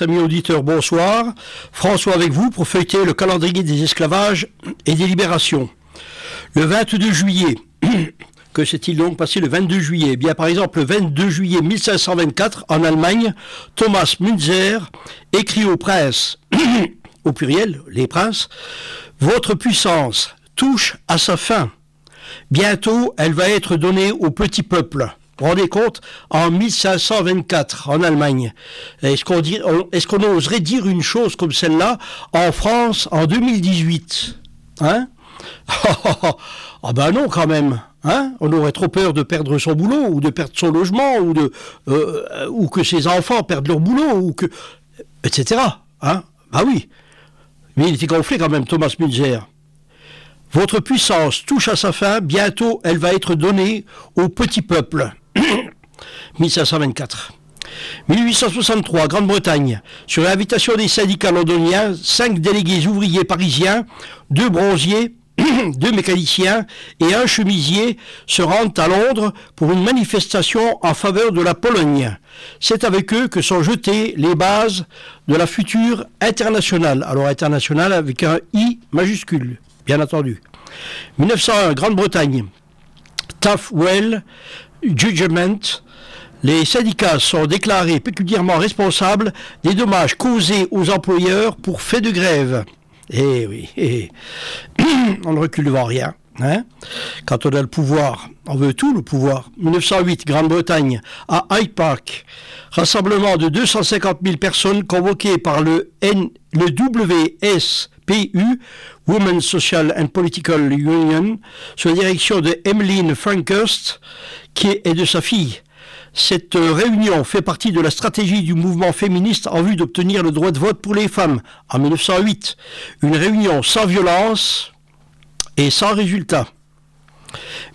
Amis auditeurs, bonsoir. François avec vous pour feuilleter le calendrier des esclavages et des libérations. Le 22 juillet, que s'est-il donc passé le 22 juillet? Eh Bien, par exemple, le 22 juillet 1524, en Allemagne, Thomas Münzer écrit au prince, au pluriel, les princes, Votre puissance touche à sa fin. Bientôt, elle va être donnée au petit peuple. Vous rendez compte En 1524, en Allemagne. Est-ce qu'on oserait dire une chose comme celle-là en France en 2018 Hein? Ah ben non quand même. Hein? On aurait trop peur de perdre son boulot ou de perdre son logement ou de euh, ou que ses enfants perdent leur boulot ou que etc. Hein? Bah oui. Mais il était gonflé quand même Thomas Münzer. Votre puissance touche à sa fin, bientôt elle va être donnée au petit peuple. 1524. 1863, Grande-Bretagne. Sur l'invitation des syndicats londoniens, cinq délégués ouvriers parisiens, deux bronziers, deux mécaniciens et un chemisier se rendent à Londres pour une manifestation en faveur de la Pologne. C'est avec eux que sont jetées les bases de la future internationale. Alors internationale avec un I majuscule, bien entendu. 1901, Grande-Bretagne. Well Judgment, les syndicats sont déclarés péculièrement responsables des dommages causés aux employeurs pour fait de grève. Eh oui, eh, on ne recule devant rien. Hein Quand on a le pouvoir, on veut tout le pouvoir. 1908, Grande-Bretagne, à Hyde Park, rassemblement de 250 000 personnes convoquées par le, N, le WSPU, Women's Social and Political Union, sous la direction de Emmeline Frankhurst, qui est de sa fille. Cette réunion fait partie de la stratégie du mouvement féministe en vue d'obtenir le droit de vote pour les femmes en 1908. Une réunion sans violence et sans résultat.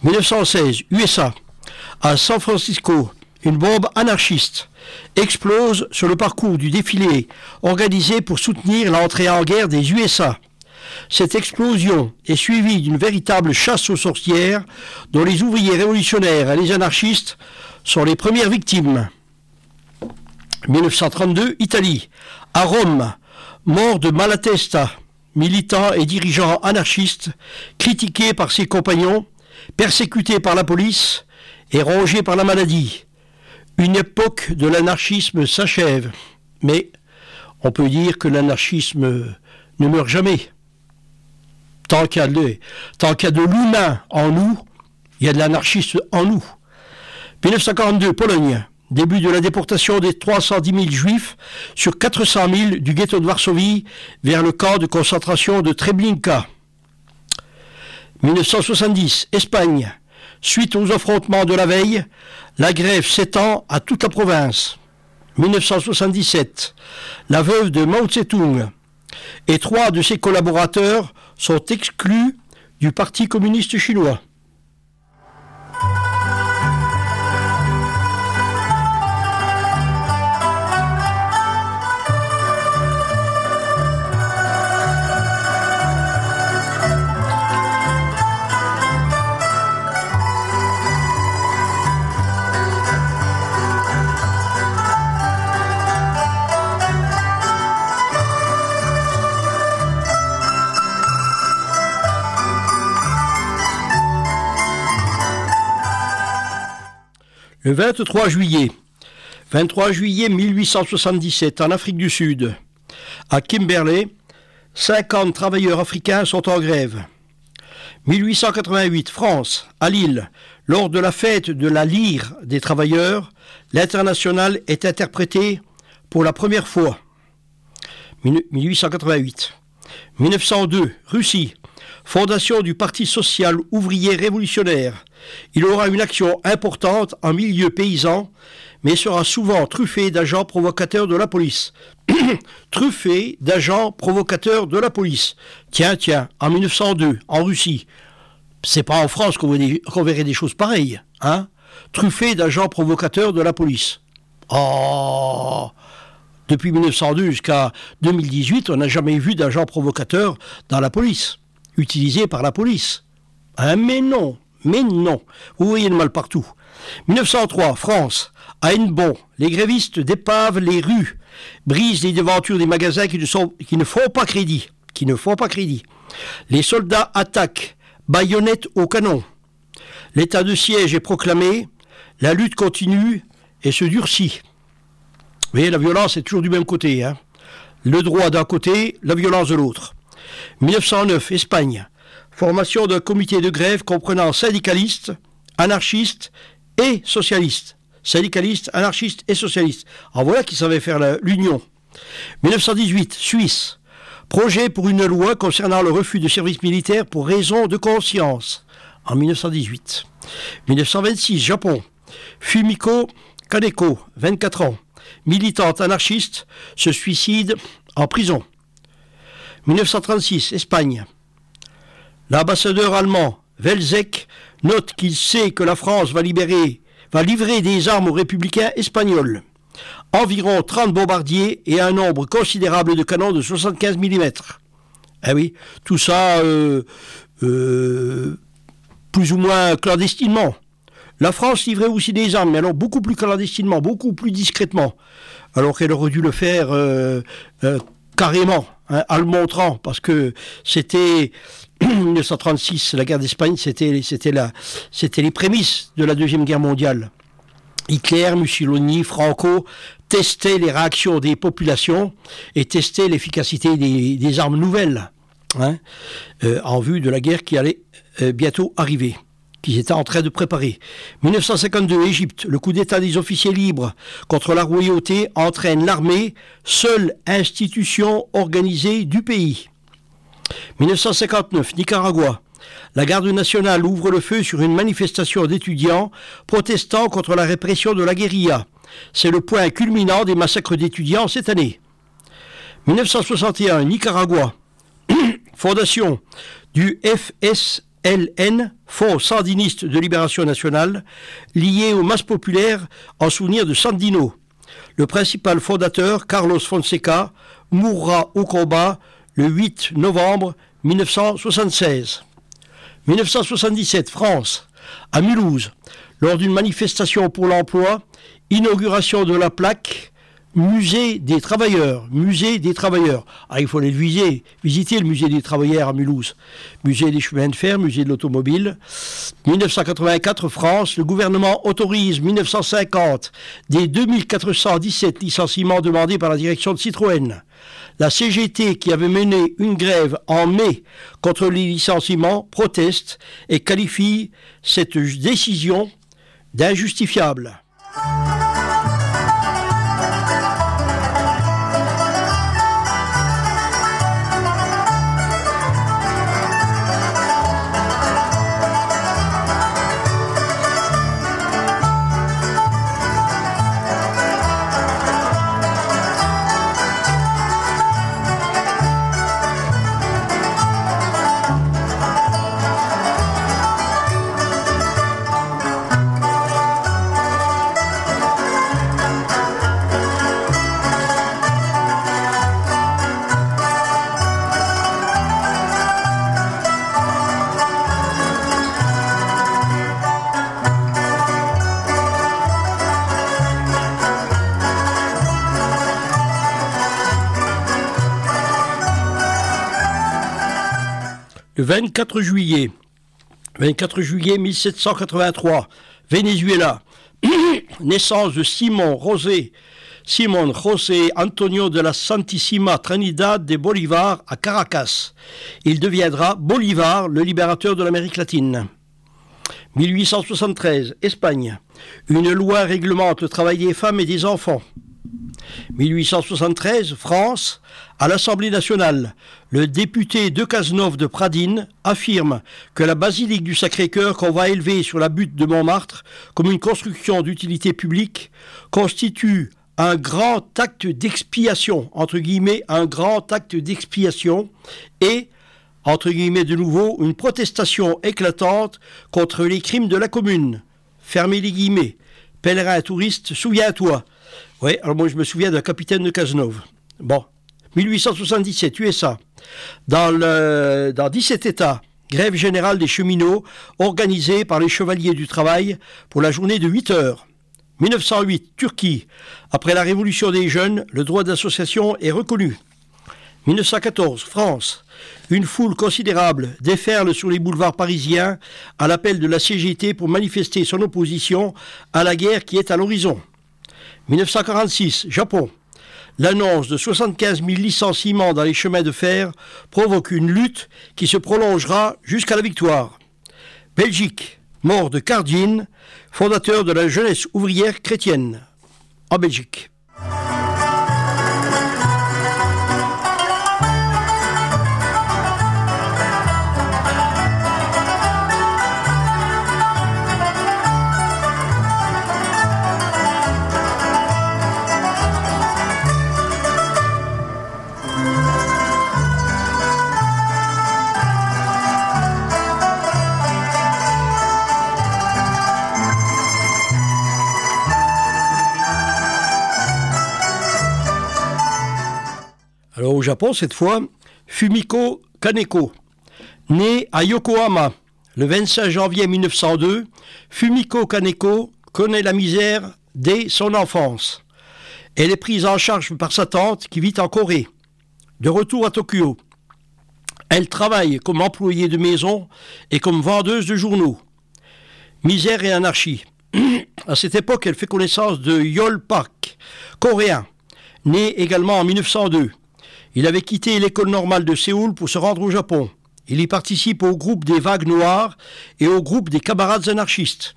1916, USA. À San Francisco, une bombe anarchiste explose sur le parcours du défilé organisé pour soutenir l'entrée en guerre des USA. Cette explosion est suivie d'une véritable chasse aux sorcières dont les ouvriers révolutionnaires et les anarchistes sont les premières victimes. 1932, Italie. À Rome, mort de Malatesta, militant et dirigeant anarchiste, critiqué par ses compagnons, persécuté par la police et rongé par la maladie. Une époque de l'anarchisme s'achève, mais on peut dire que l'anarchisme ne meurt jamais. Tant qu'il y a de, l'humain en nous, il y a de l'anarchiste en nous. 1942, Pologne. Début de la déportation des 310 000 juifs sur 400 000 du ghetto de Varsovie vers le camp de concentration de Treblinka. 1970, Espagne. Suite aux affrontements de la veille, la grève s'étend à toute la province. 1977, la veuve de Mao Tse-tung et trois de ses collaborateurs sont exclus du Parti communiste chinois. Le 23 juillet, 23 juillet 1877, en Afrique du Sud, à Kimberley, 50 travailleurs africains sont en grève. 1888, France, à Lille, lors de la fête de la lyre des travailleurs, l'international est interprété pour la première fois. 1888. 1902, Russie, fondation du Parti social ouvrier révolutionnaire. Il aura une action importante en milieu paysan, mais sera souvent truffé d'agents provocateurs de la police. truffé d'agents provocateurs de la police. Tiens, tiens, en 1902, en Russie. C'est pas en France qu'on verrait des choses pareilles, hein Truffé d'agents provocateurs de la police. Oh Depuis 1902 jusqu'à 2018, on n'a jamais vu d'agents provocateurs dans la police utilisé par la police. Hein, mais non, mais non. Vous voyez le mal partout. 1903, France. À Hennebon, les grévistes dépavent les rues brisent les devantures des magasins qui ne, font pas crédit. Qui ne font pas crédit. Les soldats attaquent, baïonnettes au canon. L'état de siège est proclamé, la lutte continue et se durcit. Vous voyez, la violence est toujours du même côté. Hein. Le droit d'un côté, la violence de l'autre. 1909, Espagne. Formation d'un comité de grève comprenant syndicalistes, anarchistes et socialistes. Syndicalistes, anarchistes et socialistes. Alors voilà qui savait faire l'union. 1918, Suisse. Projet pour une loi concernant le refus de service militaire pour raison de conscience. En 1918. 1926, Japon. Fumiko Kaneko, 24 ans, militante anarchiste, se suicide en prison. 1936, Espagne. L'ambassadeur allemand, Welzek, note qu'il sait que la France va, livrer des armes aux républicains espagnols. Environ 30 bombardiers et un nombre considérable de canons de 75 mm. Eh oui, tout ça euh, euh, plus ou moins clandestinement. La France livrait aussi des armes, mais alors beaucoup plus clandestinement, beaucoup plus discrètement, alors qu'elle aurait dû le faire euh, carrément, hein, en le montrant, parce que c'était 1936, la guerre d'Espagne, c'était c'était les prémices de la deuxième guerre mondiale. Hitler, Mussolini, Franco testaient les réactions des populations et testaient l'efficacité des, armes nouvelles hein, euh, en vue de la guerre qui allait euh, bientôt arriver qu'ils étaient en train de préparer. 1952, Égypte, le coup d'État des officiers libres contre la royauté entraîne l'armée, seule institution organisée du pays. 1959, Nicaragua. La garde nationale ouvre le feu sur une manifestation d'étudiants protestant contre la répression de la guérilla. C'est le point culminant des massacres d'étudiants cette année. 1961, Nicaragua. Fondation du FS LN, Fonds sandiniste de libération nationale, lié aux masses populaires en souvenir de Sandino. Le principal fondateur, Carlos Fonseca, mourra au combat le 8 novembre 1976. 1977, France, à Mulhouse, lors d'une manifestation pour l'emploi, inauguration de la plaque Musée des travailleurs, musée des travailleurs. Ah, il faut aller visiter, visiter le musée des travailleurs à Mulhouse. Musée des chemins de fer, musée de l'automobile. 1984, France, le gouvernement autorise 1950 des 2417 licenciements demandés par la direction de Citroën. La CGT, qui avait mené une grève en mai contre les licenciements, proteste et qualifie cette décision d'injustifiable. 24 juillet, 24 juillet 1783, Venezuela, naissance de Simon José, Simon José Antonio de la Santissima Trinidad de Bolivar à Caracas. Il deviendra Bolivar, le libérateur de l'Amérique latine. 1873, Espagne. Une loi réglemente le travail des femmes et des enfants. 1873, France, à l'Assemblée nationale, le député de Cazeneuve de Pradine affirme que la basilique du Sacré-Cœur qu'on va élever sur la butte de Montmartre comme une construction d'utilité publique constitue un grand acte d'expiation, entre guillemets, un grand acte d'expiation et, entre guillemets de nouveau, une protestation éclatante contre les crimes de la commune. Fermez les guillemets. Pèlerin touriste, souviens-toi, oui, alors moi je me souviens d'un capitaine de Cazeneuve. Bon, 1877, USA. Dans, le, dans 17 États, grève générale des cheminots organisée par les chevaliers du travail pour la journée de 8 heures. 1908, Turquie. Après la révolution des jeunes, le droit d'association est reconnu. 1914, France. Une foule considérable déferle sur les boulevards parisiens à l'appel de la CGT pour manifester son opposition à la guerre qui est à l'horizon. 1946, Japon. L'annonce de 75 000 licenciements dans les chemins de fer provoque une lutte qui se prolongera jusqu'à la victoire. Belgique. Mort de Cardine, fondateur de la jeunesse ouvrière chrétienne en Belgique. Au Japon cette fois, Fumiko Kaneko. Né à Yokohama le 25 janvier 1902, Fumiko Kaneko connaît la misère dès son enfance. Elle est prise en charge par sa tante qui vit en Corée. De retour à Tokyo, elle travaille comme employée de maison et comme vendeuse de journaux. Misère et anarchie. à cette époque, elle fait connaissance de Yol Park, coréen, né également en 1902. Il avait quitté l'école normale de Séoul pour se rendre au Japon. Il y participe au groupe des Vagues Noires et au groupe des camarades anarchistes.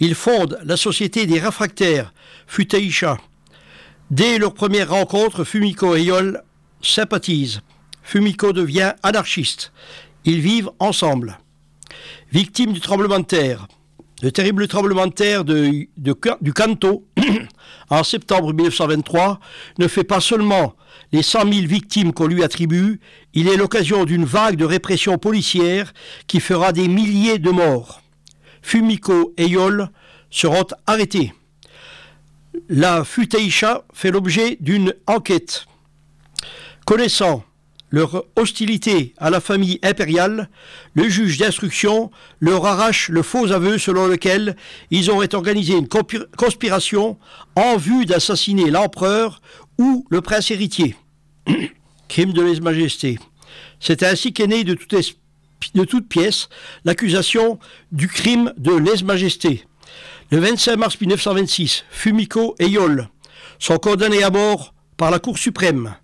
Il fonde la société des réfractaires, Futeisha. Dès leur première rencontre, Fumiko et Yol sympathisent. Fumiko devient anarchiste. Ils vivent ensemble. Victime du tremblement de terre, le terrible tremblement de terre du Kanto en septembre 1923 ne fait pas seulement les 100 000 victimes qu'on lui attribue, il est l'occasion d'une vague de répression policière qui fera des milliers de morts. Fumiko et Yol seront arrêtés. La Futeisha fait l'objet d'une enquête. Connaissant leur hostilité à la famille impériale, le juge d'instruction leur arrache le faux aveu selon lequel ils auraient organisé une conspiration en vue d'assassiner l'empereur ou le prince héritier. Crime de lèse-majesté. C'est ainsi qu'est née de toute, pièce l'accusation du crime de lèse-majesté. Le 25 mars 1926, Fumiko et Yol sont condamnés à mort par la Cour suprême.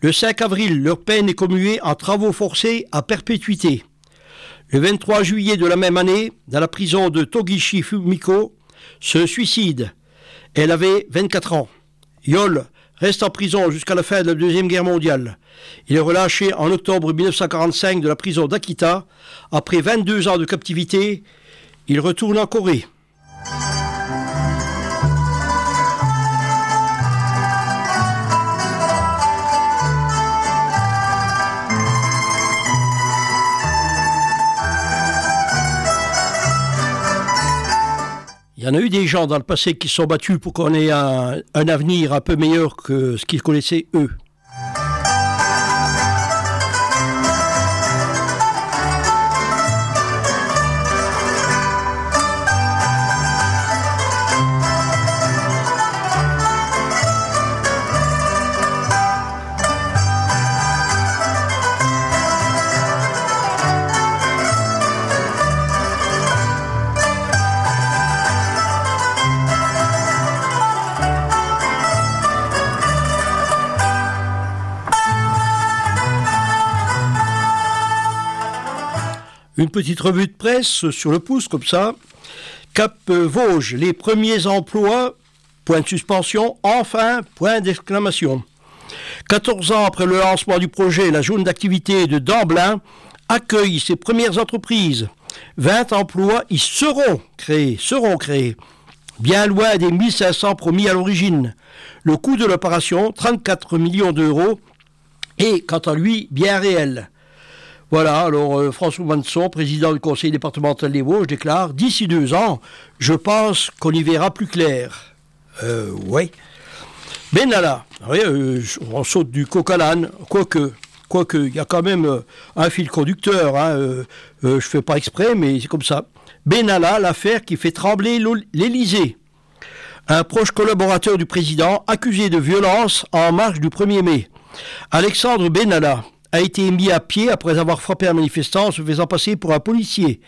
Le 5 avril, leur peine est commuée en travaux forcés à perpétuité. Le 23 juillet de la même année, dans la prison de Togishi Fumiko, se suicide. Elle avait 24 ans. Yol reste en prison jusqu'à la fin de la Deuxième Guerre mondiale. Il est relâché en octobre 1945 de la prison d'Akita. Après 22 ans de captivité, il retourne en Corée. Il y en a eu des gens dans le passé qui se sont battus pour qu'on ait un, un avenir un peu meilleur que ce qu'ils connaissaient eux. Une petite revue de presse sur le pouce, comme ça. Cap Vosges, les premiers emplois, point de suspension, enfin, point d'exclamation. 14 ans après le lancement du projet, la zone d'activité de Damblin accueille ses premières entreprises. 20 emplois y seront créés, seront créés. Bien loin des 1500 promis à l'origine. Le coût de l'opération, 34 millions d'euros, est quant à lui bien réel. Voilà, alors euh, François Manson, président du conseil départemental des Vosges, déclare D'ici deux ans, je pense qu'on y verra plus clair. Euh, ouais. Benalla, oui, euh, on saute du coq à l'âne, quoique, quoique, il y a quand même euh, un fil conducteur, hein, je fais pas exprès, mais c'est comme ça. Benalla, l'affaire qui fait trembler l'Élysée. un proche collaborateur du président accusé de violence en marche du 1er mai. Alexandre Benalla a été mis à pied après avoir frappé un manifestant en se faisant passer pour un policier.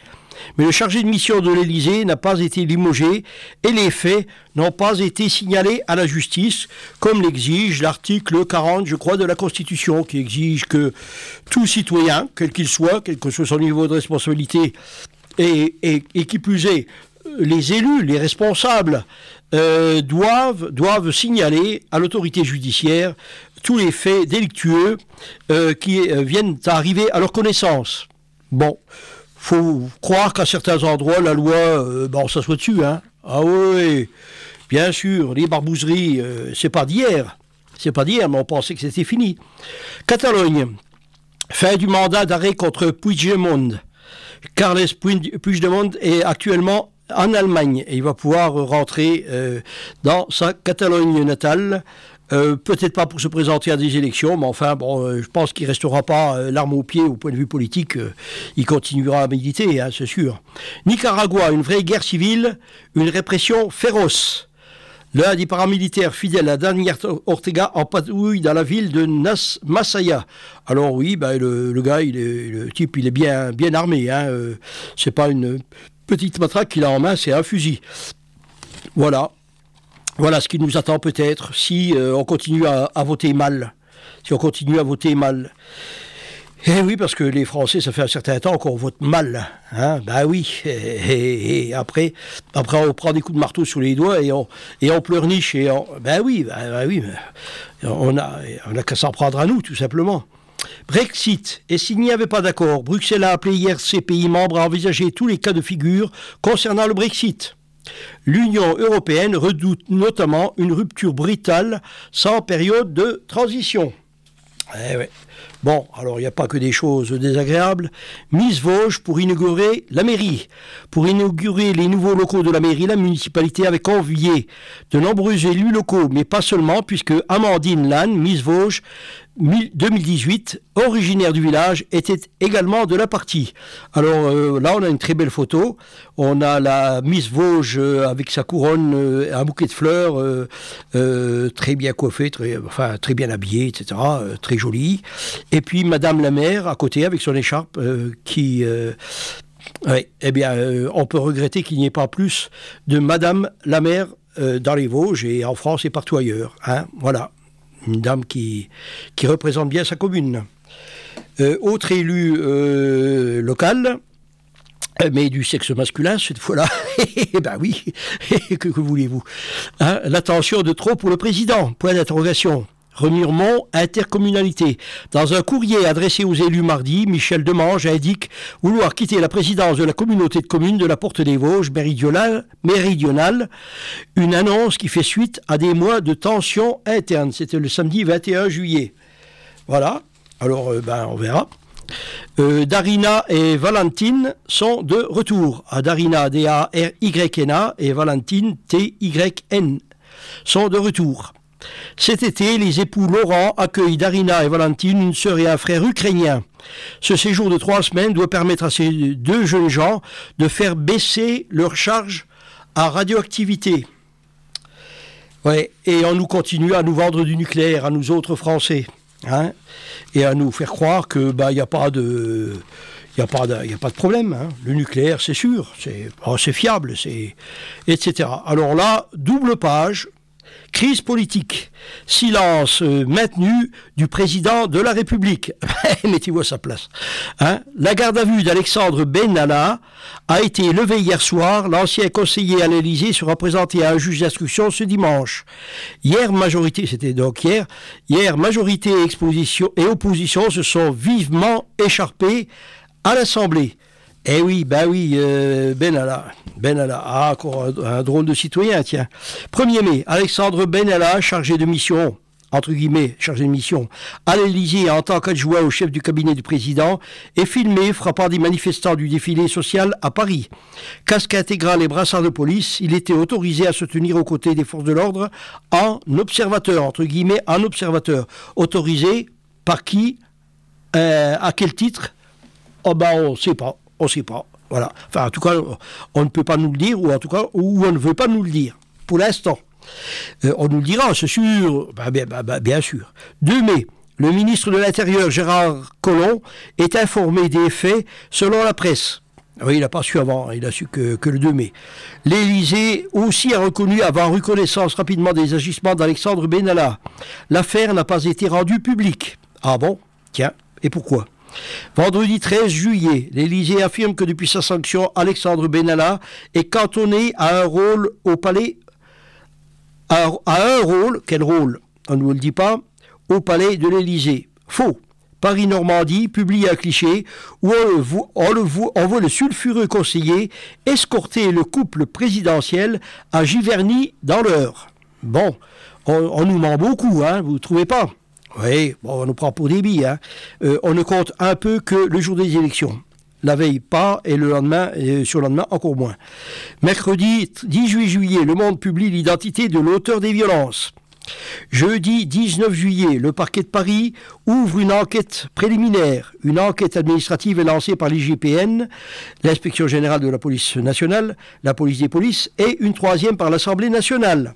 Mais le chargé de mission de l'Élysée n'a pas été limogé et les faits n'ont pas été signalés à la justice, comme l'exige l'article 40, je crois, de la Constitution, qui exige que tout citoyen, quel qu'il soit, quel que soit son niveau de responsabilité, et, qui plus est, les élus, les responsables, euh, doivent signaler à l'autorité judiciaire tous les faits délictueux euh, qui euh, viennent arriver à leur connaissance. Bon, faut croire qu'à certains endroits, la loi, euh, ben, on s'assoit dessus. Hein. Ah oui, bien sûr, les barbouzeries, c'est pas d'hier. C'est pas d'hier, mais on pensait que c'était fini. Catalogne, fin du mandat d'arrêt contre Puigdemont. Carles Puigdemont est actuellement en Allemagne et il va pouvoir rentrer dans sa Catalogne natale euh, peut-être pas pour se présenter à des élections, mais enfin, bon, euh, je pense qu'il restera pas euh, l'arme au pied au point de vue politique. il continuera à méditer, hein, c'est sûr. Nicaragua, une vraie guerre civile, une répression féroce. L'un des paramilitaires fidèles à Daniel Ortega en patrouille dans la ville de Nas Masaya. Alors oui, ben, le, gars, il est, le type, il est bien, bien armé. Hein, c'est pas une petite matraque qu'il a en main, c'est un fusil. Voilà. Voilà ce qui nous attend peut-être si euh, on continue à, voter mal. Si on continue à voter mal. Eh oui, parce que les Français, ça fait un certain temps qu'on vote mal. Ben oui. Et, après, on prend des coups de marteau sur les doigts et on, et on pleurniche. Et ben oui, ben oui. On a, on a qu'à s'en prendre à nous, tout simplement. Brexit. Et s'il n'y avait pas d'accord, Bruxelles a appelé hier ses pays membres à envisager tous les cas de figure concernant le Brexit. L'Union européenne redoute notamment une rupture brutale sans période de transition. Eh bon, alors il n'y a pas que des choses désagréables. Miss Vosges pour inaugurer la mairie. Pour inaugurer les nouveaux locaux de la mairie, la municipalité avait convié de nombreux élus locaux, mais pas seulement, puisque Amandine Lannes, Miss Vosges, 2018, originaire du village, était également de la partie. Alors euh, là, on a une très belle photo. On a la Miss Vosges euh, avec sa couronne, euh, un bouquet de fleurs, très bien coiffée, très, bien habillée, etc., très jolie. Et puis Madame la mère à côté avec son écharpe qui eh bien, on peut regretter qu'il n'y ait pas plus de Madame la mère dans les Vosges et en France et partout ailleurs. Hein, voilà une dame qui, qui représente bien sa commune. Euh, autre élu euh, local, euh, mais du sexe masculin cette fois-là. Eh ben oui, que, voulez-vous hein, L'attention de trop pour le président, point d'interrogation. Remiremont Intercommunalité. Dans un courrier adressé aux élus mardi, Michel Demange indique vouloir quitter la présidence de la communauté de communes de la Porte des Vosges méridionale, une annonce qui fait suite à des mois de tension interne. C'était le samedi 21 juillet. Voilà, alors euh, ben, on verra. Euh, Darina et Valentine sont de retour. Darina, D-A-R-Y-N-A et Valentine, T-Y-N, sont de retour. Cet été, les époux Laurent accueillent Darina et Valentine, une sœur et un frère ukrainien. Ce séjour de trois semaines doit permettre à ces deux jeunes gens de faire baisser leur charge à radioactivité. Et on nous continue à nous vendre du nucléaire, à nous autres Français, hein, et à nous faire croire que bah il a pas de il n'y a, problème. Hein. Le nucléaire, c'est sûr, c'est oh, fiable, etc. Alors là, double page, Crise politique. Silence euh, maintenu du président de la République. Mettez-vous à sa place. Hein la garde à vue d'Alexandre Benalla a été levée hier soir. L'ancien conseiller à l'Élysée sera présenté à un juge d'instruction ce dimanche. Hier, majorité, c'était donc hier, hier, majorité et, opposition se sont vivement écharpés à l'Assemblée. Eh oui, ben oui, euh, Benalla. Benalla. Ah, encore un, drôle de citoyen, tiens. 1er mai, Alexandre Benalla, chargé de mission, entre guillemets, chargé de mission, à l'Élysée en tant qu'adjoint au chef du cabinet du président, est filmé frappant des manifestants du défilé social à Paris. Casque intégral et brassard de police, il était autorisé à se tenir aux côtés des forces de l'ordre en observateur, entre guillemets, en observateur. Autorisé par qui? Euh, À quel titre? Oh ben on ne sait pas. On ne sait pas. Voilà. Enfin, en tout cas, on ne peut pas nous le dire, ou en tout cas, ou on ne veut pas nous le dire, pour l'instant. Euh, on nous le dira, c'est sûr. Bah, bah, bah, bien sûr. 2 mai. Le ministre de l'Intérieur, Gérard Collomb, est informé des faits selon la presse. Ah oui, il n'a pas su avant, il a su que, le 2 mai. L'Élysée aussi a reconnu avoir reconnaissance rapidement des agissements d'Alexandre Benalla. L'affaire n'a pas été rendue publique. Ah bon? Tiens, et pourquoi? Vendredi 13 juillet, l'Élysée affirme que depuis sa sanction, Alexandre Benalla est cantonné à un rôle au palais. À, un rôle, quel rôle? On ne nous le dit pas, au palais de l'Élysée. Faux. Paris-Normandie publie un cliché où on, voit le sulfureux conseiller escorter le couple présidentiel à Giverny dans l'heure. Bon, on, nous ment beaucoup, hein, vous ne trouvez pas? Oui, on nous prend pour des. Hein. Euh, on ne compte un peu que le jour des élections. La veille pas et le lendemain, et sur le lendemain encore moins. Mercredi 18 juillet, Le Monde publie l'identité de l'auteur des violences. Jeudi 19 juillet, le parquet de Paris ouvre une enquête préliminaire. Une enquête administrative est lancée par l'IGPN, l'inspection générale de la police nationale, la police des polices, et une troisième par l'Assemblée nationale.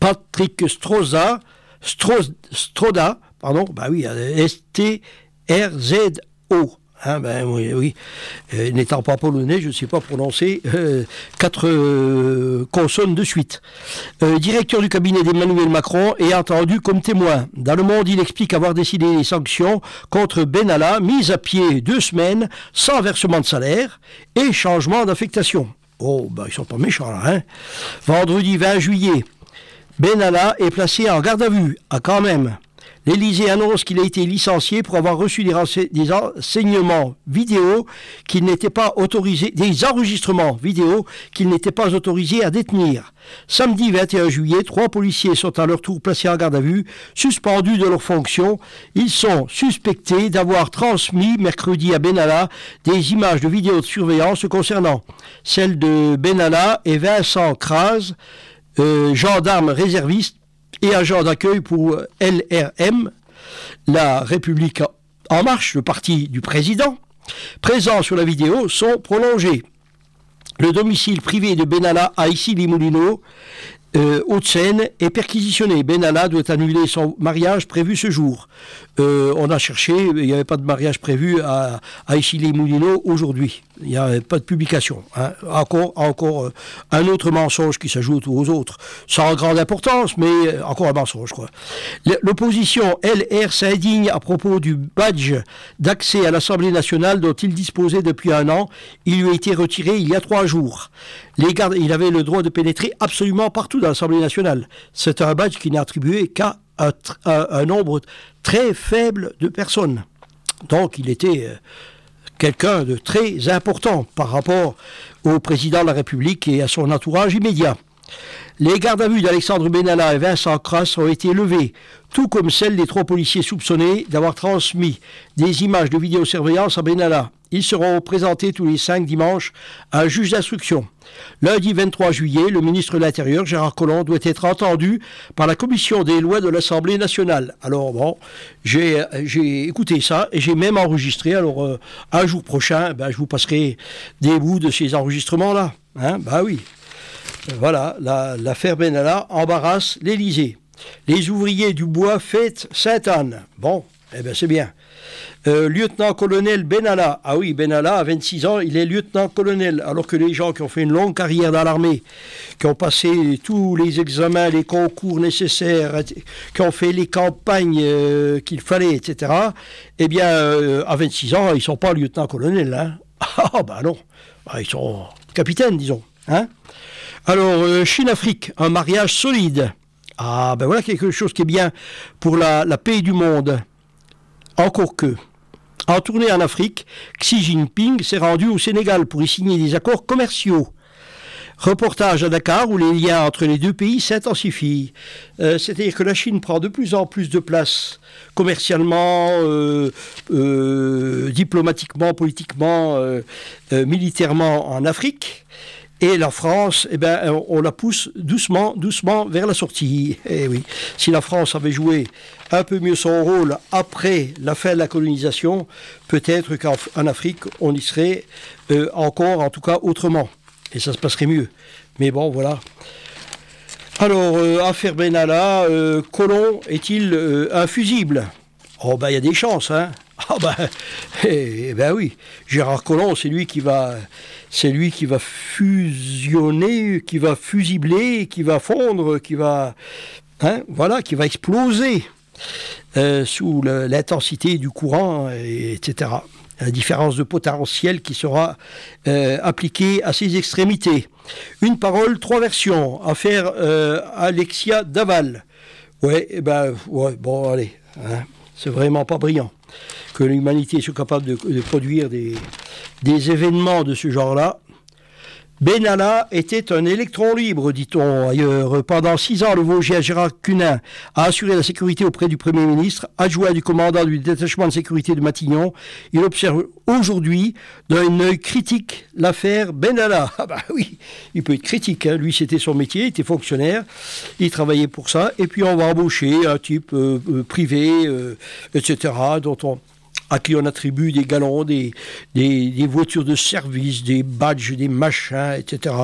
Patrick Stroza, Stroda, pardon, bah oui, S-T-R-Z-O. Hein, ben oui, oui. Euh, n'étant pas polonais, je ne sais pas prononcer euh, quatre euh, consonnes de suite. directeur du cabinet d'Emmanuel Macron est entendu comme témoin. Dans le monde, il explique avoir décidé des sanctions contre Benalla, mise à pied deux semaines, sans versement de salaire et changement d'affectation. Oh, ben ils sont pas méchants là, hein. Vendredi 20 juillet, Benalla est placé en garde à vue. Ah, quand même. L'Élysée annonce qu'il a été licencié pour avoir reçu des, enseignements vidéo qu'il n'était pas autorisé, des enregistrements vidéo qu'il n'était pas autorisé à détenir. Samedi 21 juillet, trois policiers sont à leur tour placés en garde à vue, suspendus de leurs fonctions. Ils sont suspectés d'avoir transmis mercredi à Benalla des images de vidéo de surveillance concernant celle de Benalla et Vincent Kras, euh, gendarme réserviste et agent d'accueil pour LRM, la République en marche, le parti du président, présents sur la vidéo, sont prolongés. Le domicile privé de Benalla à Issy-les-Moulineaux euh, Haute-Seine est perquisitionné. Benalla doit annuler son mariage prévu ce jour. Euh, on a cherché, il n'y avait pas de mariage prévu à, à moulineaux aujourd'hui. Il n'y a pas de publication. Hein. Encore, euh, un autre mensonge qui s'ajoute aux autres, sans grande importance, mais encore un mensonge. Quoi. L'opposition LR s'indigne à propos du badge d'accès à l'Assemblée nationale dont il disposait depuis un an. Il lui a été retiré il y a trois jours. Il avait le droit de pénétrer absolument partout dans l'Assemblée nationale. C'est un badge qui n'est attribué qu'à un, nombre très faible de personnes. Donc il était euh, quelqu'un de très important par rapport au président de la République et à son entourage immédiat. Les gardes à vue d'Alexandre Benalla et Vincent Crass ont été levés, tout comme celles des trois policiers soupçonnés d'avoir transmis des images de vidéosurveillance à Benalla. Ils seront présentés tous les cinq dimanches à un juge d'instruction. Lundi 23 juillet, le ministre de l'Intérieur, Gérard Collomb, doit être entendu par la commission des lois de l'Assemblée nationale. Alors bon, j'ai écouté ça et j'ai même enregistré. Alors euh, un jour prochain, ben, je vous passerai des bouts de ces enregistrements-là. Hein bah oui. Voilà, l'affaire Benalla embarrasse l'Élysée. Les ouvriers du bois fêtent Sainte-Anne. Bon, eh bien c'est bien. Euh, lieutenant-colonel Benalla. Ah oui, Benalla, à 26 ans, il est lieutenant-colonel, alors que les gens qui ont fait une longue carrière dans l'armée, qui ont passé tous les examens, les concours nécessaires, qui ont fait les campagnes euh, qu'il fallait, etc., eh bien, euh, à 26 ans, ils ne sont pas lieutenant-colonel. Hein. Ah, ben non. Ah, ils sont capitaines, disons. Hein alors, Chine-Afrique, un mariage solide. Ah, ben voilà quelque chose qui est bien pour la, paix du monde. Encore que. En tournée en Afrique, Xi Jinping s'est rendu au Sénégal pour y signer des accords commerciaux. Reportage à Dakar où les liens entre les deux pays s'intensifient. Euh, c'est-à-dire que la Chine prend de plus en plus de place commercialement, euh, diplomatiquement, politiquement, militairement en Afrique. Et la France, eh ben, on la pousse doucement, doucement vers la sortie. Et eh oui, si la France avait joué un peu mieux son rôle après la fin de la colonisation, peut-être qu'en Afrique, on y serait euh, encore, en tout cas, autrement. Et ça se passerait mieux. Mais bon, voilà. Alors, affaire Benalla, Colomb est-il infusible? Oh, ben, il y a des chances, hein. Ah, ben, ben oui, Gérard Collomb, c'est lui qui va, c'est lui qui va fusionner, qui va fusibler, qui va fondre, qui va, hein, voilà, qui va exploser euh, sous l'intensité du courant, etc. La différence de potentiel qui sera euh, appliquée à ses extrémités. Une parole, trois versions. Affaire euh, Alexia Daval. Ouais, eh ben, ouais, bon, allez. Hein c'est vraiment pas brillant. Que l'humanité soit capable de, produire des, événements de ce genre-là, Benalla était un électron libre, dit-on ailleurs. Pendant six ans, le Vosgien Gérard Cunin a assuré la sécurité auprès du Premier ministre, adjoint du commandant du détachement de sécurité de Matignon. Il observe aujourd'hui d'un œil critique l'affaire Benalla. Ah bah oui, il peut être critique. Hein. Lui, c'était son métier, il était fonctionnaire, il travaillait pour ça. Et puis on va embaucher un type euh, euh, privé, euh, etc., dont on à qui on attribue des galons, des, voitures de service, des badges, des machins, etc.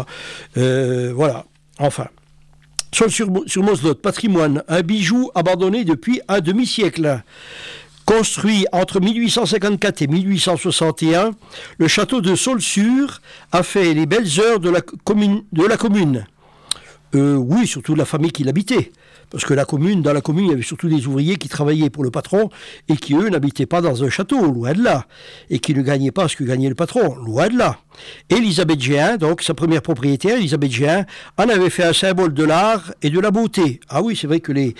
Euh, voilà, enfin. Sol sur, sur patrimoine, un bijou abandonné depuis un demi-siècle. Construit entre 1854 et 1861, le château de Saulsure a fait les belles heures de la commune. De la commune. Euh, oui, surtout de la famille qui l'habitait. Parce que la commune, dans la commune, il y avait surtout des ouvriers qui travaillaient pour le patron et qui, eux, n'habitaient pas dans un château, loin de là. Et qui ne gagnaient pas ce que gagnait le patron, loin de là. Elisabeth Géin, donc sa première propriétaire, Elisabeth Géin, en avait fait un symbole de l'art et de la beauté. Ah oui, c'est vrai que les,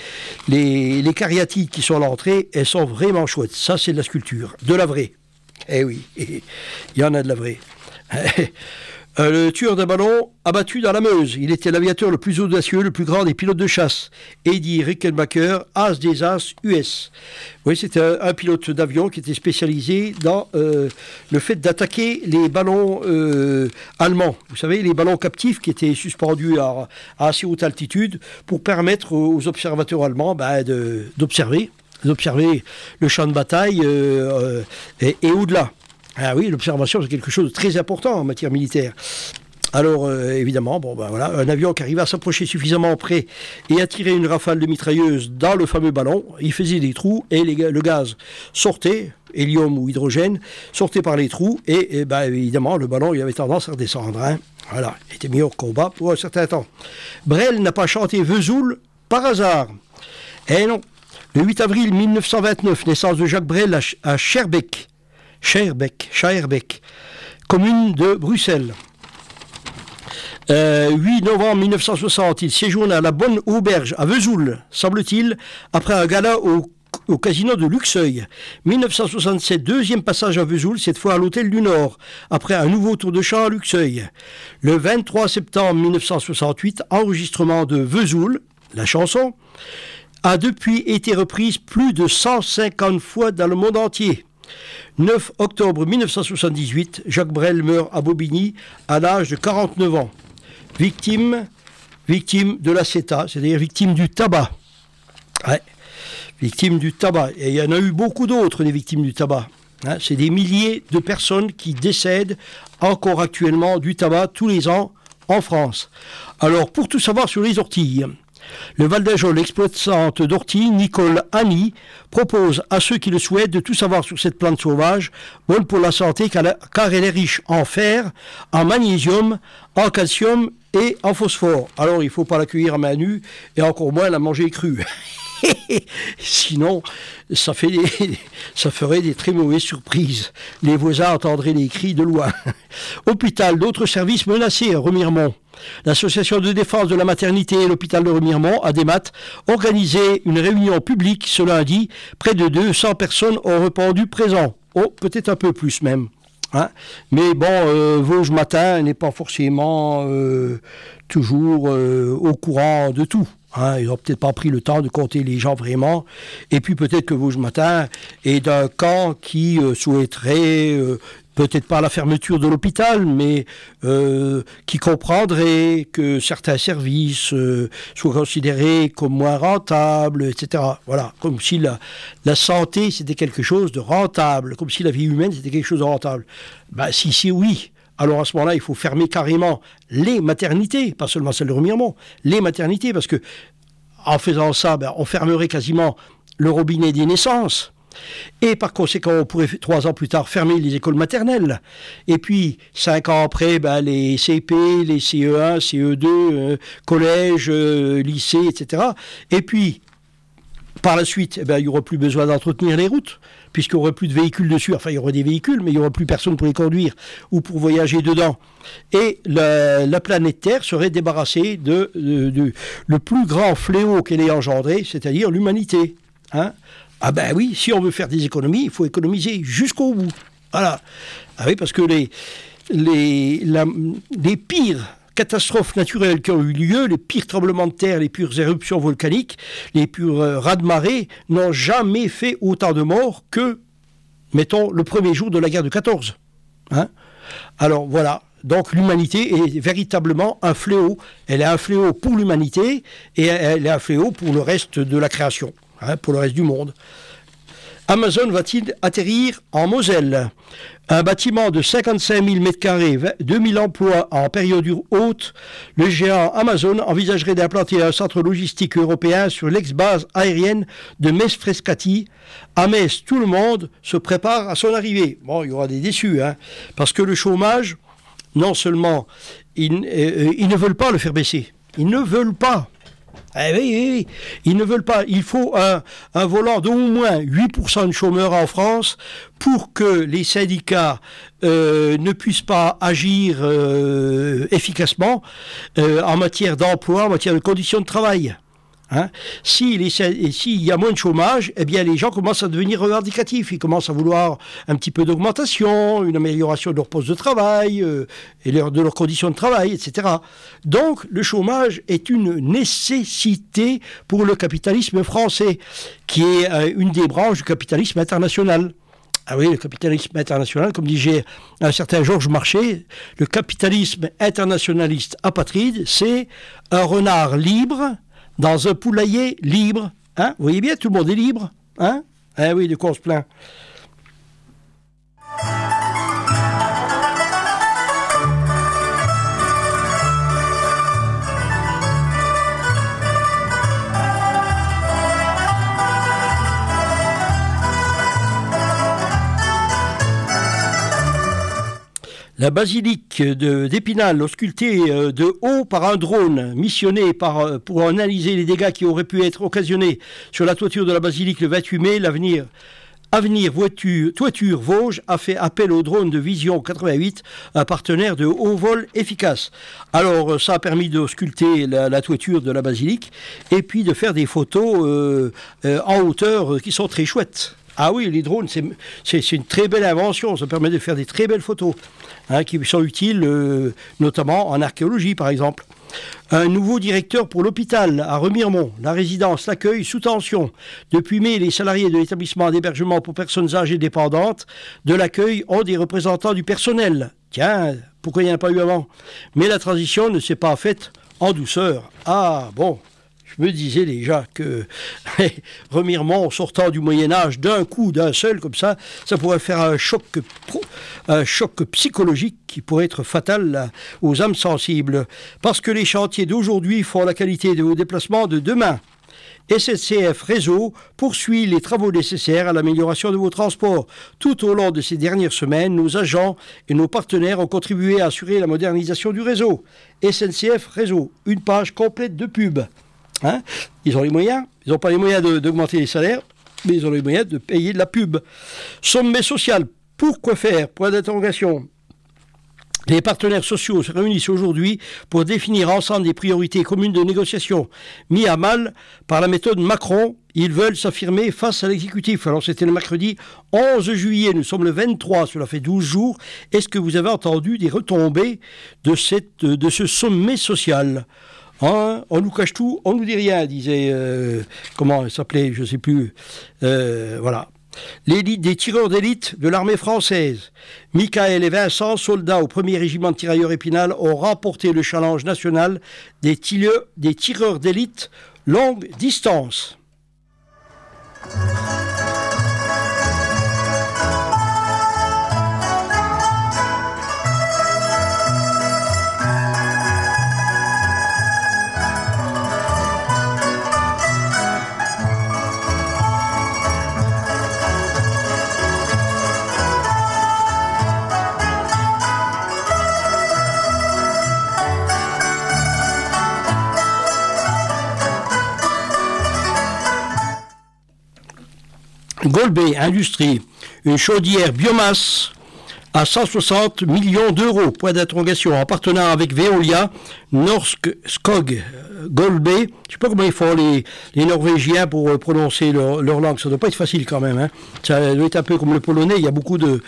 les, les cariatides qui sont à l'entrée, elles sont vraiment chouettes. Ça, c'est de la sculpture, de la vraie. Eh oui, il y en a de la vraie. Euh, le tueur d'un ballon abattu dans la Meuse. Il était l'aviateur le plus audacieux, le plus grand des pilotes de chasse. Eddie Rickenbacker, as des as US. Oui, c'était un, pilote d'avion qui était spécialisé dans euh, le fait d'attaquer les ballons euh, allemands. Vous savez, les ballons captifs qui étaient suspendus à, assez haute altitude pour permettre aux observateurs allemands ben, d'observer d'observer le champ de bataille et au-delà. Ah oui, l'observation, c'est quelque chose de très important en matière militaire. Alors, euh, évidemment, bon, ben voilà, un avion qui arrivait à s'approcher suffisamment près et à tirer une rafale de mitrailleuse dans le fameux ballon, il faisait des trous et le gaz sortait, hélium ou hydrogène, sortait par les trous et, ben, évidemment, le ballon il avait tendance à redescendre. Hein. Voilà, il était mis au combat pour un certain temps. Brel n'a pas chanté Vesoul par hasard. Eh non, le 8 avril 1929, naissance de Jacques Brel à, à Scherbeck. Schaerbeek, commune de Bruxelles. 8 euh, novembre 1960, il séjourne à la Bonne Auberge à Vesoul, semble-t-il, après un gala au, casino de Luxeuil. 1967, deuxième passage à Vesoul, cette fois à l'Hôtel du Nord, après un nouveau tour de chant à Luxeuil. Le 23 septembre 1968, enregistrement de Vesoul, la chanson, a depuis été reprise plus de 150 fois dans le monde entier. 9 octobre 1978, Jacques Brel meurt à Bobigny à l'âge de 49 ans. Victime, victime de la CETA, c'est-à-dire victime du tabac. victime du tabac. Et il y en a eu beaucoup d'autres, des victimes du tabac. Hein. c'est des milliers de personnes qui décèdent encore actuellement du tabac tous les ans en France. Alors, pour tout savoir sur les orties, le Val d'Ajol, exploitante d'ortie, Nicole Annie, propose à ceux qui le souhaitent de tout savoir sur cette plante sauvage, bonne pour la santé car elle est riche en fer, en magnésium, en calcium et en phosphore. Alors il ne faut pas la cueillir à main nue et encore moins la manger crue. Sinon, ça, ferait des très mauvaises surprises. Les voisins entendraient les cris de loin. Hôpital, d'autres services menacés à Remiremont. L'association de défense de la maternité et l'hôpital de Remiremont, ADEMAT, organisé une réunion publique ce lundi. Près de 200 personnes ont répondu présent. Oh, peut-être un peu plus même. Hein? Mais bon, euh, Vosges Matin n'est pas forcément euh, toujours euh, au courant de tout. Hein, ils n'ont peut-être pas pris le temps de compter les gens vraiment. Et puis peut-être que Vosges Matin est d'un camp qui souhaiterait peut-être pas la fermeture de l'hôpital, mais euh, qui comprendrait que certains services soient considérés comme moins rentables, etc. Voilà, comme si la, la santé c'était quelque chose de rentable, comme si la vie humaine c'était quelque chose de rentable. Ben, si c'est oui, alors à ce moment-là, il faut fermer carrément les maternités, pas seulement celles de Remiremont, les maternités, parce que en faisant ça, ben, on fermerait quasiment le robinet des naissances. Et par conséquent, on pourrait trois ans plus tard fermer les écoles maternelles. Et puis, cinq ans après, ben, les CP, les CE1, CE2, euh, collège, euh, lycée, etc. Et puis, par la suite, eh ben, il n'y aura plus besoin d'entretenir les routes, puisqu'il n'y aura plus de véhicules dessus. Enfin, il y aura des véhicules, mais il n'y aura plus personne pour les conduire ou pour voyager dedans. Et la, planète Terre serait débarrassée de, le plus grand fléau qu'elle ait engendré, c'est-à-dire l'humanité. Hein ah ben oui, si on veut faire des économies, il faut économiser jusqu'au bout. Voilà. Ah oui, parce que les, pires catastrophes naturelles qui ont eu lieu, les pires tremblements de terre, les pires éruptions volcaniques, les pires euh, raz-de-marée, n'ont jamais fait autant de morts que, mettons, le premier jour de la guerre de 14. Hein Alors voilà, donc l'humanité est véritablement un fléau. Elle est un fléau pour l'humanité et elle est un fléau pour le reste de la création. Hein, pour le reste du monde. Amazon va-t-il atterrir en Moselle? Un bâtiment de 55 000 m2, 2000 emplois en période haute, le géant Amazon envisagerait d'implanter un centre logistique européen sur l'ex-base aérienne de Metz-Frescati. À Metz, tout le monde se prépare à son arrivée. Bon, il y aura des déçus, hein, parce que le chômage, non seulement, ils, euh, ils ne veulent pas le faire baisser, ils ne veulent pas. Eh oui, oui, oui, ils ne veulent pas. Il faut un, volant d'au moins 8% de chômeurs en France pour que les syndicats euh, ne puissent pas agir euh, efficacement euh, en matière d'emploi, en matière de conditions de travail. Hein S'il y a moins de chômage, eh bien les gens commencent à devenir revendicatifs. Ils commencent à vouloir un petit peu d'augmentation, une amélioration de leur poste de travail euh, et de leurs conditions de travail, etc. Donc le chômage est une nécessité pour le capitalisme français, qui est euh, une des branches du capitalisme international. Ah oui, le capitalisme international, comme disait un certain Georges Marchais, le capitalisme internationaliste apatride, c'est un renard libre dans un poulailler libre. Hein? Vous voyez bien, tout le monde est libre. Hein? Eh oui, de quoi on La basilique d'Épinal, auscultée euh, de haut par un drone missionné euh, pour analyser les dégâts qui auraient pu être occasionnés sur la toiture de la basilique le 28 mai, l'avenir Avenir voiture, Toiture Vosges a fait appel au drone de Vision 88, un partenaire de haut vol efficace. Alors euh, ça a permis d'ausculter la, la, toiture de la basilique et puis de faire des photos en hauteur qui sont très chouettes. Ah oui, les drones, c'est une très belle invention, ça permet de faire des très belles photos. Hein, qui sont utiles euh, notamment en archéologie par exemple. Un nouveau directeur pour l'hôpital à Remiremont. La résidence l'accueil sous tension. Depuis mai, les salariés de l'établissement d'hébergement pour personnes âgées dépendantes de l'accueil ont des représentants du personnel. Tiens, pourquoi il n'y en a pas eu avant? Mais la transition ne s'est pas faite en douceur. Ah bon, je me disais déjà que remirement en sortant du Moyen Âge d'un coup, d'un seul, comme ça, ça pourrait faire un choc, un choc psychologique qui pourrait être fatal aux âmes sensibles. Parce que les chantiers d'aujourd'hui font la qualité de vos déplacements de demain. SNCF Réseau poursuit les travaux nécessaires à l'amélioration de vos transports. Tout au long de ces dernières semaines, nos agents et nos partenaires ont contribué à assurer la modernisation du réseau. SNCF Réseau, une page complète de pub. Hein? Ils ont les moyens, ils n'ont pas les moyens d'augmenter les salaires, mais ils ont les moyens de payer de la pub. Sommet social, pourquoi faire? Point d'interrogation. Les partenaires sociaux se réunissent aujourd'hui pour définir ensemble des priorités communes de négociation. Mis à mal par la méthode Macron, ils veulent s'affirmer face à l'exécutif. Alors c'était le mercredi 11 juillet, nous sommes le 23, cela fait 12 jours. Est-ce que vous avez entendu des retombées de, cette, de ce sommet social? Hein, on nous cache tout, on nous dit rien, disait, euh, comment il s'appelait, je ne sais plus. Euh, voilà. L'élite des tireurs d'élite de l'armée française. Michael et Vincent, soldats au premier régiment de tirailleurs épinal, ont remporté le challenge national des, des tireurs d'élite longue distance. Golbet Industrie, une chaudière biomasse à 160 millions d'euros. Point d'interrogation. En partenariat avec Veolia, Norsk Skog Golbe. Je ne sais pas comment ils font les, Norvégiens pour euh, prononcer leur, langue. Ça doit pas être facile quand même. Hein. Ça doit être un peu comme le polonais. Il y a beaucoup de,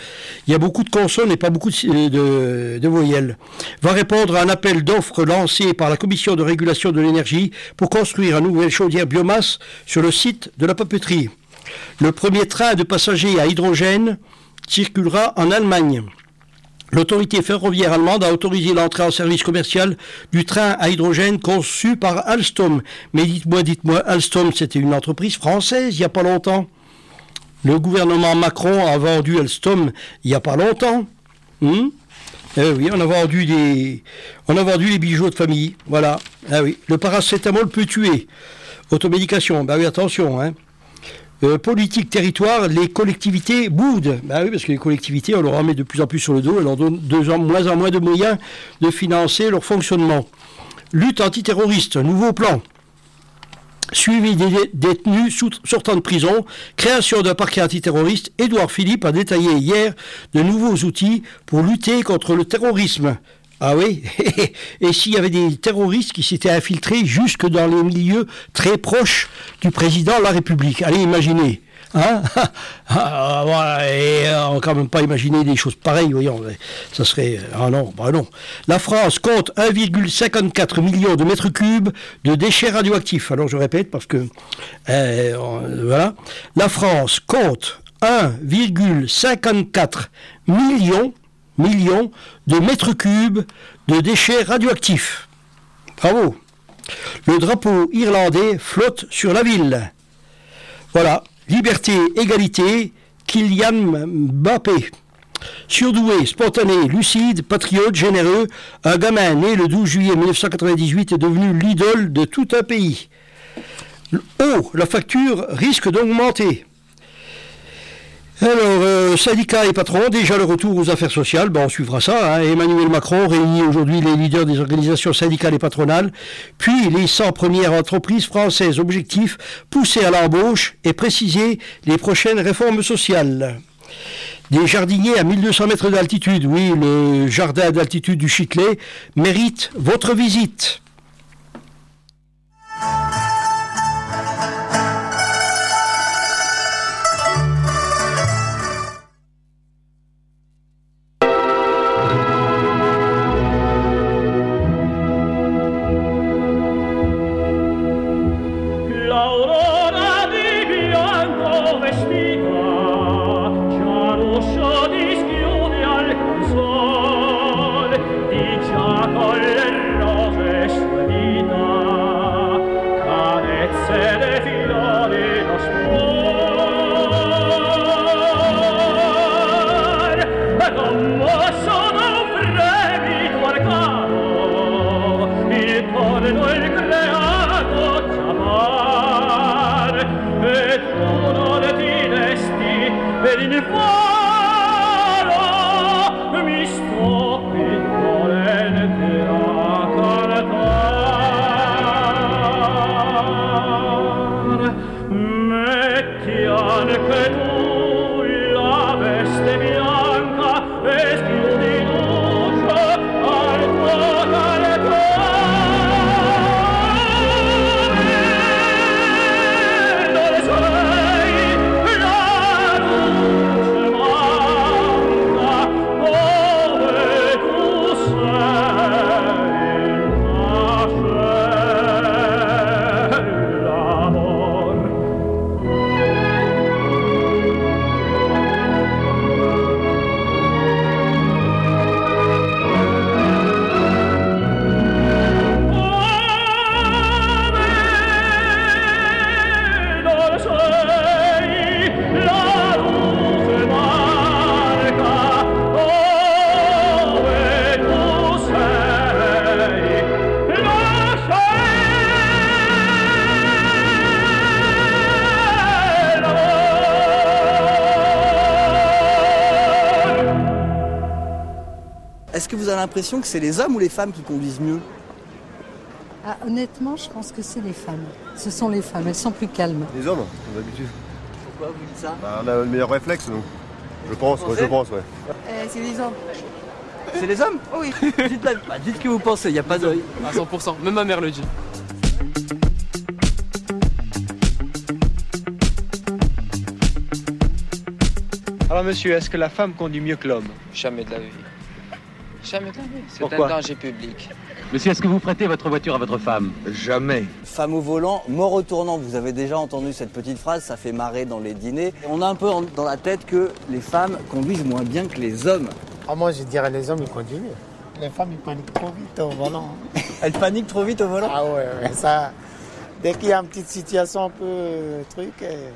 il y a beaucoup de consonnes et pas beaucoup de, de voyelles. Va répondre à un appel d'offres lancé par la Commission de régulation de l'énergie pour construire un nouvel chaudière biomasse sur le site de la papeterie. Le premier train de passagers à hydrogène circulera en Allemagne. L'autorité ferroviaire allemande a autorisé l'entrée en service commercial du train à hydrogène conçu par Alstom. Mais dites-moi, dites-moi, Alstom, c'était une entreprise française il n'y a pas longtemps. Le gouvernement Macron a vendu Alstom il n'y a pas longtemps. Hmm? eh oui, on a vendu des, les bijoux de famille. Voilà. Ah. Le paracétamol peut tuer. Automédication. Ben oui, attention, hein. Euh, politique territoire, les collectivités boudent. Bah oui, parce que les collectivités, on leur en met de plus en plus sur le dos, on leur donne de moins en moins de moyens de financer leur fonctionnement. Lutte antiterroriste, nouveau plan. Suivi des détenus sortant de prison, création d'un parquet antiterroriste, Édouard Philippe a détaillé hier de nouveaux outils pour lutter contre le terrorisme. Ah oui? Et s'il y avait des terroristes qui s'étaient infiltrés jusque dans les milieux très proches du président de la République Allez, imaginez Hein? Ah, et euh, on ne quand même pas imaginer des choses pareilles, voyons. Ça serait. Ah non, bah non. La France compte 1,54 million de mètres cubes de déchets radioactifs. Alors je répète parce que. Euh, voilà. La France compte 1,54 million millions de mètres cubes de déchets radioactifs. Bravo. Le drapeau irlandais flotte sur la ville. Voilà, liberté, égalité, Kylian Mbappé. Surdoué, spontané, lucide, patriote, généreux, un gamin né le 12 juillet 1998 est devenu l'idole de tout un pays. Oh, la facture risque d'augmenter. Alors, euh, syndicats et patrons, déjà le retour aux affaires sociales, ben, on suivra ça. Hein. Emmanuel Macron réunit aujourd'hui les leaders des organisations syndicales et patronales, puis les 100 premières entreprises françaises. Objectif, pousser à l'embauche et préciser les prochaines réformes sociales. Des jardiniers à 1200 mètres d'altitude, oui, le jardin d'altitude du Chiclet mérite votre visite. L'impression que c'est les hommes ou les femmes qui conduisent mieux ah, Honnêtement, je pense que c'est les femmes. Ce sont les femmes, elles sont plus calmes. Les hommes, d'habitude Pourquoi vous dites ça Bah, on a le meilleur réflexe, nous. Je pense, ouais, je pense, ouais. Euh, c'est les hommes. C'est les hommes Oui. dites, la- bah, dites ce que vous pensez, il n'y a pas de... À 100%, même ma mère le dit. Alors monsieur, est-ce que la femme conduit mieux que l'homme? Jamais de la vie. Jamais de la vie. C'est Pourquoi un danger public. Monsieur, est-ce que vous prêtez votre voiture à votre femme Jamais. Femme au volant, mort au tournant. Vous avez déjà entendu cette petite phrase, ça fait marrer dans les dîners. On a un peu dans la tête que les femmes conduisent moins bien que les hommes. Ah, moi, je dirais les hommes, ils conduisent mieux. Les femmes, ils paniquent trop vite au volant. Elles paniquent trop vite au volant Ah ouais, ouais, ça. Dès qu'il y a une petite situation un peu euh, truc, elle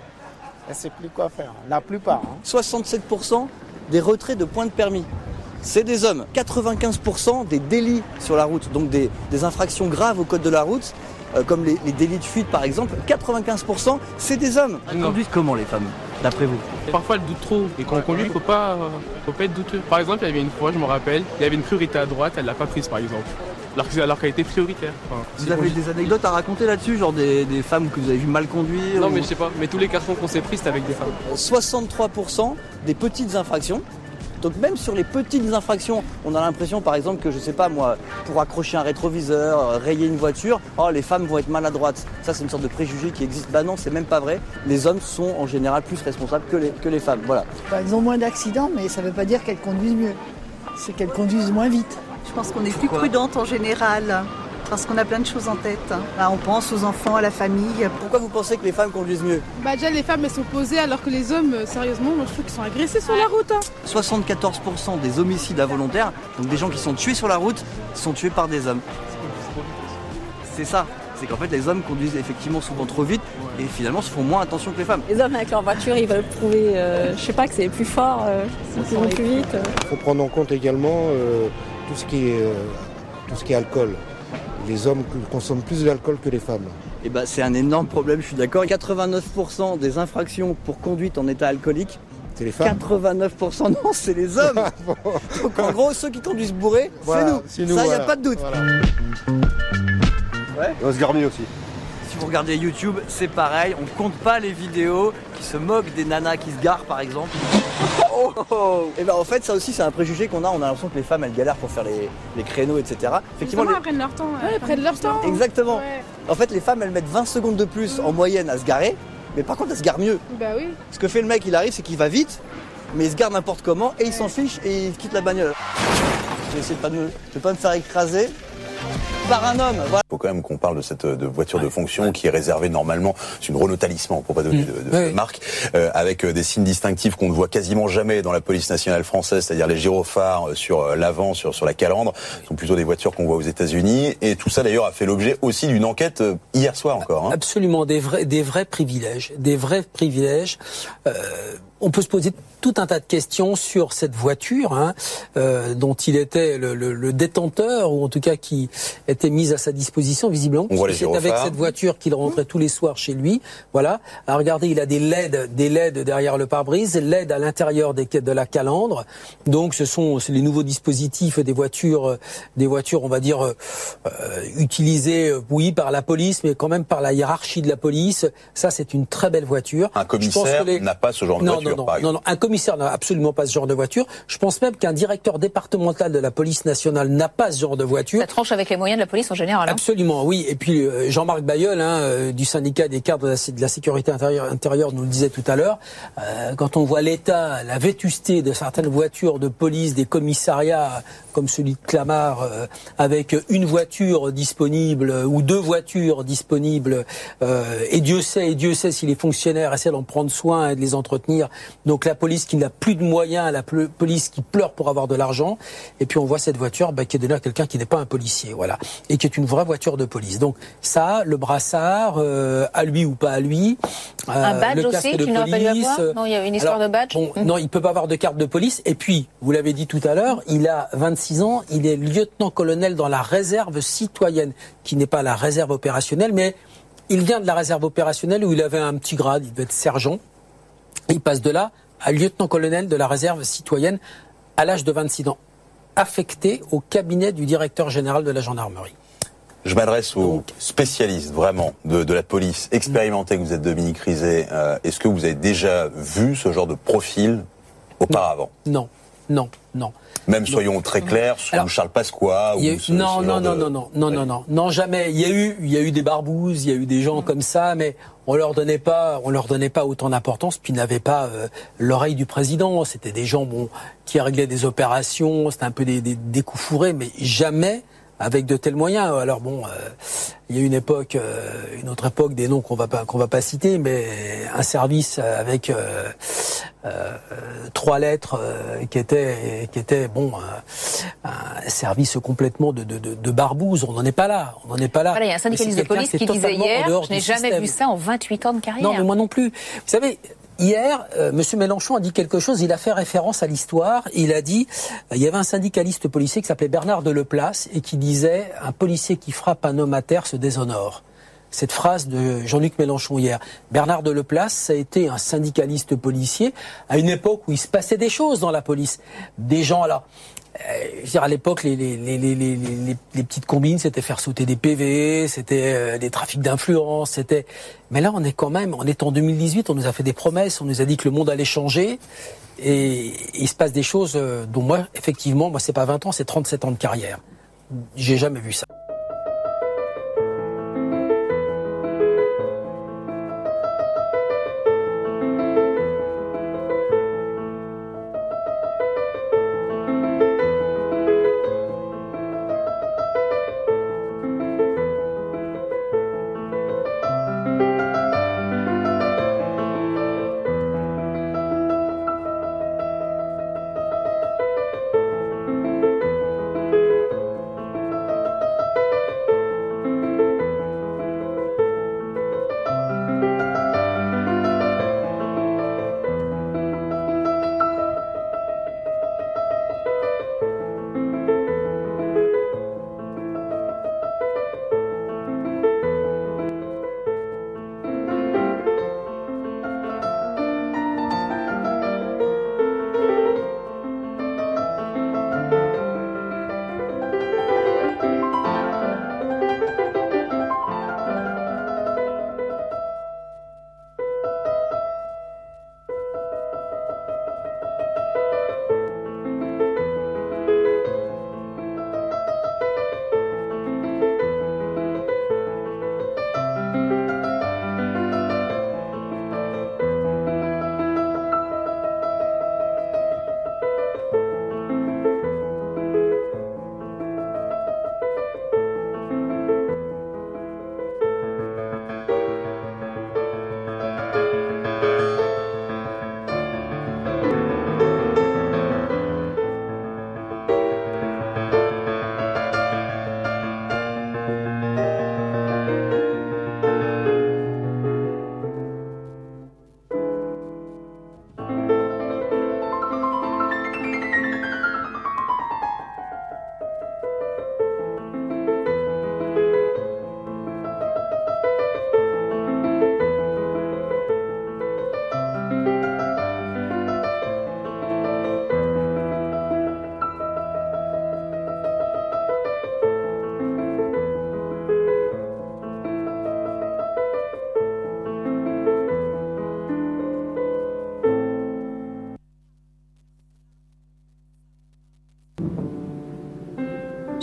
ne sait plus quoi faire. La plupart. hein. 67% des retraits de points de permis. C'est des hommes. 95% des délits sur la route, donc des, des infractions graves au code de la route, euh, comme les, les délits de fuite par exemple, 95% c'est des hommes. Elles conduisent comment les femmes, d'après vous? Parfois, elle doute trop. Et quand on conduit, faut pas, euh, faut pas être douteux. Par exemple, il y avait une fois, je me rappelle, il y avait une priorité à droite, elle l'a pas prise, par exemple. Alors que- alors qu'elle était prioritaire. Enfin, Vous avez des anecdotes à raconter là-dessus, genre des, des femmes que vous avez vu mal conduire Non, ou- mais je sais pas. Mais tous les cartons qu'on s'est pris, c'était avec des femmes. 63% des petites infractions. Donc même sur les petites infractions, on a l'impression par exemple que je sais pas moi, pour accrocher un rétroviseur, euh, rayer une voiture, oh les femmes vont être maladroites. Ça c'est une sorte de préjugé qui existe. Bah non, c'est même pas vrai. Les hommes sont en général plus responsables que les, que les femmes. Voilà. Bah, elles ont moins d'accidents, mais ça ne veut pas dire qu'elles conduisent mieux. C'est qu'elles conduisent moins vite. Je pense qu'on est plus prudente en général. Parce qu'on a plein de choses en tête. Là, on pense aux enfants, à la famille. Pourquoi vous pensez que les femmes conduisent mieux Bah déjà les femmes elles sont posées alors que les hommes, euh, sérieusement, moi je trouve qu'ils sont agressés sur la route. hein. 74% des homicides involontaires, donc des gens qui sont tués sur la route, sont tués par des hommes. C'est ça. C'est qu'en fait les hommes conduisent effectivement souvent trop vite et finalement se font moins attention que les femmes. Les hommes avec leur voiture, ils veulent prouver, euh, je sais pas, que c'est plus fort, euh, qu'ils vont plus vite. Il faut prendre en compte également euh, tout, ce qui est, euh, tout ce qui est alcool. Les hommes consomment plus d'alcool que les femmes. Et bah c'est un énorme problème, je suis d'accord. 89% des infractions pour conduite en état alcoolique, C'est les femmes 89% non, c'est les hommes. Donc en gros, ceux qui conduisent bourrés, Voilà, c'est c'est nous. nous, Ça, il n'y a pas de doute. Voilà. Et on se garmit aussi. Si vous regardez YouTube, c'est pareil, on compte pas les vidéos qui se moquent des nanas qui se garent par exemple. Et ben en fait ça aussi c'est un préjugé qu'on a, on a l'impression que les femmes elles galèrent pour faire les, les créneaux etc. Effectivement, les- elles prennent leur temps. Ouais, elles prennent leur temps. exactement. Ouais. En fait les femmes elles mettent 20 secondes de plus en moyenne à se garer, mais par contre elles se garent mieux. Bah oui. Ce que fait le mec il arrive c'est qu'il va vite, mais il se gare n'importe comment et il s'en fiche et il quitte la bagnole. Je vais essayer de pas me, de pas me faire écraser par un homme. Voilà. Il faut quand même qu'on parle de cette de voiture de fonction qui est réservée normalement, c'est une Renault Talisman pour pas donner de, de marque, euh, avec euh, des signes distinctifs qu'on ne voit quasiment jamais dans la police nationale française, c'est-à-dire les gyrophares euh, sur euh, l'avant, sur sur la calandre, Ce sont plutôt des voitures qu'on voit aux États-Unis. Et tout ça d'ailleurs a fait l'objet aussi d'une enquête euh, hier soir encore. hein. Absolument, des vrais, des vrais privilèges, des vrais privilèges. Euh, on peut se poser tout un tas de questions sur cette voiture hein, euh, dont il était le, le- le détenteur ou en tout cas qui était mise à sa disposition visiblement. C'est avec cette voiture qu'il rentrait tous les soirs chez lui. Voilà. Alors regardez, il a des LED, des LED derrière le pare-brise, LED à l'intérieur des de la calandre. Donc ce sont les nouveaux dispositifs des voitures, euh, des voitures, on va dire euh, euh, utilisées, euh, oui, par la police, mais quand même par la hiérarchie de la police. Ça, c'est une très belle voiture. Un commissaire les- n'a pas ce genre de voiture, non, non, par non, exemple. non, un commissaire n'a absolument pas ce genre de voiture. Je pense même qu'un directeur départemental de la police nationale n'a pas ce genre de voiture. Ça tranche avec les moyens de la police en général. hein. Absolument, oui. Et puis euh, Jean-Marc Bayeul, hein, euh, du syndicat des cadres de la, de la sécurité intérieure, intérieure, nous le disait tout à l'heure. Euh, quand on voit l'état, la vétusté de certaines voitures de police, des commissariats comme celui de Clamart, euh, avec une voiture disponible euh, ou deux voitures disponibles, euh, et Dieu sait, et Dieu sait si les fonctionnaires essaient d'en prendre soin et de les entretenir. Donc la police qui n'a plus de moyens, la police qui pleure pour avoir de l'argent, et puis on voit cette voiture bah, qui est donnée à quelqu'un qui n'est pas un policier, voilà, et qui est une vraie voiture de police. Donc ça, le brassard, euh, à lui ou pas à lui, Un euh, badge le aussi, casque de n'aurait pas dû police. euh, Non, il y a une histoire alors, de badge? bon. Non, il peut pas avoir de carte de police. Et puis, vous l'avez dit tout à l'heure, il a 26 ans, il est lieutenant-colonel dans la réserve citoyenne, qui n'est pas la réserve opérationnelle, mais il vient de la réserve opérationnelle où il avait un petit grade, il devait être sergent. Il passe de là à lieutenant-colonel de la réserve citoyenne à l'âge de 26 ans, affecté au cabinet du directeur général de la gendarmerie. Je m'adresse aux spécialistes vraiment de, de, la police expérimentés que vous êtes, Dominique Rizet. Euh, Est-ce que vous avez déjà vu ce genre de profil auparavant? Non, non, non. Même soyons très clairs sur Charles Pasqua non, non, non, non, non, non, non, non, non, jamais. Il y a eu, il y a eu des barbouzes, il y a eu des gens comme ça, mais on leur donnait pas, on leur donnait pas autant d'importance, puis ils n'avaient pas euh, l'oreille du président. C'était des gens, bon, qui réglaient des opérations, c'était un peu des, des, des coups fourrés, mais jamais avec de tels moyens. Alors bon, euh, il y a une époque, euh, une autre époque, des noms qu'on va pas qu'on va pas citer, mais un service avec euh, trois lettres qui était qui était bon un service complètement de, de, de, de barbouze. On n'en est pas là. On n'en est pas là. Voilà, il y a un syndicaliste de police qui disait hier, je n'ai jamais système. vu ça en 28 ans de carrière. Non, mais moi non plus. Vous savez, hier, euh, M. Mélenchon a dit quelque chose, il a fait référence à l'histoire. Il a dit, euh, il y avait un syndicaliste policier qui s'appelait Bernard Deleplace et qui disait, un policier qui frappe un homme à terre se déshonore. Cette phrase de Jean-Luc Mélenchon hier. Bernard Deleplace, ça a été un syndicaliste policier à une époque où il se passait des choses dans la police. Des gens là. Euh, je dire, à l'époque, les, les, les- les petites combines, c'était faire sauter des PV, c'était euh, des trafics d'influence, c'était. Mais là, on est quand même, on est en 2018, on nous a fait des promesses, on nous a dit que le monde allait changer, et il se passe des choses euh, dont moi, effectivement, moi, c'est pas 20 ans, c'est 37 ans de carrière. J'ai jamais vu ça.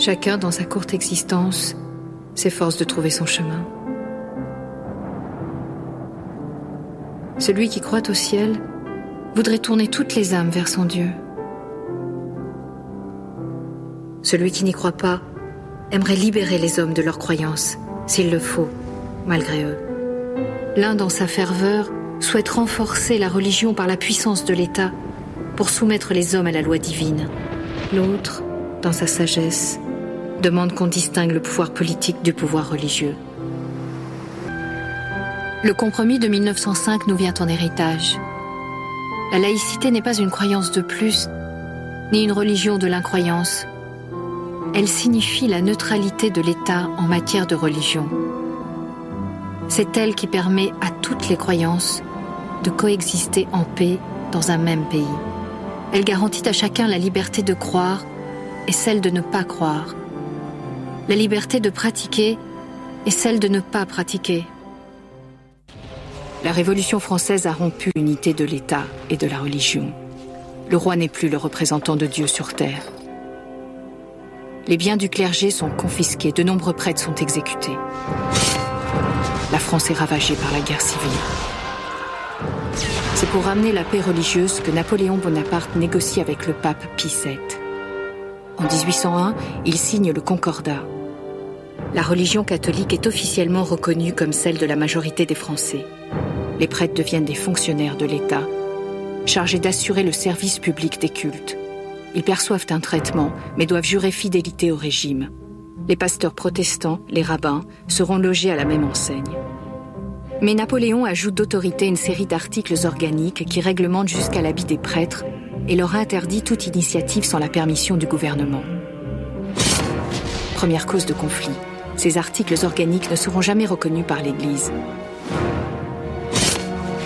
Chacun, dans sa courte existence, s'efforce de trouver son chemin. Celui qui croit au ciel voudrait tourner toutes les âmes vers son Dieu. Celui qui n'y croit pas aimerait libérer les hommes de leurs croyances, s'il le faut, malgré eux. L'un, dans sa ferveur, souhaite renforcer la religion par la puissance de l'État pour soumettre les hommes à la loi divine. L'autre, dans sa sagesse, demande qu'on distingue le pouvoir politique du pouvoir religieux. Le compromis de 1905 nous vient en héritage. La laïcité n'est pas une croyance de plus, ni une religion de l'incroyance. Elle signifie la neutralité de l'État en matière de religion. C'est elle qui permet à toutes les croyances de coexister en paix dans un même pays. Elle garantit à chacun la liberté de croire et celle de ne pas croire. La liberté de pratiquer et celle de ne pas pratiquer. La Révolution française a rompu l'unité de l'État et de la religion. Le roi n'est plus le représentant de Dieu sur terre. Les biens du clergé sont confisqués, de nombreux prêtres sont exécutés. La France est ravagée par la guerre civile. C'est pour ramener la paix religieuse que Napoléon Bonaparte négocie avec le pape Pie VII. En 1801, il signe le Concordat. La religion catholique est officiellement reconnue comme celle de la majorité des Français. Les prêtres deviennent des fonctionnaires de l'État, chargés d'assurer le service public des cultes. Ils perçoivent un traitement, mais doivent jurer fidélité au régime. Les pasteurs protestants, les rabbins, seront logés à la même enseigne. Mais Napoléon ajoute d'autorité une série d'articles organiques qui réglementent jusqu'à l'habit des prêtres et leur interdit toute initiative sans la permission du gouvernement. Première cause de conflit, ces articles organiques ne seront jamais reconnus par l'Église.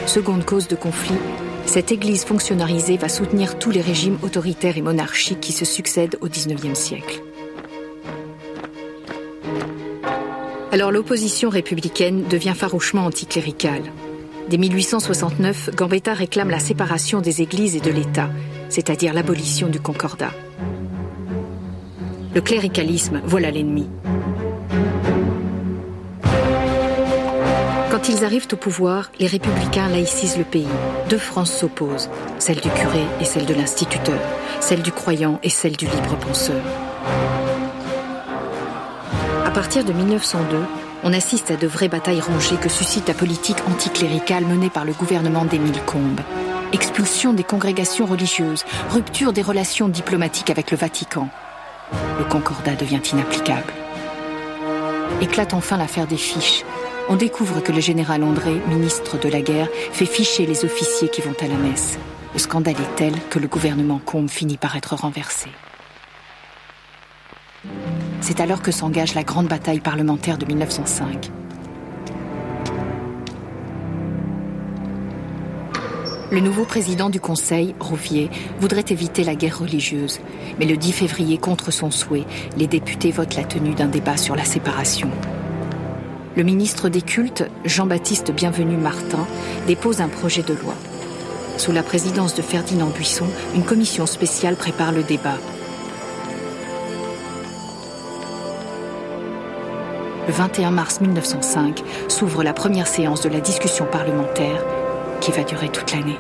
Seconde cause de conflit, cette Église fonctionnalisée va soutenir tous les régimes autoritaires et monarchiques qui se succèdent au XIXe siècle. Alors l'opposition républicaine devient farouchement anticléricale. Dès 1869, Gambetta réclame la séparation des églises et de l'État, c'est-à-dire l'abolition du concordat. Le cléricalisme, voilà l'ennemi. Quand ils arrivent au pouvoir, les républicains laïcisent le pays. Deux France s'opposent, celle du curé et celle de l'instituteur, celle du croyant et celle du libre penseur. À partir de 1902, on assiste à de vraies batailles rangées que suscite la politique anticléricale menée par le gouvernement d'Émile Combes. Expulsion des congrégations religieuses, rupture des relations diplomatiques avec le Vatican. Le concordat devient inapplicable. Éclate enfin l'affaire des fiches. On découvre que le général André, ministre de la guerre, fait ficher les officiers qui vont à la messe. Le scandale est tel que le gouvernement Combes finit par être renversé. C'est alors que s'engage la grande bataille parlementaire de 1905. Le nouveau président du Conseil, Rouvier, voudrait éviter la guerre religieuse. Mais le 10 février, contre son souhait, les députés votent la tenue d'un débat sur la séparation. Le ministre des Cultes, Jean-Baptiste Bienvenu Martin, dépose un projet de loi. Sous la présidence de Ferdinand Buisson, une commission spéciale prépare le débat. Le 21 mars 1905 s'ouvre la première séance de la discussion parlementaire qui va durer toute l'année.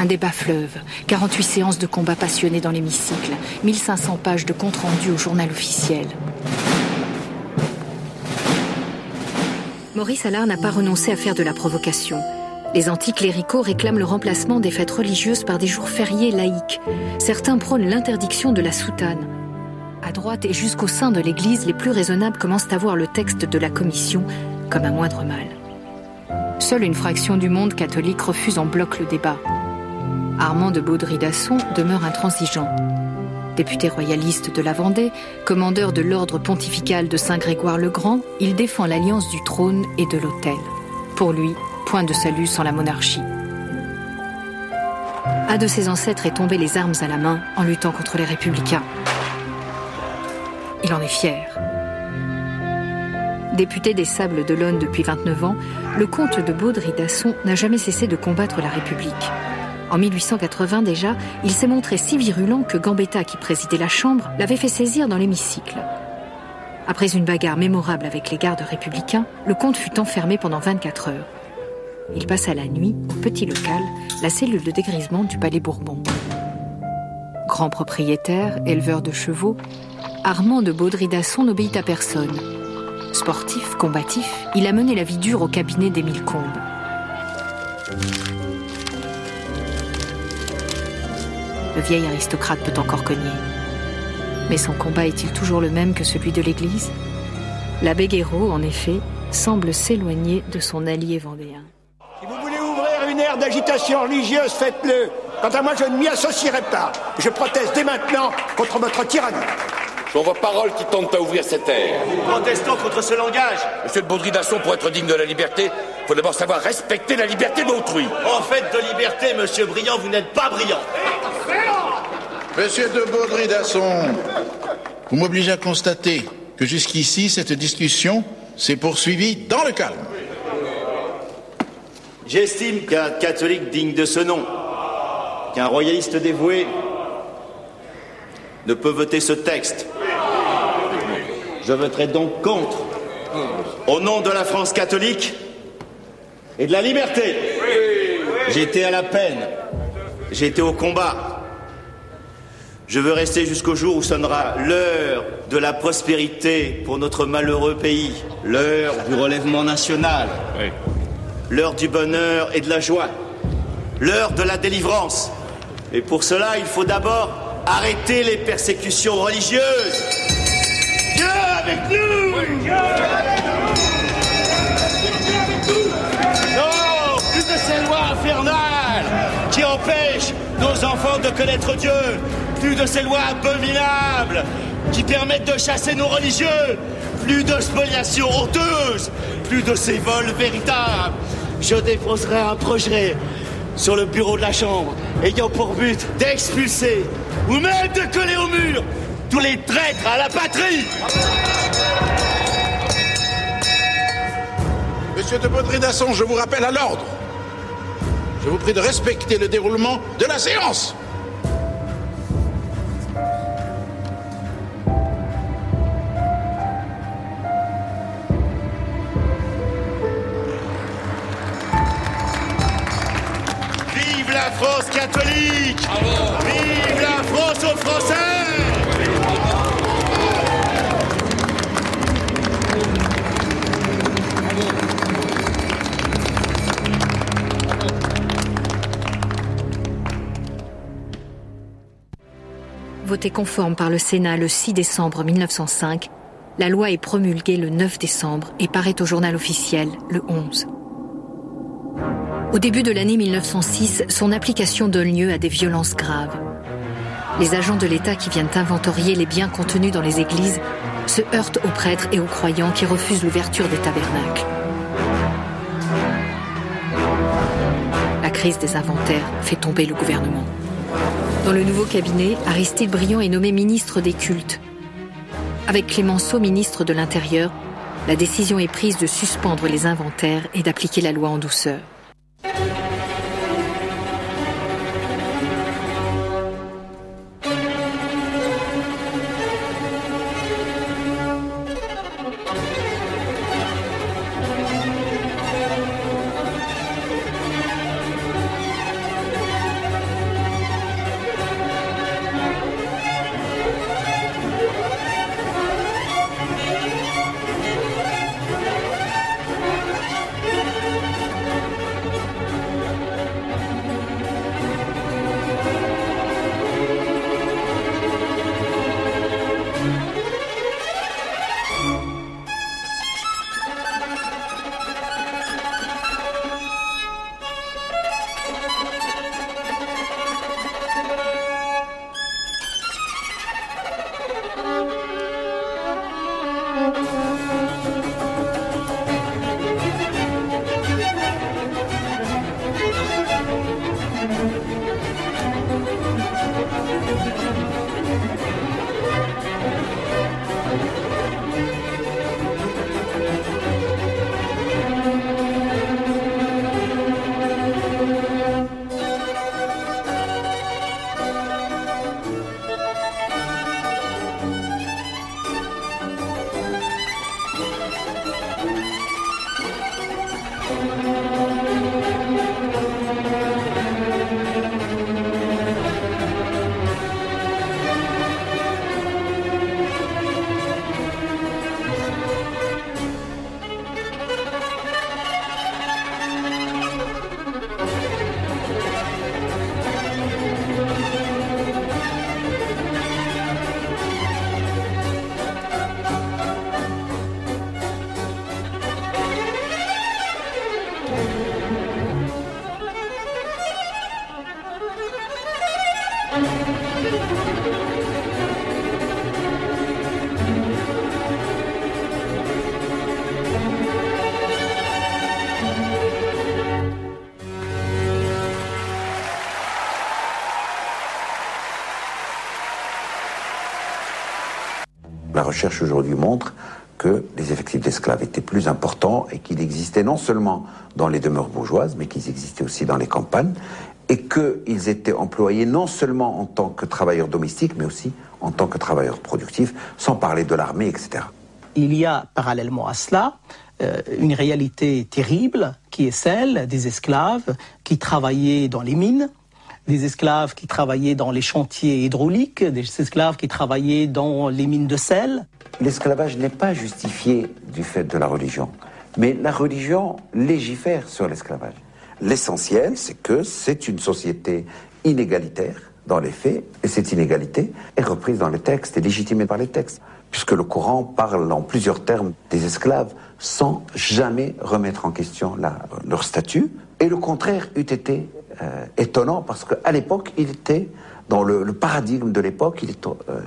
Un débat fleuve, 48 séances de combat passionnés dans l'hémicycle, 1500 pages de compte rendu au journal officiel. Maurice Allard n'a pas renoncé à faire de la provocation. Les anticléricaux réclament le remplacement des fêtes religieuses par des jours fériés laïques. Certains prônent l'interdiction de la soutane. À droite et jusqu'au sein de l'Église, les plus raisonnables commencent à voir le texte de la commission comme un moindre mal. Seule une fraction du monde catholique refuse en bloc le débat. Armand de Baudry-Dasson demeure intransigeant. Député royaliste de la Vendée, commandeur de l'ordre pontifical de Saint-Grégoire le Grand, il défend l'alliance du trône et de l'autel. Pour lui, point de salut sans la monarchie. Un de ses ancêtres est tombé les armes à la main en luttant contre les républicains. Il en est fier. Député des Sables d'Olonne depuis 29 ans, le comte de Baudry-Dasson n'a jamais cessé de combattre la République. En 1880 déjà, il s'est montré si virulent que Gambetta, qui présidait la Chambre, l'avait fait saisir dans l'hémicycle. Après une bagarre mémorable avec les gardes républicains, le comte fut enfermé pendant 24 heures. Il passa la nuit au petit local, la cellule de dégrisement du Palais Bourbon. Grand propriétaire, éleveur de chevaux, Armand de Baudry-Dasson n'obéit à personne. Sportif, combatif, il a mené la vie dure au cabinet d'Émile Combes. Le vieil aristocrate peut encore cogner. Mais son combat est-il toujours le même que celui de l'Église? L'abbé Guéraud, en effet, semble s'éloigner de son allié vendéen. Si vous voulez ouvrir une ère d'agitation religieuse, faites-le. Quant à moi, je ne m'y associerai pas. Je proteste dès maintenant contre votre tyrannie. Ce sont vos paroles qui tentent à ouvrir cette ère. Protestons contre ce langage. Monsieur de Baudry-Dasson, pour être digne de la liberté, faut d'abord savoir respecter la liberté d'autrui. En fait de liberté, monsieur Briand, vous n'êtes pas brillant. Monsieur de Baudry-Dasson, vous m'obligez à constater que jusqu'ici, cette discussion s'est poursuivie dans le calme. J'estime qu'un catholique digne de ce nom, qu'un royaliste dévoué, ne peut voter ce texte. Je voterai donc contre, au nom de la France catholique et de la liberté. Été à la peine, été au combat. Je veux rester jusqu'au jour où sonnera l'heure de la prospérité pour notre malheureux pays, l'heure du relèvement national, l'heure du bonheur et de la joie, l'heure de la délivrance. Et pour cela, il faut d'abord arrêter les persécutions religieuses. Dieu avec nous Non, plus de ces lois infernales nos enfants de connaître Dieu, plus de ces lois abominables qui permettent de chasser nos religieux, plus de spoliations honteuses, plus de ces vols véritables. Je déposerai un projet sur le bureau de la Chambre ayant pour but d'expulser ou même de coller au mur tous les traîtres à la patrie. Monsieur de Baudry-Dasson, je vous rappelle à l'ordre. Je vous prie de respecter le déroulement de la séance. Vive la France catholique! Vive la France aux Français Votée conforme par le Sénat le 6 décembre 1905, la loi est promulguée le 9 décembre et paraît au journal officiel le 11. Au début de l'année 1906, son application donne lieu à des violences graves. Les agents de l'État qui viennent inventorier les biens contenus dans les églises se heurtent aux prêtres et aux croyants qui refusent l'ouverture des tabernacles. La crise des inventaires fait tomber le gouvernement. Dans le nouveau cabinet, Aristide Briand est nommé ministre des cultes. Avec Clémenceau, ministre de l'Intérieur, la décision est prise de suspendre les inventaires et d'appliquer la loi en douceur. La recherche aujourd'hui montre que les effectifs d'esclaves étaient plus importants et qu'ils existaient non seulement dans les demeures bourgeoises, mais qu'ils existaient aussi dans les campagnes, et qu'ils étaient employés non seulement en tant que travailleurs domestiques, mais aussi en tant que travailleurs productifs, sans parler de l'armée, etc. Il y a parallèlement à cela euh, une réalité terrible qui est celle des esclaves qui travaillaient dans les mines, des esclaves qui travaillaient dans les chantiers hydrauliques, des esclaves qui travaillaient dans les mines de sel. L'esclavage n'est pas justifié du fait de la religion, mais la religion légifère sur l'esclavage. L'essentiel, c'est que c'est une société inégalitaire dans les faits, et cette inégalité est reprise dans les textes et légitimée par les textes, puisque le Coran parle en plusieurs termes des esclaves sans jamais remettre en question leur statut, et le contraire eût été euh, étonnant parce qu'à l'époque, il était, dans le, paradigme de l'époque, il, euh,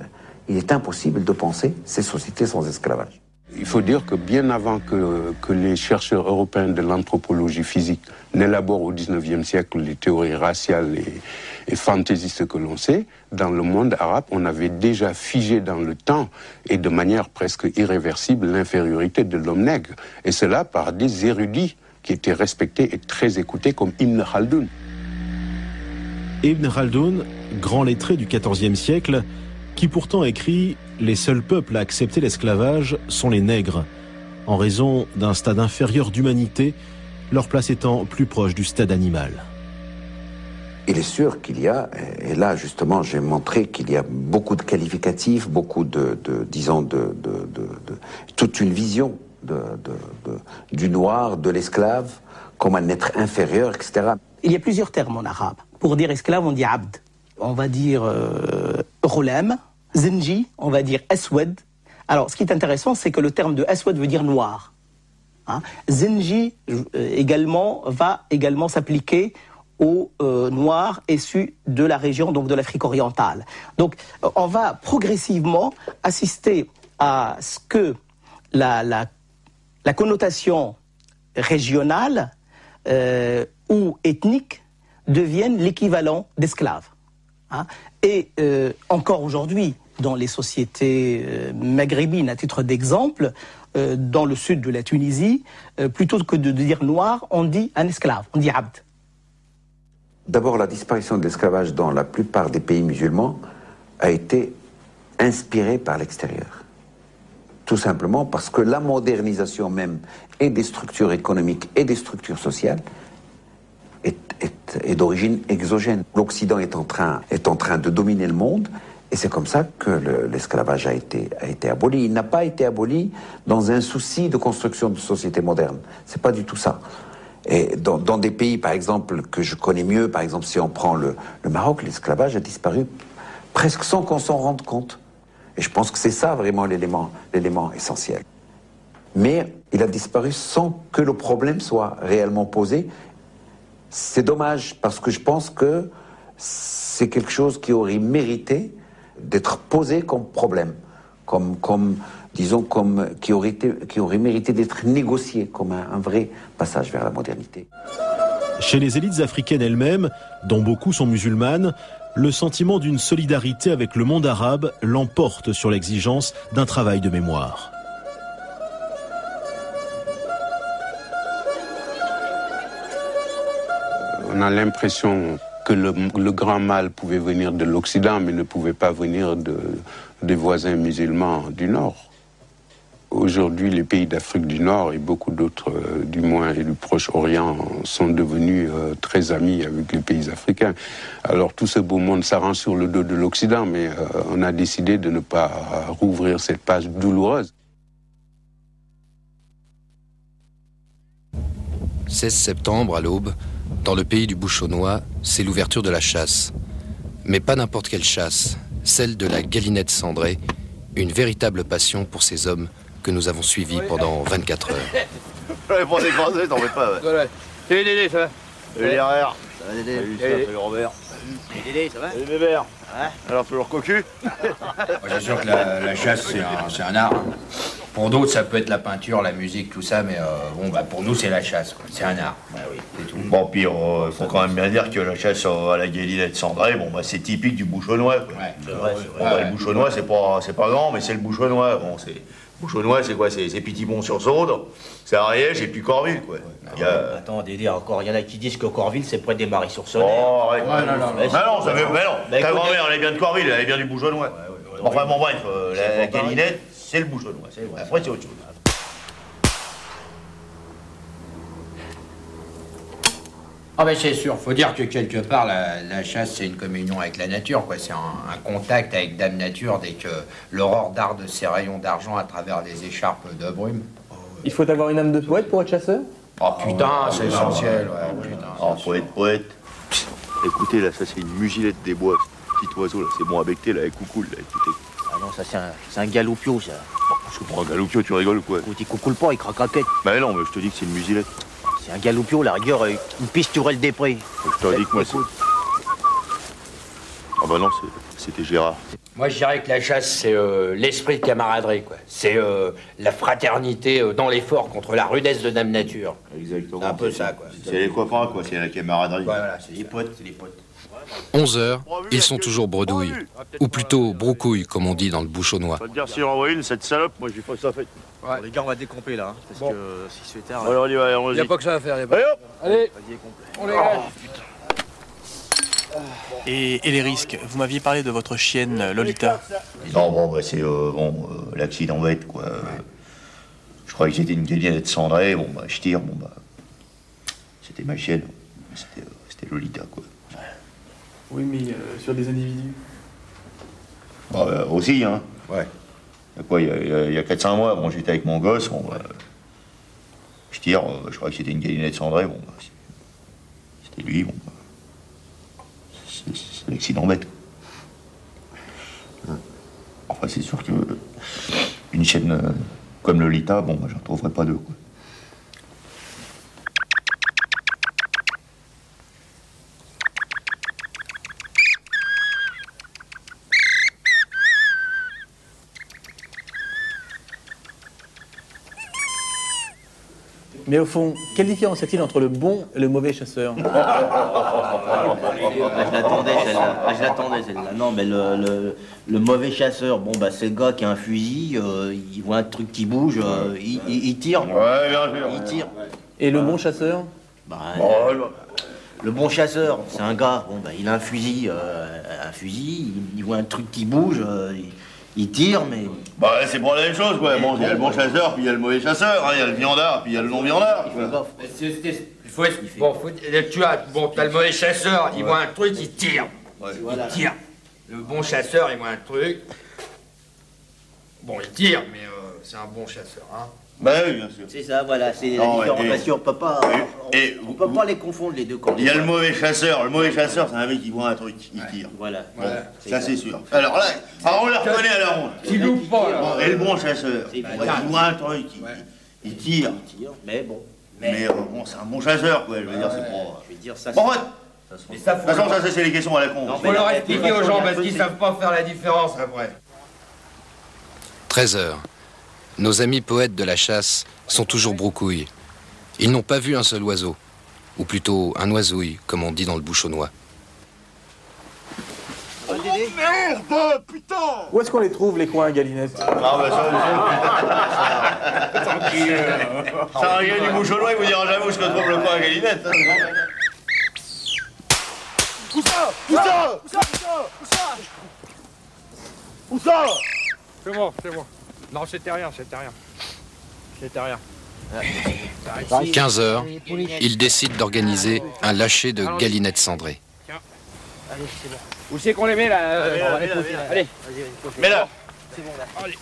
il est impossible de penser ces sociétés sans esclavage. Il faut dire que bien avant que, que les chercheurs européens de l'anthropologie physique n'élaborent au XIXe siècle les théories raciales et, et fantaisistes que l'on sait, dans le monde arabe, on avait déjà figé dans le temps et de manière presque irréversible l'infériorité de l'homme nègre. Et cela par des érudits qui étaient respectés et très écoutés comme Ibn Khaldoun. Ibn Khaldoun, grand lettré du XIVe siècle, qui pourtant écrit Les seuls peuples à accepter l'esclavage sont les nègres, en raison d'un stade inférieur d'humanité, leur place étant plus proche du stade animal. Il est sûr qu'il y a, et là justement j'ai montré qu'il y a beaucoup de qualificatifs, beaucoup de, disons, de, toute une vision du noir, de l'esclave, comme un être inférieur, etc. Il y a plusieurs termes en arabe. Pour dire esclave, on dit abd. On va dire euh, zenji, on va dire aswad. Alors, ce qui est intéressant, c'est que le terme de aswad veut dire noir. Hein? zenji euh, également va également s'appliquer aux euh, noirs issus de la région, donc de l'Afrique orientale. Donc, euh, on va progressivement assister à ce que la, connotation régionale ou ethnique devienne l'équivalent d'esclave. Hein? Et euh, encore aujourd'hui, dans les sociétés euh, maghrébines, à titre d'exemple, euh, dans le sud de la Tunisie, plutôt que de dire noir, on dit un esclave, on dit abd. D'abord, la disparition de l'esclavage dans la plupart des pays musulmans a été inspirée par l'extérieur. Tout simplement parce que la modernisation même et des structures économiques et des structures sociales est, d'origine exogène. L'Occident est, en train, est en train de dominer le monde. Et c'est comme ça que l'esclavage a, été, a été aboli. Il n'a pas été aboli dans un souci de construction de société moderne. C'est pas du tout ça. Et dans, des pays, par exemple, que je connais mieux, par exemple, si on prend le, le Maroc, l'esclavage a disparu presque sans qu'on s'en rende compte. Et je pense que c'est ça vraiment l'élément, l'élément essentiel. Mais il a disparu sans que le problème soit réellement posé c'est dommage parce que je pense que c'est quelque chose qui aurait mérité d'être posé comme problème, comme, disons, comme, qui, aurait mérité d'être négocié comme un vrai passage vers la modernité. Chez les élites africaines elles-mêmes, dont beaucoup sont musulmanes, le sentiment d'une solidarité avec le monde arabe l'emporte sur l'exigence d'un travail de mémoire. On a l'impression que le, grand mal pouvait venir de l'Occident, mais ne pouvait pas venir de, des voisins musulmans du Nord. Aujourd'hui, les pays d'Afrique du Nord et beaucoup d'autres, euh, du moins, et du Proche-Orient, sont devenus euh, très amis avec les pays africains. Alors tout ce beau monde s'arrange sur le dos de l'Occident, mais euh, on a décidé de ne pas rouvrir cette page douloureuse. 16 septembre, à l'aube, dans le pays du bouchonnois, c'est l'ouverture de la chasse. Mais pas n'importe quelle chasse, celle de la galinette cendrée, une véritable passion pour ces hommes que nous avons suivis pendant 24 heures. T'en fais pas, ouais. Salut Dédé, ça va? Salut les. Ça va Dédé Salut, salut Robert. Salut Dédé, ça va? Salut Bébert. Ouais. Alors, toujours cocu Moi j'assure que la, chasse, c'est un, un, art. Hein. Pour d'autres, ça peut être la peinture, la musique, tout ça, mais euh, bon, bah, pour nous, c'est la chasse. C'est un art. Bah oui, c'est tout. Bon, puis il faut quand même bien dire que la chasse à la galinette cendrée, bon, bah, c'est typique du bouchonnois. C'est vrai, c'est Bon, bah, le bouchonnois, c'est pas, c'est pas grand, mais c'est le bouchonnois. Bon, c'est. Bouchonnois, c'est quoi C'est Pitibon-sur-Saude, c'est Ariège et puis Corville, quoi. Il y a- Attends, Dédé, encore, il y en a qui disent que Corville, c'est près des Maris-sur-Saône. Oh, arrête. Ouais, non, non, Mais non, ça veut- mais non. Bah, Ta écoute, grand-mère, elle est bien de Corville, elle est bien du bouchonnois. Enfin, bon, bref, euh, la, galinette, c'est le bouchonnois. Après, c'est autre chose. Ah ben c'est sûr, faut dire que quelque part la, la chasse c'est une communion avec la nature, quoi. C'est un, un contact avec Dame Nature dès que l'aurore darde ses rayons d'argent à travers les écharpes de brume. Il faut avoir une âme de poète pour être chasseur? Oh putain, c'est essentiel, ouais, putain. Oh, poète, poète. Écoutez, là, ça, c'est une mugilette des bois. Petit oiseau, là, c'est bon à becter, là, avec coucou, là, écoutez. Ah non, ça, c'est un, c'est un galoupio, ça. Je comprends un galoupio, tu rigoles ou quoi? Écoute, il coucoule pas, il craque quête. Bah non, mais je te dis que c'est une musilette. C'est un galoupio, la rigueur, euh, une pisturelle des prés. Je te dis que moi, c'est. Ah bah non, c'était Gérard. Moi je dirais que la chasse c'est euh, l'esprit de camaraderie, quoi. C'est euh, la fraternité euh, dans l'effort contre la rudesse de Dame Nature. Exactement. C'est un peu ça, quoi. C'est les copains, quoi, c'est la camaraderie. Voilà, c'est Les potes, c'est les potes. 11 heures, ils sont toujours bredouilles. Ou plutôt broucouilles, comme on dit dans le bouchonnois. Te dire, si on envoie une, cette salope, moi, j'ai pas ça fait. Bon, les gars, on va décomper là, hein, parce que si se fait tard. Alors, on y va. Y a pas que ça à faire, y a pas. Allez, hop Allez, Vas-y, complet. on les lâche. Et, et les risques Vous m'aviez parlé de votre chienne euh, Lolita. Non, bon, bah, c'est euh, bon, euh, l'accident bête, quoi. Euh, Je croyais que c'était une galinette cendrée, bon, bah, je tire, bon, bah. C'était ma chienne. C'était euh, c'était Lolita, quoi. Oui, mais euh, sur des individus. Bah, euh, aussi, hein. Ouais. Il y a quoi, y a- il y a, il y a 4-5 mois, bon, j'étais avec mon gosse, bon, bah, je tire, euh, je crois que c'était une galinette cendrée, bon, bah, c'était lui, bon, bah, c'est c'est l'accident bête. Enfin, c'est sûr que une chaîne euh, comme Lolita, bon, bah, j'en trouverai pas deux, quoi. Mais au fond, quelle différence y a-t-il entre le bon et le mauvais chasseur? Ah, je l'attendais celle-là. Ah, je l'attendais celle-là. Non, mais le, le- le mauvais chasseur, bon, bah, c'est le gars qui a un fusil, euh, il voit un truc qui bouge, euh, il, il- il tire. Ouais, bien sûr. Il tire. Et le bon chasseur? Bah, euh, le bon chasseur, c'est un gars, bon, bah, il a un fusil, euh, un fusil, il, il voit un truc qui bouge, euh, il, il tire, mais. Bah, c'est pour la même chose, quoi. Bon, il y a le bon chasseur, puis il y a le mauvais chasseur, hein, il y a le viandard, puis il y a le non-viandard. Il faut bon, faut- tu as, bon, t'as le mauvais chasseur, il voit un truc, il tire. Il tire. Le bon chasseur, il voit un truc. Bon, il tire, mais euh, c'est un bon chasseur, hein. Bah oui, bien sûr. C'est ça, voilà, c'est la Non, différence. et- Parce qu'on peut pas, Et on peut pas les confondre les deux quand il y a le mauvais chasseur. Le mauvais chasseur, c'est un mec qui voit un truc, il tire. Voilà. Bon, ça c'est sûr. Alors là, alors on le reconnaît à la ronde. Tu loupes pas, là. Bon, Et le bon chasseur, il voit un truc, il, il tire. Mais bon. Mais euh, bon, c'est un bon chasseur, quoi. Je veux dire, c'est pas. Je vais dire ça. Bon, ouais. Mais ça, De toute façon, ça, c'est- c'est les questions à la con. faut leur expliquer aux gens parce qu'ils savent pas faire la différence après. 13 heures. Nos amis poètes de la chasse sont toujours broucouilles. Ils n'ont pas vu un seul oiseau. Ou plutôt un oiseouille, comme on dit dans le bouchonnois. Oh merde, putain Où est-ce qu'on les trouve, les coins à Galinette Ah bah ça, Tranquille. Ça, un gars du bouchonnois, il vous dira jamais où se trouve le coin à Galinette. hein. Où ça? Où ça? Où ça? Où ça? Où ça? C'est bon, c'est bon. Non, c'était rien, c'était rien. C'était rien. 15 heures, ils décident d'organiser un lâcher de galinettes cendrées. Allez, c'est bon. Où c'est qu'on les met là euh, on va les poser, là. Allez. Mais là C'est bon là. Allez.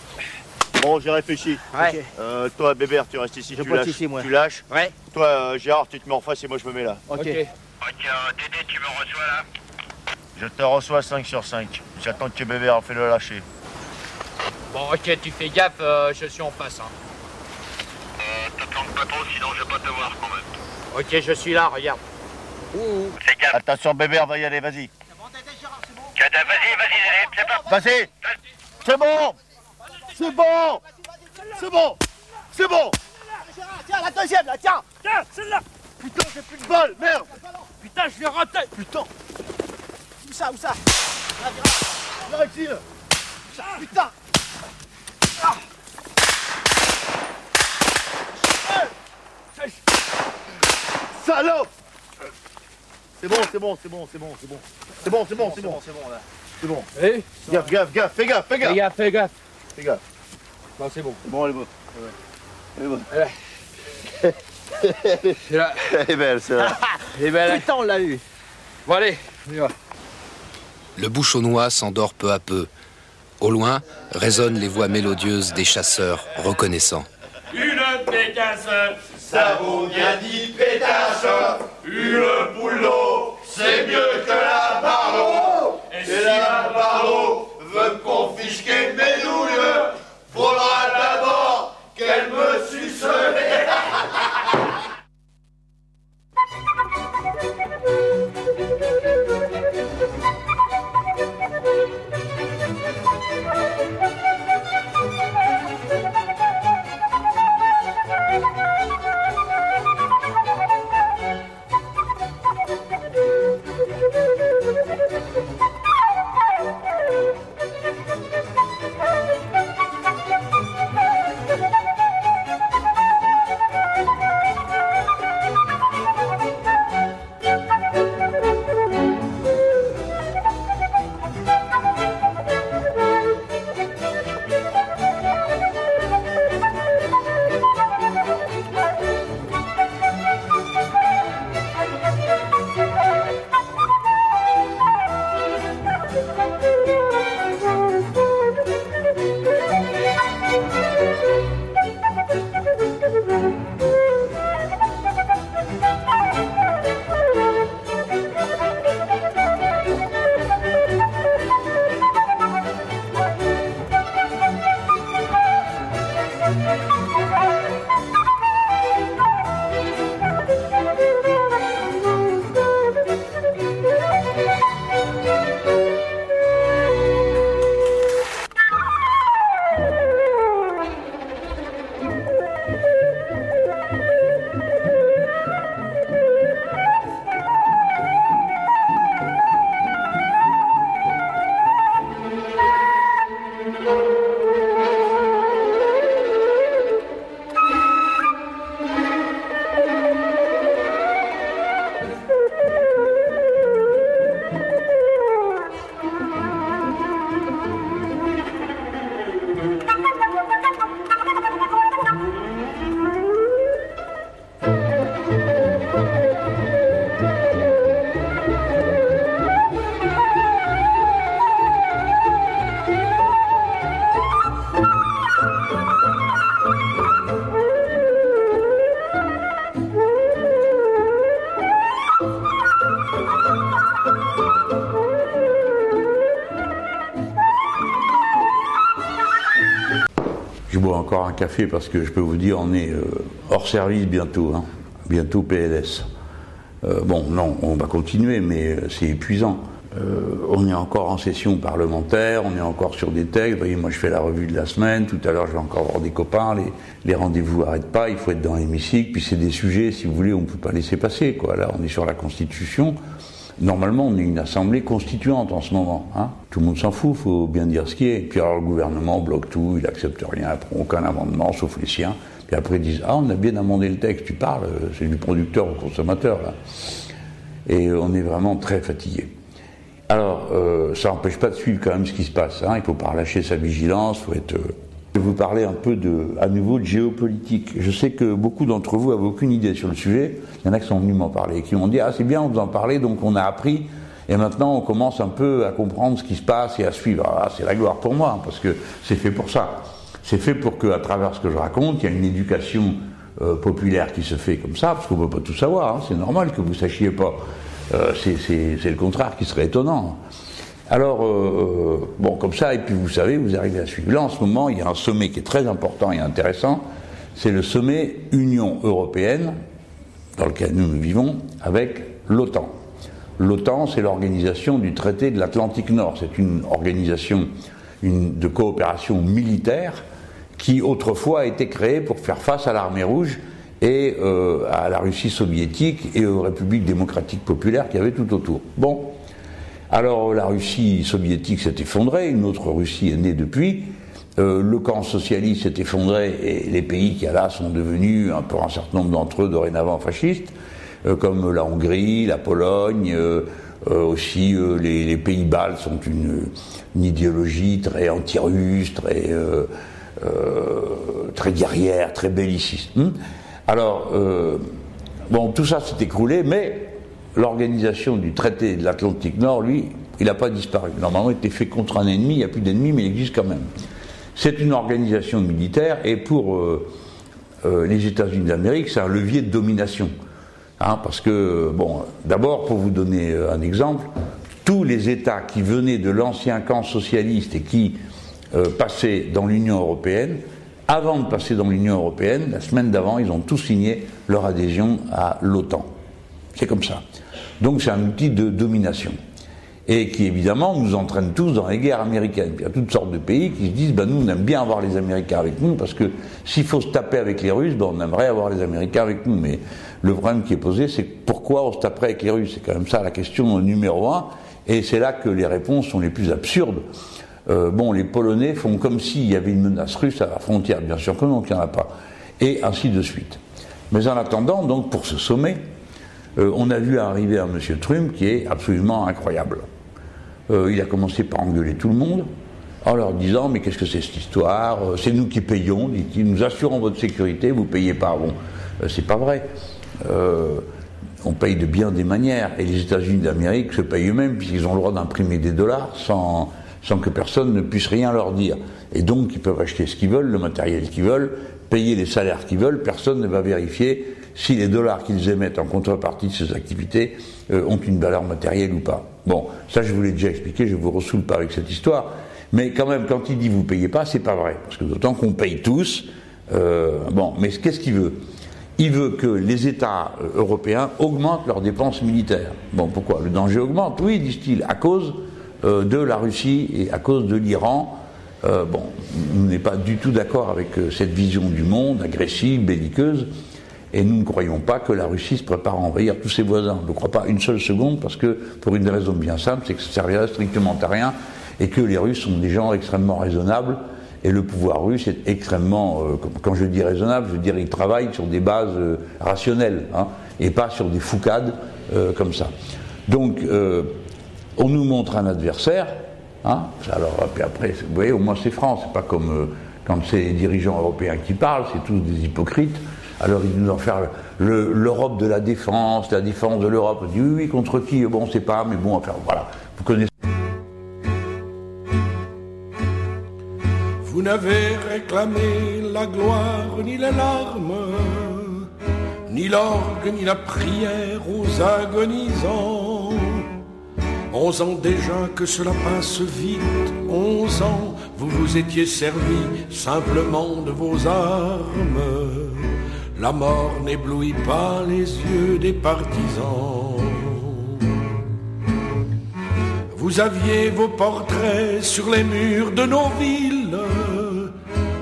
Bon, j'ai réfléchi. Ouais. Euh, toi, Bébert, tu restes ici, Je tu lâches. ici, moi. Tu lâches. Ouais. Toi, euh, Gérard, tu te mets en face et moi je me mets là. Ok. Dédé, tu me reçois là? Je te reçois 5 sur 5. J'attends que Bébert fait le lâcher. Bon, ok, tu fais gaffe, euh, je suis en face. Hein. pas trop, sinon je vais pas te voir quand même. Ok, je suis là, regarde. Fais gaffe. Attention, Bébert, va y aller, vas-y. Vas-y, vas-y, c'est pas. Vas-y C'est bon C'est bon c'est bon C'est bon Tiens, la deuxième, là, tiens Tiens, celle-là Putain, j'ai plus de balles, merde Putain, je l'ai raté Putain Où ça, où ça? Là, viens là ici, là Putain Ah Eh Salope C'est bon, c'est bon, c'est bon, c'est bon, c'est bon. C'est bon, c'est bon, c'est bon. C'est bon, là. C'est bon. Oui Gaffe, gaffe, gaffe, fais gaffe, fais gaffe. Fais gaffe, fais gaffe. Fais gaffe. Non, c'est bon. Bon, elle est bonne. Elle est bonne. C'est là. Elle est belle, c'est là. Elle est belle. Putain, on l'a eu Bon, allez, on y va. Le bouchonnois s'endort peu à peu. Au loin résonnent les voix mélodieuses des chasseurs reconnaissants. Une pétasse, ça vaut bien dix pétasses. Une boule d'eau, c'est mieux que la barreau. Et si la barreau veut confisquer mes douilles, faudra d'abord qu'elle me suce parce que je peux vous dire, on est euh, hors service bientôt, hein. bientôt PLS. Euh, bon, non, on va continuer, mais euh, c'est épuisant. On est encore en session parlementaire, on est encore sur des textes. Vous voyez, moi je fais la revue de la semaine, tout à l'heure je vais encore voir des copains, les, rendez-vous n'arrêtent pas, il faut être dans l'hémicycle, puis c'est des sujets, si vous voulez, on ne peut pas laisser passer. Là, on est sur la Constitution. Normalement, on est une assemblée constituante en ce moment. Hein. Tout le monde s'en fout, faut bien dire ce qui est. Puis alors le gouvernement bloque tout, il accepte rien, prend aucun amendement, sauf les siens. Puis après ils disent Ah, on a bien amendé le texte, tu parles, c'est du producteur au consommateur là. Et on est vraiment très fatigué. Alors, euh, ça n'empêche pas de suivre quand même ce qui se passe. Hein. Il ne faut pas relâcher sa vigilance, faut être. euh, Je vais vous parler un peu de, à nouveau de géopolitique. Je sais que beaucoup d'entre vous n'avaient aucune idée sur le sujet. Il y en a qui sont venus m'en parler, qui m'ont dit ah c'est bien, on vous en parlait, donc on a appris. Et maintenant, on commence un peu à comprendre ce qui se passe et à suivre. Ah, c'est la gloire pour moi, parce que c'est fait pour ça. C'est fait pour qu'à travers ce que je raconte, il y a une éducation euh, populaire qui se fait comme ça, parce qu'on ne peut pas tout savoir. hein. C'est normal que vous sachiez pas. Euh, c'est- le contraire qui serait étonnant. Alors, euh, bon, comme ça, et puis vous savez, vous arrivez à suivre. Là, en ce moment, il y a un sommet qui est très important et intéressant. C'est le sommet Union européenne, dans lequel nous nous vivons, avec l'OTAN. L'OTAN, c'est l'organisation du traité de l'Atlantique Nord. C'est une organisation de coopération militaire qui autrefois a été créé pour faire face à l'armée rouge et euh, à la Russie soviétique et aux républiques démocratiques populaires qu'il y avait tout autour. Bon, alors la Russie soviétique s'est effondrée, une autre Russie est née depuis, euh, le camp socialiste s'est effondré et les pays qui là sont devenus, pour un certain nombre d'entre eux, dorénavant fascistes, comme la Hongrie, la Pologne, euh, aussi les, pays baltes sont une, idéologie très anti-russe, très, très guerrière, très belliciste. Hmm Alors, bon, tout ça s'est écroulé, mais l'organisation du traité de l'Atlantique Nord, lui, il n'a pas disparu. Normalement, il était fait contre un ennemi, il n'y a plus d'ennemi, mais il existe quand même. C'est une organisation militaire et pour euh, euh, les États-Unis d'Amérique, c'est un levier de domination. Hein, parce que, bon, d'abord, pour vous donner euh, un exemple, tous les États qui venaient de l'ancien camp socialiste et qui passaient dans l'Union européenne, avant de passer dans l'Union européenne, la semaine d'avant, ils ont tous signé leur adhésion à l'OTAN. C'est comme ça. Donc c'est un outil de domination et qui évidemment nous entraîne tous dans les guerres américaines. Il y a toutes sortes de pays qui se disent ben, nous on aime bien avoir les Américains avec nous parce que s'il faut se taper avec les Russes, ben, on aimerait avoir les Américains avec nous. Mais le problème qui est posé, c'est pourquoi on se taperait avec les Russes? C'est quand même ça la question numéro un, et c'est là que les réponses sont les plus absurdes. Euh, bon, les Polonais font comme s'il y avait une menace russe à la frontière, bien sûr que non, qu'il n'y en a pas, et ainsi de suite. Mais en attendant, donc, pour ce sommet, euh, on a vu arriver un monsieur Trump qui est absolument incroyable. Euh, il a commencé par engueuler tout le monde en leur disant mais qu'est-ce que c'est cette histoire euh, C'est nous qui payons, dit-il, nous assurons votre sécurité, vous payez pas. Bon, euh, c'est pas vrai. on paye de bien des manières et les États-Unis d'Amérique se payent eux-mêmes puisqu'ils ont le droit d'imprimer des dollars sans, sans que personne ne puisse rien leur dire. Et donc ils peuvent acheter ce qu'ils veulent, le matériel qu'ils veulent, payer les salaires qu'ils veulent, personne ne va vérifier si les dollars qu'ils émettent en contrepartie de ces activités ont une valeur matérielle ou pas. Bon, ça je vous l'ai déjà expliqué, je ne vous ressoule pas avec cette histoire. Mais quand même, quand il dit vous payez pas, c'est pas vrai. Parce que d'autant qu'on paye tous. Euh, bon, mais qu'est-ce qu'il veut? Il veut que les États euh, européens augmentent leurs dépenses militaires. Bon, pourquoi? Le danger augmente Oui, disent-ils, à cause euh, de la Russie et à cause de l'Iran. bon, on n'est pas du tout d'accord avec cette vision du monde agressive, belliqueuse. Et nous ne croyons pas que la Russie se prépare à envahir tous ses voisins. On ne croit pas une seule seconde parce que, pour une raison bien simple, c'est que ça ne servirait strictement à rien et que les Russes sont des gens extrêmement raisonnables et le pouvoir russe est extrêmement, euh, quand je dis raisonnable, je veux dire il travaille sur des bases euh, rationnelles hein, et pas sur des foucades euh, comme ça. Donc, on nous montre un adversaire. Hein, alors, puis après, vous voyez, au moins c'est franc, c'est pas comme quand c'est les dirigeants européens qui parlent, c'est tous des hypocrites. Alors ils nous en faire l'Europe de la défense, la défense de l'Europe. On dit oui, oui, contre qui? Bon, on ne sait pas, mais bon, enfin voilà. Vous connaissez. Vous n'avez réclamé la gloire ni les larmes, ni l'orgue ni la prière aux agonisants. Onze ans déjà que cela passe vite, onze ans, vous vous étiez servi simplement de vos armes. La mort n'éblouit pas les yeux des partisans. Vous aviez vos portraits sur les murs de nos villes,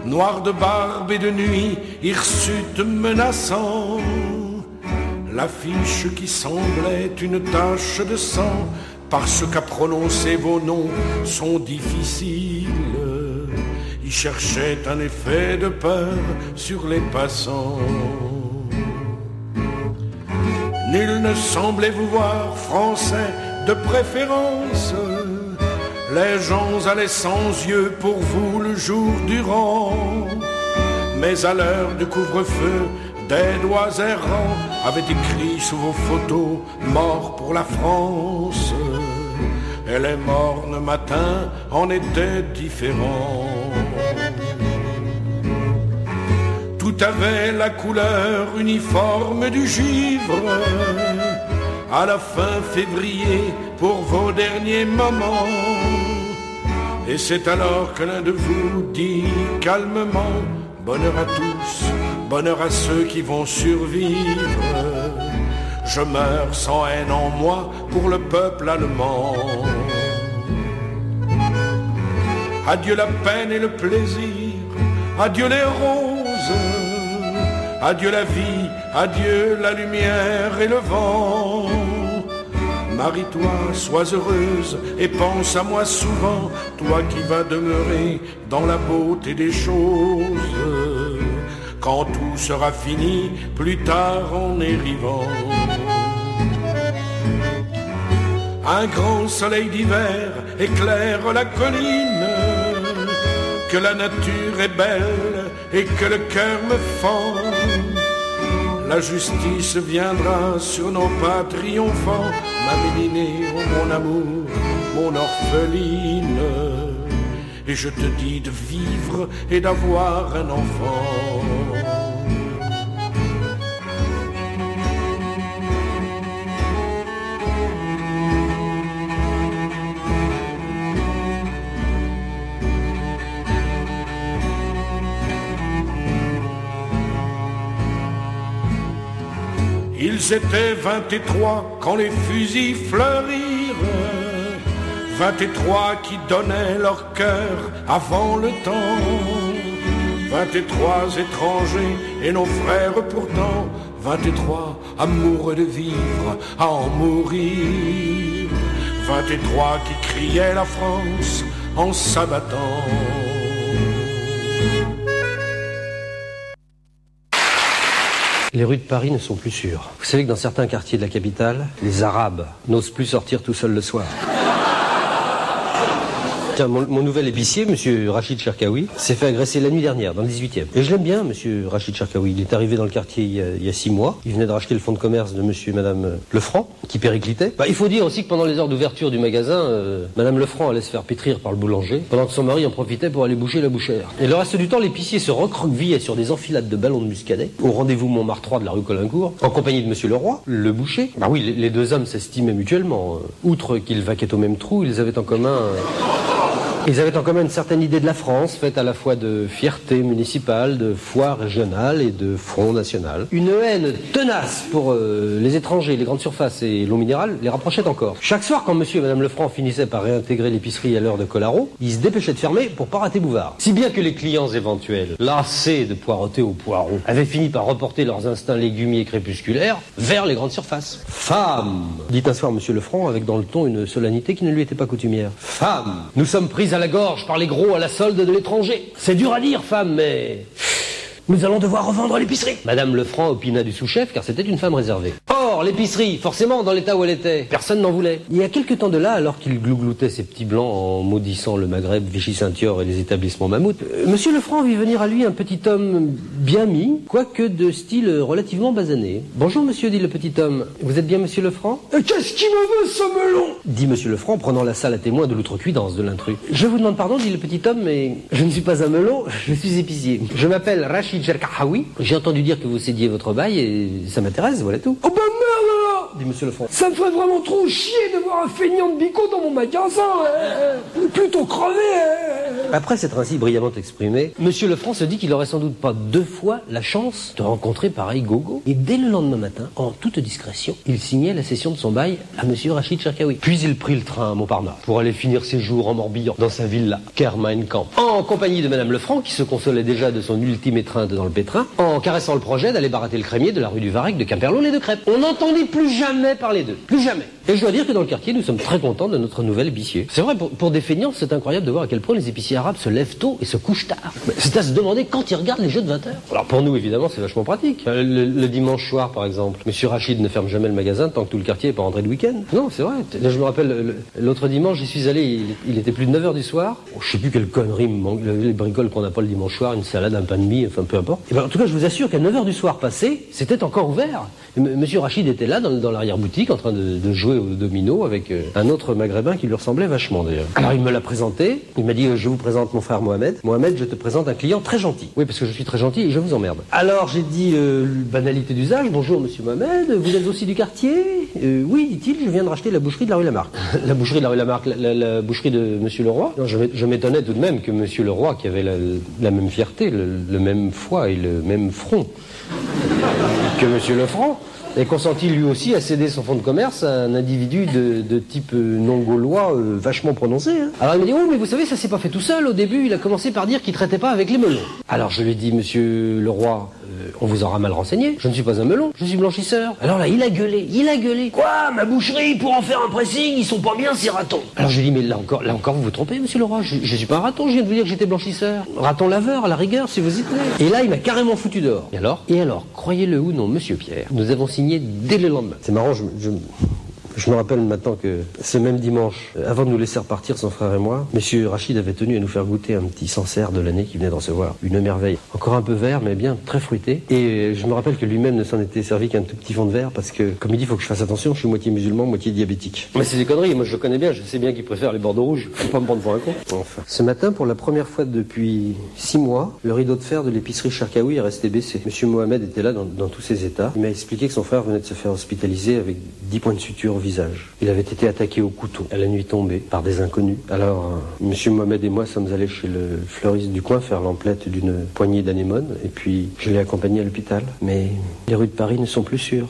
noirs de barbe et de nuit, hirsutes menaçants. L'affiche qui semblait une tache de sang, parce qu'à prononcer vos noms sont difficiles cherchait un effet de peur sur les passants. Nul ne semblait vous voir français de préférence. Les gens allaient sans yeux pour vous le jour durant. Mais à l'heure du couvre-feu, des doigts errants avaient écrit sous vos photos Mort pour la France. Et les mornes matins en étaient différents. Tout avait la couleur uniforme du givre. À la fin février, pour vos derniers moments. Et c'est alors que l'un de vous dit calmement Bonheur à tous, bonheur à ceux qui vont survivre. Je meurs sans haine en moi pour le peuple allemand. Adieu la peine et le plaisir adieu les roses, adieu la vie, adieu la lumière et le vent. Marie-toi, sois heureuse et pense à moi souvent, toi qui vas demeurer dans la beauté des choses. Quand tout sera fini, plus tard en arrivant. Un grand soleil d'hiver éclaire la colline, que la nature est belle et que le cœur me fend. La justice viendra sur nos pas triomphants, ma mélinée, oh mon amour, mon orpheline. Et je te dis de vivre et d'avoir un enfant. Et trois quand les fusils fleurirent. Vingt et trois qui donnaient leur cœur avant le temps. Vingt et trois étrangers et nos frères pourtant. Vingt et trois amoureux de vivre à en mourir. Vingt et trois qui criaient la France en s'abattant. Les rues de Paris ne sont plus sûres. Vous savez que dans certains quartiers de la capitale, les Arabes n'osent plus sortir tout seuls le soir. Mon, nouvel épicier, monsieur Rachid Cherkaoui, s'est fait agresser la nuit dernière, dans le 18e. Et je l'aime bien, monsieur Rachid Cherkaoui. Il est arrivé dans le quartier il y, a, six mois. Il venait de racheter le fonds de commerce de monsieur et madame euh, Lefranc, qui périclitait. Bah, il faut dire aussi que pendant les heures d'ouverture du magasin, euh, madame Lefranc allait se faire pétrir par le boulanger, pendant que son mari en profitait pour aller boucher la bouchère. Et le reste du temps, l'épicier se recroquevillait sur des enfilades de ballons de muscadet, au rendez-vous Montmartre 3 de la rue Colincourt, en compagnie de monsieur Leroy, le boucher. Bah oui, les, deux hommes s'estimaient mutuellement. Euh, Outre qu'ils vaquaient au même trou, ils avaient en commun... ils avaient en commun une certaine idée de la France, faite à la fois de fierté municipale, de foi régionale et de front national. Une haine tenace pour euh, les étrangers, les grandes surfaces et l'eau minérale les rapprochait encore. Chaque soir, quand monsieur et madame Lefranc finissaient par réintégrer l'épicerie à l'heure de Colaro, ils se dépêchaient de fermer pour pas rater Bouvard. Si bien que les clients éventuels, lassés de poireauter au poireau, avaient fini par reporter leurs instincts légumiers crépusculaires vers les grandes surfaces. Femme dit un soir monsieur Lefranc avec dans le ton une solennité qui ne lui était pas coutumière. Femme à la gorge par les gros à la solde de l'étranger. C'est dur à dire, femme, mais... Nous allons devoir revendre l'épicerie. Madame Lefranc opina du sous-chef car c'était une femme réservée. Or, l'épicerie, forcément, dans l'état où elle était, personne n'en voulait. Il y a quelque temps de là, alors qu'il glougloutait ses petits blancs en maudissant le Maghreb, Vichy-Saint-Yor et les établissements mammouth, euh, Monsieur Lefranc vit venir à lui un petit homme bien mis, quoique de style relativement basané. Bonjour monsieur, dit le petit homme. Vous êtes bien monsieur Lefranc? Qu'est-ce qui me veut, ce melon? Dit monsieur Lefranc, prenant la salle à témoin de l'outrecuidance de l'intrus. Je vous demande pardon, dit le petit homme, mais je ne suis pas un melon, je suis épicier. Je m'appelle Rachid. J'ai entendu dire que vous cédiez votre bail et ça m'intéresse, voilà tout. Oh merde dit monsieur Lefranc. Ça me ferait vraiment trop chier de voir un feignant de bico dans mon magasin. hein. Plutôt crevé. hein. Après s'être ainsi brillamment exprimé, Monsieur Lefranc se dit qu'il aurait sans doute pas deux fois la chance de rencontrer pareil gogo. Et dès le lendemain matin, en toute discrétion, il signait la cession de son bail à Monsieur Rachid Cherkaoui. Puis il prit le train à Montparnasse pour aller finir ses jours en morbillant dans sa villa, Kermain-Camp, en compagnie de Madame Lefranc qui se consolait déjà de son ultime étreinte dans le pétrin, en caressant le projet d'aller barater le crémier de la rue du Varec de Quimperlon et de Crêpes. On n'entendait plus jamais parler d'eux. Plus jamais. Et je dois dire que dans le quartier, nous sommes très contents de notre nouvel épicier. C'est vrai, pour, pour des feignants, c'est incroyable de voir à quel point les épiciers arabes se lèvent tôt et se couchent tard. C'est à se demander quand ils regardent les jeux de 20 heures. Alors pour nous, évidemment, c'est vachement pratique. Euh, Le, le dimanche soir, par exemple, Monsieur Rachid ne ferme jamais le magasin tant que tout le quartier n'est pas rentré de week-end. Non, c'est vrai. Là, je me rappelle, le- l'autre dimanche, j'y suis allé, il, était plus de 9 heures du soir. Oh, je sais plus quelle connerie me le- les bricoles qu'on n'a pas le dimanche soir, une salade, un pain de mie, enfin peu importe. Et ben, en tout cas, je vous assure qu'à 9 heures du soir passé, c'était encore ouvert. M- Monsieur Rachid était là, dans, dans l'arrière-boutique, en train de jouer au domino avec euh, un autre maghrébin qui lui ressemblait vachement d'ailleurs. Alors il me l'a présenté, il m'a dit euh, je vous présente mon frère Mohamed. Mohamed, je te présente un client très gentil. Oui, parce que je suis très gentil et je vous emmerde. Alors j'ai dit euh, banalité d'usage, bonjour monsieur Mohamed, vous êtes aussi du quartier? Oui, dit-il, je viens de racheter la boucherie de la rue Lamarck. la boucherie de la rue Lamarck, la, boucherie de monsieur Leroy? Je m'é- je m'étonnais tout de même que monsieur Leroy, qui avait la, la même fierté, le, le même foie et le même front que monsieur Lefranc, ait consenti lui aussi à céder son fonds de commerce à un individu de, de type euh, non-gaulois euh, vachement prononcé. hein. Alors il m'a dit, oh mais vous savez, ça s'est pas fait tout seul. Au début, il a commencé par dire qu'il traitait pas avec les melons. Alors je lui ai dit, monsieur le roi, on vous aura mal renseigné. Je ne suis pas un melon, je suis blanchisseur. Alors là, il a gueulé, il a gueulé. Quoi? Ma boucherie, pour en faire un pressing, ils sont pas bien ces ratons. Alors je lui dit, mais là encore, là encore, vous vous trompez, monsieur le roi. Je, je suis pas un raton, je viens de vous dire que j'étais blanchisseur. Raton laveur, à la rigueur, si vous y tenez. Et là, il m'a carrément foutu dehors. Et alors? Et alors, croyez-le ou non, monsieur Pierre, nous avons signé dès le lendemain. C'est marrant, je, je, je me rappelle maintenant que ce même dimanche, euh, avant de nous laisser repartir, son frère et moi, monsieur Rachid avait tenu à nous faire goûter un petit Sancerre de l'année qui venait de recevoir. Une merveille. Encore un peu vert, mais bien très fruité. Et euh, je me rappelle que lui-même ne s'en était servi qu'un tout petit fond de verre parce que, comme il dit, il faut que je fasse attention, je suis moitié musulman, moitié diabétique. Mais c'est des conneries, moi je le connais bien, je sais bien qu'il préfère les bordeaux rouges. Faut pas me prendre pour un con. Enfin. Ce matin, pour la première fois depuis six mois, le rideau de fer de l'épicerie Charkaoui est resté baissé. Monsieur Mohamed était là dans, dans tous ses états. Il m'a expliqué que son frère venait de se faire hospitaliser avec 10 points de suture Il avait été attaqué au couteau à la nuit tombée par des inconnus. Alors, euh, Monsieur Mohamed et moi sommes allés chez le fleuriste du coin faire l'emplette d'une poignée d'anémones et puis je l'ai accompagné à l'hôpital. Mais les rues de Paris ne sont plus sûres.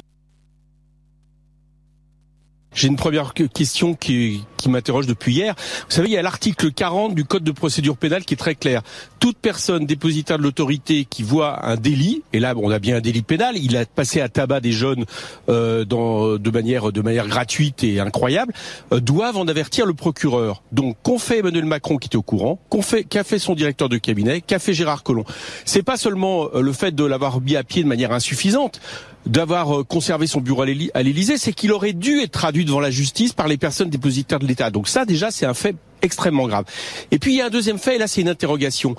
J'ai une première que- question qui, qui m'interroge depuis hier. Vous savez, il y a l'article 40 du Code de procédure pénale qui est très clair. Toute personne dépositaire de l'autorité qui voit un délit, et là on a bien un délit pénal, il a passé à tabac des jeunes euh, de manière de manière gratuite et incroyable, euh, doivent en avertir le procureur. Donc qu'ont fait Emmanuel Macron qui était au courant, qu'ont fait qu'a fait son directeur de cabinet, qu'a fait Gérard Collomb? C'est pas seulement euh, le fait de l'avoir mis à pied de manière insuffisante d'avoir euh, conservé son bureau à l'Élysée, c'est qu'il aurait dû être traduit devant la justice par les personnes dépositaires de l'État. Donc ça, déjà, c'est un fait extrêmement grave. Et puis il y a un deuxième fait, et là c'est une interrogation.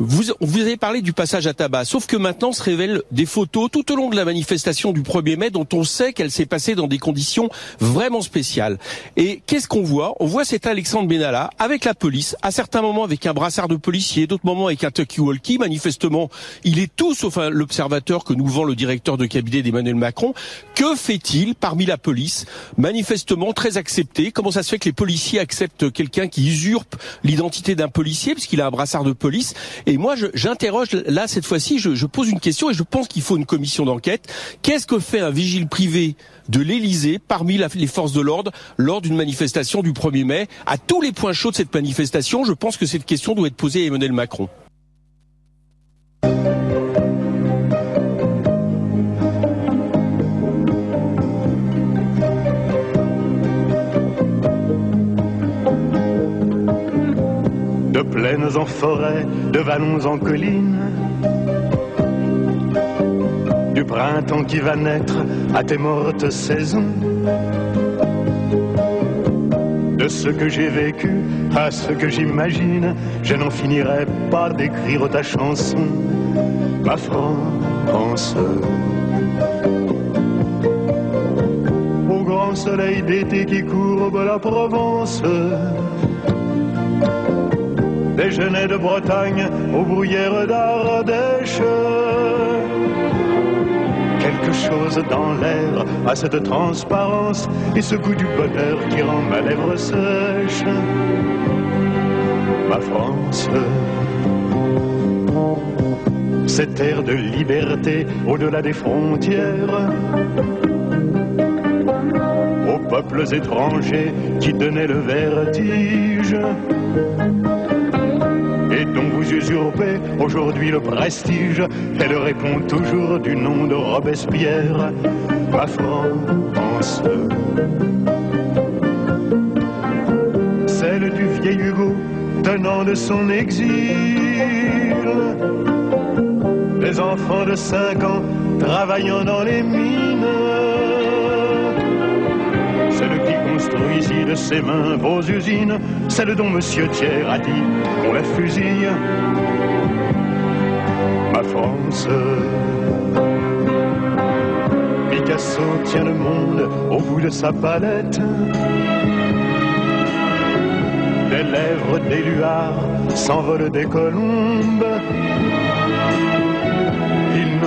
Vous, vous avez parlé du passage à tabac, sauf que maintenant se révèlent des photos tout au long de la manifestation du 1er mai dont on sait qu'elle s'est passée dans des conditions vraiment spéciales. Et qu'est-ce qu'on voit? On voit cet Alexandre Benalla avec la police, à certains moments avec un brassard de policier, d'autres moments avec un talkie-walkie. Manifestement, il est tout sauf l'observateur que nous vend le directeur de cabinet d'Emmanuel Macron. Que fait-il parmi la police? Manifestement très accepté. Comment ça se fait que les policiers acceptent quelqu'un qui usurpe l'identité d'un policier puisqu'il a un brassard de police? Et moi, j'interroge là cette fois-ci, je, pose une question et je pense qu'il faut une commission d'enquête. Qu'est-ce que fait un vigile privé de l'Élysée parmi les forces de l'ordre lors d'une manifestation du 1er mai? À tous les points chauds de cette manifestation, je pense que cette question doit être posée à Emmanuel Macron. Plaines en forêt, de vallons en collines, du printemps qui va naître à tes mortes saisons, de ce que j'ai vécu à ce que j'imagine, je n'en finirai pas d'écrire ta chanson, ma France. Au grand soleil d'été qui courbe la Provence, genêts de Bretagne aux bruyères d'Ardèche. Quelque chose dans l'air a cette transparence et ce goût du bonheur qui rend ma lèvre sèche. Ma France, cette air de liberté au-delà des frontières. Aux peuples étrangers qui donnaient le vertige et dont vous usurpez aujourd'hui le prestige. Elle répond toujours du nom de Robespierre, ma France. Celle du vieil Hugo tenant de son exil. Les enfants de 5 ans travaillant dans les mines. Celle qui construit ici de ses mains vos usines, celle dont Monsieur Thiers a dit qu'on la fusille. Ma France. Picasso tient le monde au bout de sa palette. Des lèvres d'éluard s'envolent des colombes.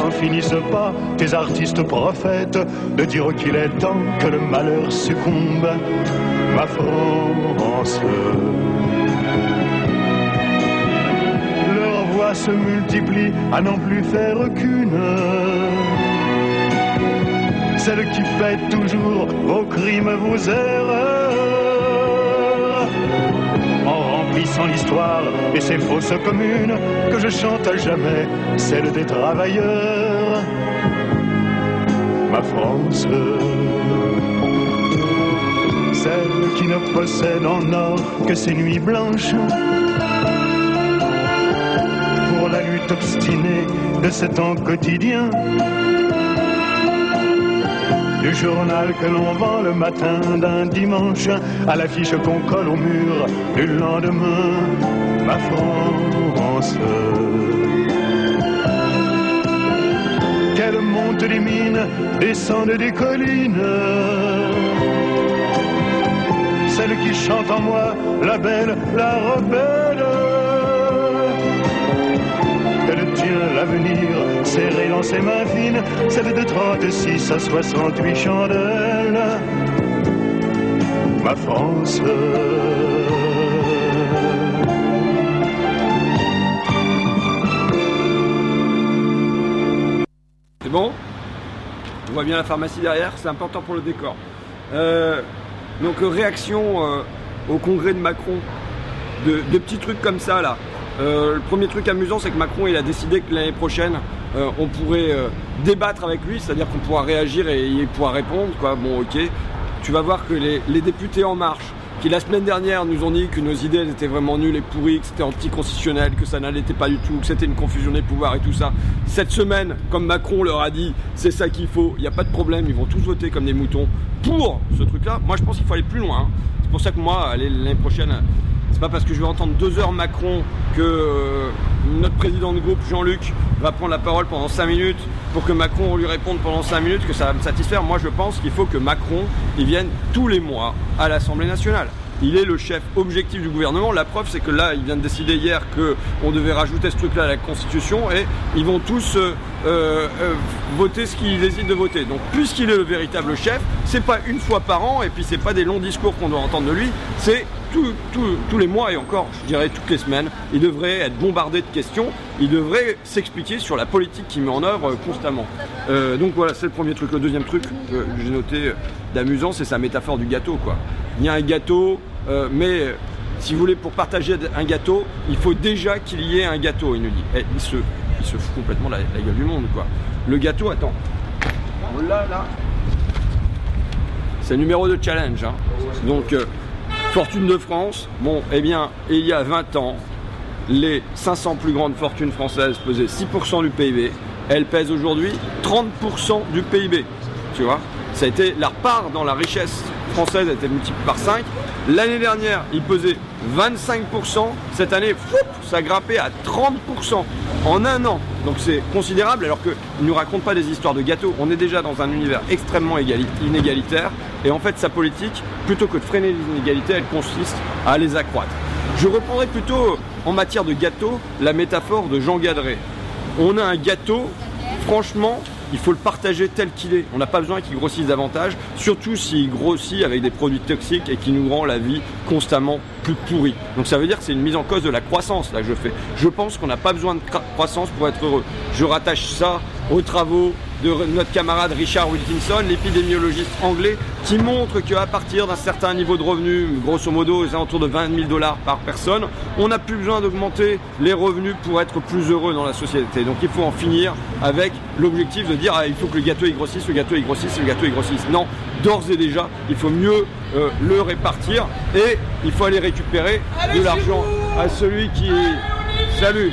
N'en finissent pas, tes artistes prophètes, de dire qu'il est temps que le malheur succombe. Ma France. Leurs voix se multiplient à n'en plus faire qu'une. celle qui fait toujours vos crimes, vos erreurs. Remplissant l'histoire et ses fausses communes, que je chante à jamais, celle des travailleurs. Ma France, celle qui ne possède en or que ses nuits blanches. Pour la lutte obstinée de ce temps quotidien du journal que l'on vend le matin d'un dimanche à l'affiche qu'on colle au mur du lendemain, ma France. Qu'elle monte des mines, descende des collines, celle qui chante en moi, la belle, la rebelle. Elle tient l'avenir serré de 36 à 68 chandelles. Ma France. C'est bon? On voit bien la pharmacie derrière, c'est important pour le décor. Euh, donc euh, réaction euh, au congrès de Macron, de, petits trucs comme ça là. Le premier truc amusant, c'est que Macron il a décidé que l'année prochaine, euh, on pourrait euh, débattre avec lui, c'est-à-dire qu'on pourra réagir et il pourra répondre. Quoi. Bon, ok. Tu vas voir que les, députés En Marche, qui la semaine dernière nous ont dit que nos idées étaient vraiment nulles et pourries, que c'était anticonstitutionnel, que ça n'allait pas du tout, que c'était une confusion des pouvoirs et tout ça. Cette semaine, comme Macron leur a dit, c'est ça qu'il faut, il n'y a pas de problème, ils vont tous voter comme des moutons pour ce truc-là. Moi, je pense qu'il faut aller plus loin. hein. C'est pour ça que moi, l'année prochaine, c'est pas parce que je vais entendre deux heures Macron que euh, notre président de groupe, Jean-Luc, va prendre la parole pendant cinq minutes pour que Macron lui réponde pendant cinq minutes que ça va me satisfaire. Moi, je pense qu'il faut que Macron, il vienne tous les mois à l'Assemblée nationale. Il est le chef objectif du gouvernement. La preuve, c'est que là, il vient de décider hier qu'on devait rajouter ce truc-là à la Constitution et ils vont tous euh, euh, euh, voter ce qu'ils décident de voter. Donc, puisqu'il est le véritable chef, c'est pas une fois par an et puis c'est pas des longs discours qu'on doit entendre de lui, c'est tous les mois et encore, je dirais toutes les semaines, il devrait être bombardé de questions, il devrait s'expliquer sur la politique qu'il met en œuvre euh, constamment. Euh, donc voilà, c'est le premier truc. Le deuxième truc que j'ai noté euh, d'amusant, c'est sa métaphore du gâteau. Il y a un gâteau, mais si vous voulez, pour partager un gâteau, il faut déjà qu'il y ait un gâteau, il nous dit. Eh, il, se, fout complètement la, la gueule du monde. Le gâteau, attends. Là. C'est le numéro de challenge. hein. Donc, fortune de France. Bon, eh bien, il y a 20 ans, les 500 plus grandes fortunes françaises pesaient 6% du PIB. Elles pèsent aujourd'hui 30% du PIB. Tu vois? Ça a part dans la richesse française a été multipliée par 5. L'année dernière, il pesait 25%. Cette année, ça a grimpé à 30% en un an. Donc c'est considérable alors qu'ils ne nous racontent pas des histoires de gâteaux. On est déjà dans un univers extrêmement égali- inégalitaire. Et en fait, sa politique, plutôt que de freiner les inégalités, elle consiste à les accroître. Je reprendrai plutôt en matière de gâteau la métaphore de Jean Gadret. On a un gâteau, franchement, il faut le partager tel qu'il est. On n'a pas besoin qu'il grossisse davantage, surtout s'il grossit avec des produits toxiques et qui nous rend la vie constamment plus pourrie. Donc ça veut dire que c'est une mise en cause de la croissance là que je fais. Je pense qu'on n'a pas besoin de croissance pour être heureux. Je rattache ça aux travaux de re- notre camarade Richard Wilkinson, l'épidémiologiste anglais, qui montre qu'à partir d'un certain niveau de revenus, grosso modo aux alentours de 20 000 dollars par personne, on n'a plus besoin d'augmenter les revenus pour être plus heureux dans la société. Donc il faut en finir avec l'objectif de dire ah, il faut que le gâteau il grossisse, le gâteau il grossisse, le gâteau il grossisse. Non, d'ores et déjà, il faut mieux euh, le répartir et il faut aller récupérer de l'argent à celui qui Salut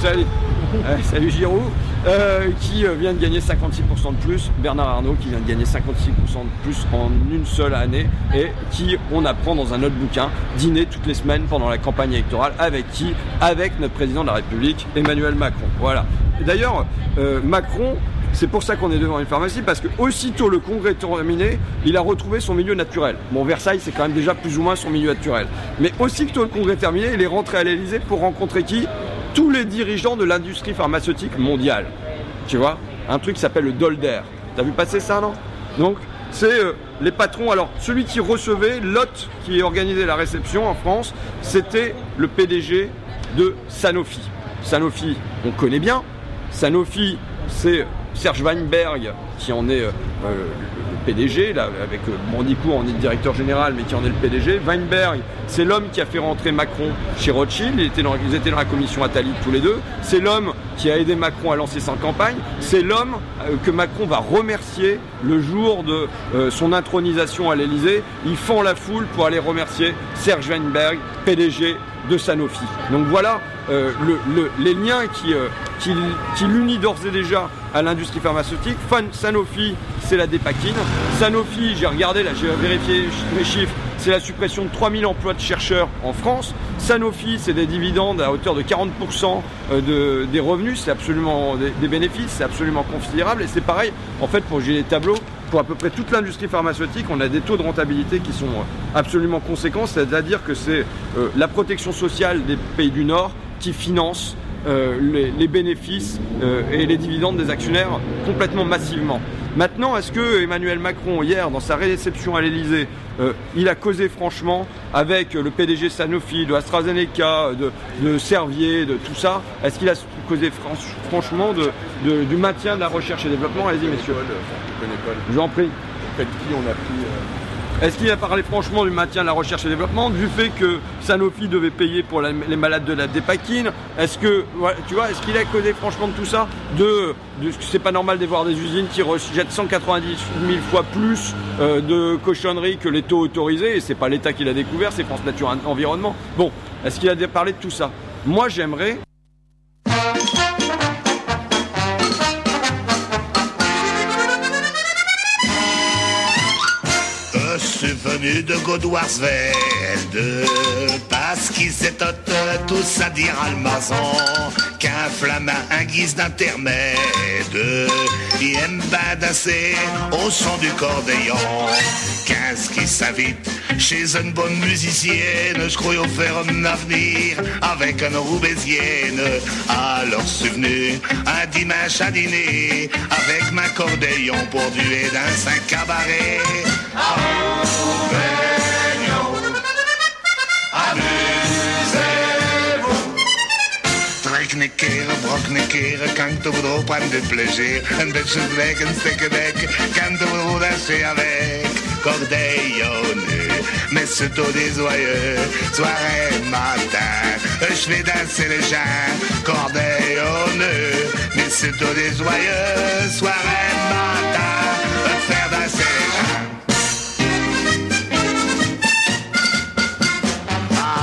Salut Euh, Salut Giroud euh, qui euh, vient de gagner 56% de plus, Bernard Arnault qui vient de gagner 56% de plus en une seule année et qui, on apprend dans un autre bouquin, dîner toutes les semaines pendant la campagne électorale avec qui Avec notre président de la République, Emmanuel Macron. Voilà. D'ailleurs, euh, Macron, c'est pour ça qu'on est devant une pharmacie, parce que aussitôt le congrès terminé, il a retrouvé son milieu naturel. Bon, Versailles, c'est quand même déjà plus ou moins son milieu naturel. Mais aussitôt le congrès terminé, il est rentré à l'Elysée pour rencontrer qui? Tous les dirigeants de l'industrie pharmaceutique mondiale. Tu vois Un truc qui s'appelle le Dolder. T'as vu passer ça, non? Donc, c'est euh, les patrons. Alors, celui qui recevait, Lot, qui organisait la réception en France, c'était le PDG de Sanofi. Sanofi, on connaît bien. Sanofi, c'est Serge Weinberg qui en est euh, euh, le PDG, là, avec euh, Brandicourt, on est le directeur général, mais qui en est le PDG. Weinberg, c'est l'homme qui a fait rentrer Macron chez Rothschild. Ils étaient dans la commission Attali tous les deux. C'est l'homme qui a aidé Macron à lancer sa campagne. C'est l'homme euh, que Macron va remercier le jour de euh, son intronisation à l'Elysée. Ils font la foule pour aller remercier Serge Weinberg, PDG de Sanofi. Donc voilà euh, le- le- les liens qui, euh, l'unit d'ores et déjà à l'industrie pharmaceutique. Sanofi, c'est la dépakine. Sanofi, j'ai regardé, là, j'ai vérifié les chiffres, c'est la suppression de 3000 emplois de chercheurs en France. Sanofi, c'est des dividendes à hauteur de 40% de, des revenus, c'est absolument des, bénéfices, c'est absolument considérable. Et c'est pareil, en fait, pour j'ai les tableaux, pour à peu près toute l'industrie pharmaceutique, on a des taux de rentabilité qui sont absolument conséquents, c'est-à-dire que c'est euh, la protection sociale des pays du Nord qui finance euh, les, les bénéfices euh, et les dividendes des actionnaires complètement massivement. Maintenant, est-ce que Emmanuel Macron, hier, dans sa réception à l'Elysée, euh, il a causé franchement avec le PDG Sanofi, de AstraZeneca, de, de Servier, de tout ça Est-ce qu'il a causé franch- franchement de- de- du maintien de la recherche et développement? Allez-y, messieurs. Je vous en prie. qui on a pris Est-ce qu'il a parlé franchement du maintien de la recherche et développement, du fait que Sanofi devait payer pour les malades de la dépakine Est-ce que, tu vois, est-ce qu'il a causé franchement de tout ça De, de c'est pas normal de voir des usines qui rejettent 190 000 fois plus euh, de cochonneries que les taux autorisés, et c'est pas l'État qui l'a découvert, c'est France Nature Environnement. Bon, est-ce qu'il a parlé de tout ça? Moi, j'aimerais suis venu de Godwarsvelde parce qu'ils s'étonnent tous à dire à maçon qu'un flamand, un guise d'intermède, il aime badasser au son du cordéon. Qu'est-ce qui s'invite chez une bonne musicienne, je crois au faire un avenir avec une roubaisienne. Alors je suis venu un dimanche à dîner avec ma cordéon pour duer dans cinq cabarets. Treknekkeren, broknekkeren, kan te bedoel prendre du plaisir. Een beetje weg, een stikke weg, kan te bedoel lâcher avec. Cordeillon, mais c'est tout des joyeux, soirée, matin. Je vais danser les gens, cordeillon, mais c'est tout des joyeux, soirée, matin. Faire danser les gens.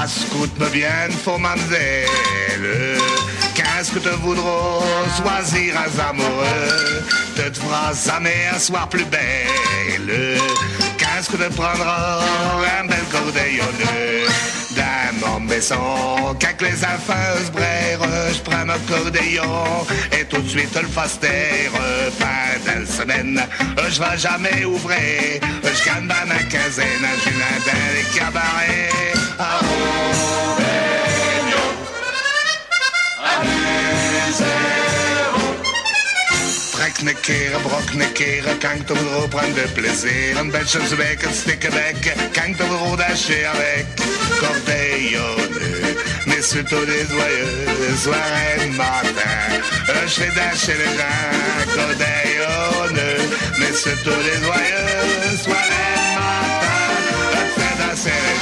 Ascoute-me bien, faut Qu'est-ce que te voudront choisir un amoureux? Te fera jamais un soir plus belle. Qu'est-ce que te prendra un bel cordéillonneux Dans mon maison, qu'avec les se brèrent Je prends mon cordéillon et tout de suite le taire Pendant la semaine, je vais jamais ouvrir. Je gagne ma quinzaine, je viens dans les cabarets Ah, Treknekkeren, broknekkeren, kan ik toch prendre de plaisir. Een beetje zwek, een stikke bek, kan ik toch lâcher avec. Cordeillon, mais tous les joyeux, soirée, matin. Euh, Je danser les mais tous les joyeux, soirée, matin. Euh, Je les.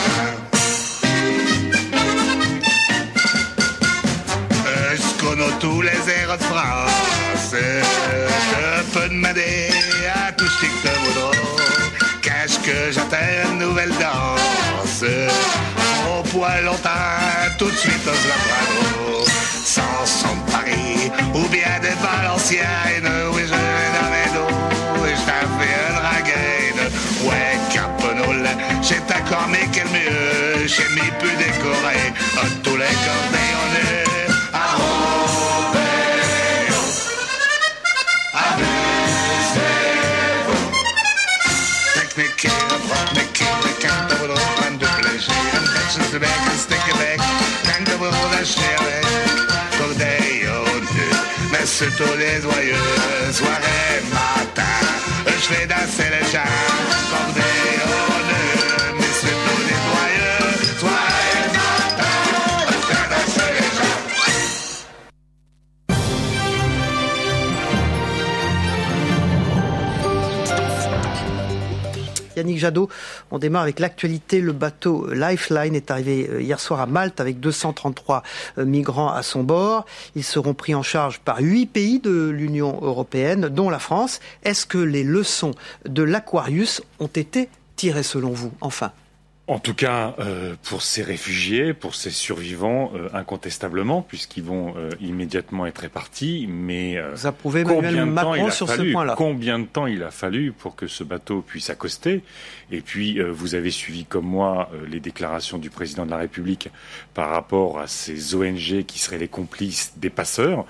Euh, Je connais tous les airs de France. Je peux demander à tout ce que voudras. Cache que j'attends une nouvelle danse? Au poil longtemps, tout de suite on se la. Sans son de Paris ou bien des Valenciennes. Oui, je vais dans dos et je t'en fais une ragaine. Ouais, Capenoul, j'ai encore mais quel mieux. J'ai mis plus décoré à tous les cordéonneux. Tous les joyeux, soirée, matin. Je vais danser les gens, Jadot, on démarre avec l'actualité. Le bateau Lifeline est arrivé euh, hier soir à Malte avec 233 euh, migrants à son bord. Ils seront pris en charge par huit pays de l'Union européenne, dont la France. Est-ce que les leçons de l'Aquarius ont été tirées selon vous? Enfin. En tout cas, euh, pour ces réfugiés, pour ces survivants, euh, incontestablement, puisqu'ils vont euh, immédiatement être répartis. Mais Vous approuvez Emmanuel Macron sur ce point-là Combien de temps il a fallu pour que ce bateau puisse accoster Et puis, vous avez suivi comme moi les déclarations du président de la République par rapport à ces ONG qui seraient les complices des passeurs.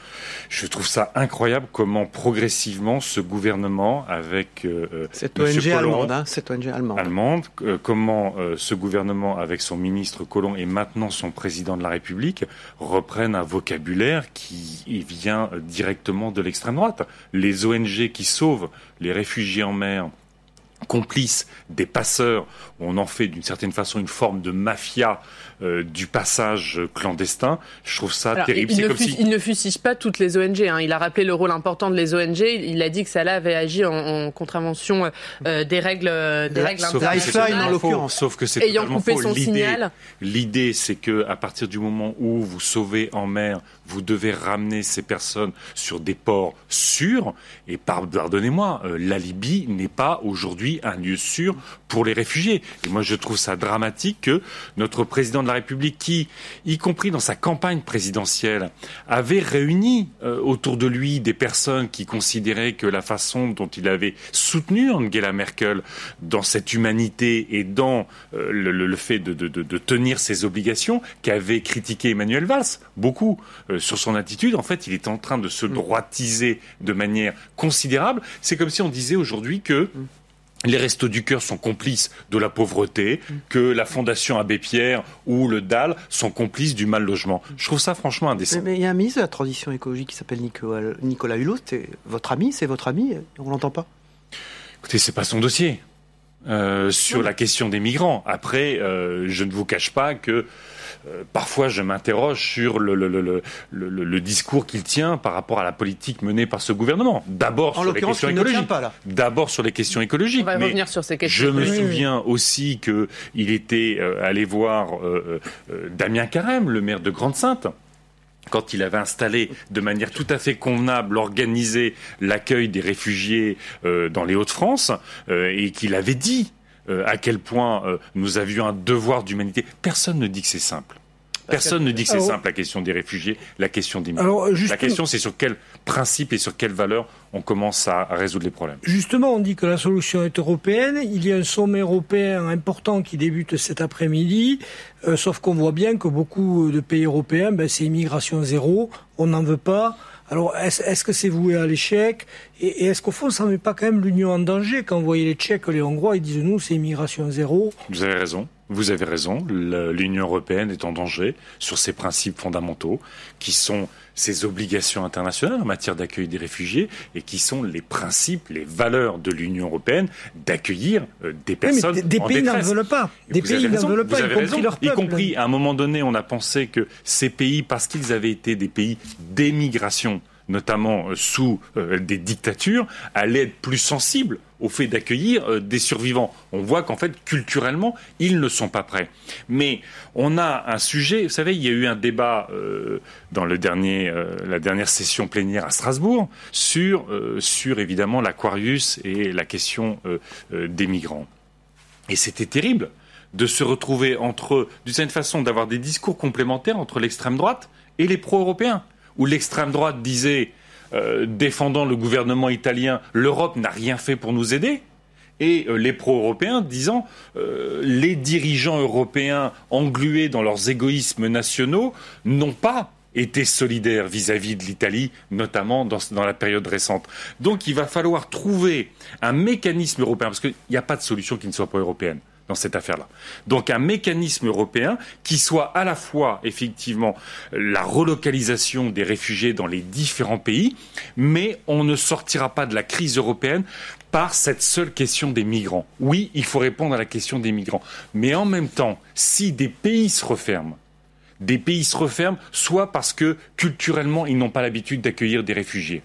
Je trouve ça incroyable comment progressivement ce gouvernement, avec cette ONG allemande, hein, cette ONG allemande, allemande comment ce gouvernement, avec son ministre Collomb et maintenant son président de la République, reprennent un vocabulaire qui vient directement de l'extrême droite. Les ONG qui sauvent les réfugiés en mer, complices des passeurs, on en fait d'une certaine façon une forme de mafia euh, du passage clandestin. Je trouve ça terrible. Il, ne il, ne fustige pas toutes les ONG. Hein. Il a rappelé le rôle important de les ONG. Il a dit que Salah avait agi en, contravention euh, des règles, des règles internationales. Sauf que c'est ayant coupé son signal. L'idée, c'est que à partir du moment où vous sauvez en mer, vous devez ramener ces personnes sur des ports sûrs. Et pardonnez-moi, euh, la Libye n'est pas aujourd'hui un lieu sûr pour les réfugiés. Et moi, je trouve ça dramatique que notre président de la République, qui, y compris dans sa campagne présidentielle, avait réuni euh, autour de lui des personnes qui considéraient que la façon dont il avait soutenu Angela Merkel dans cette humanité et dans euh, le, fait de, de, tenir ses obligations, qu'avait critiqué Emmanuel Valls beaucoup euh, sur son attitude, en fait, il est en train de se mm. droitiser de manière considérable. C'est comme si on disait aujourd'hui que mm les Restos du Cœur sont complices de la pauvreté, que la Fondation Abbé Pierre ou le DAL sont complices du mal logement. Je trouve ça franchement indécent. Mais il y a un ministre de la transition écologique qui s'appelle Nicolas, Hulot, c'est votre ami, c'est votre ami, on l'entend pas Écoutez, c'est pas son dossier. Euh, sur la question des migrants. Après, euh, je ne vous cache pas que euh, parfois je m'interroge sur le, le, le, le discours qu'il tient par rapport à la politique menée par ce gouvernement. D'abord sur les questions écologiques. D'abord sur les questions écologiques. On va revenir sur ces questions. Je me souviens aussi qu'il était euh, allé voir euh, Damien Carême, le maire de Grande-Sainte quand il avait installé de manière tout à fait convenable, organisé l'accueil des réfugiés dans les Hauts-de-France, et qu'il avait dit euh, à quel point euh, nous avions un devoir d'humanité. Personne ne dit que c'est simple. Personne ne dit que c'est simple la question des réfugiés, la question des migrants. La question c'est sur quels principes et sur quelles valeurs on commence à, résoudre les problèmes. Justement, on dit que la solution est européenne. Il y a un sommet européen important qui débute cet après-midi, euh, sauf qu'on voit bien que beaucoup de pays européens, ben, c'est immigration zéro, on n'en veut pas. Alors, est-ce que c'est voué à l'échec? Et, est-ce qu'au fond, ça ne met pas quand même l'Union en danger? Quand vous voyez les Tchèques, les Hongrois, ils disent nous, c'est immigration zéro. Vous avez raison. Vous avez raison. L'Union européenne est en danger sur ses principes fondamentaux, qui sont ses obligations internationales en matière d'accueil des réfugiés et qui sont les principes, les valeurs de l'Union européenne d'accueillir euh, des personnes des, pays n'en veulent pas. Des pays n'en veulent pas, y compris leur peuple. Y compris, à un moment donné, on a pensé que ces pays, parce qu'ils avaient été des pays d'émigration, notamment euh, sous euh, des dictatures, allaient être plus sensibles au fait d'accueillir euh, des survivants. On voit qu'en fait, culturellement, ils ne sont pas prêts. Mais on a un sujet, vous savez, il y a eu un débat dans dernier, la dernière session plénière à Strasbourg sur, sur évidemment l'Aquarius et la question des migrants. Et c'était terrible de se retrouver entre, d'une certaine façon, d'avoir des discours complémentaires entre l'extrême droite et les pro-européens où l'extrême droite disait, euh, défendant le gouvernement italien, l'Europe n'a rien fait pour nous aider, et euh, les pro-européens disant euh, les dirigeants européens englués dans leurs égoïsmes nationaux n'ont pas été solidaires vis-à-vis de l'Italie, notamment dans, dans, la période récente. Donc il va falloir trouver un mécanisme européen, parce qu'il n'y a pas de solution qui ne soit pas européenne dans cette affaire-là. Donc un mécanisme européen qui soit à la fois effectivement la relocalisation des réfugiés dans les différents pays, mais on ne sortira pas de la crise européenne par cette seule question des migrants. Oui, il faut répondre à la question des migrants, mais en même temps, si des pays se referment, des pays se referment, soit parce que culturellement ils n'ont pas l'habitude d'accueillir des réfugiés,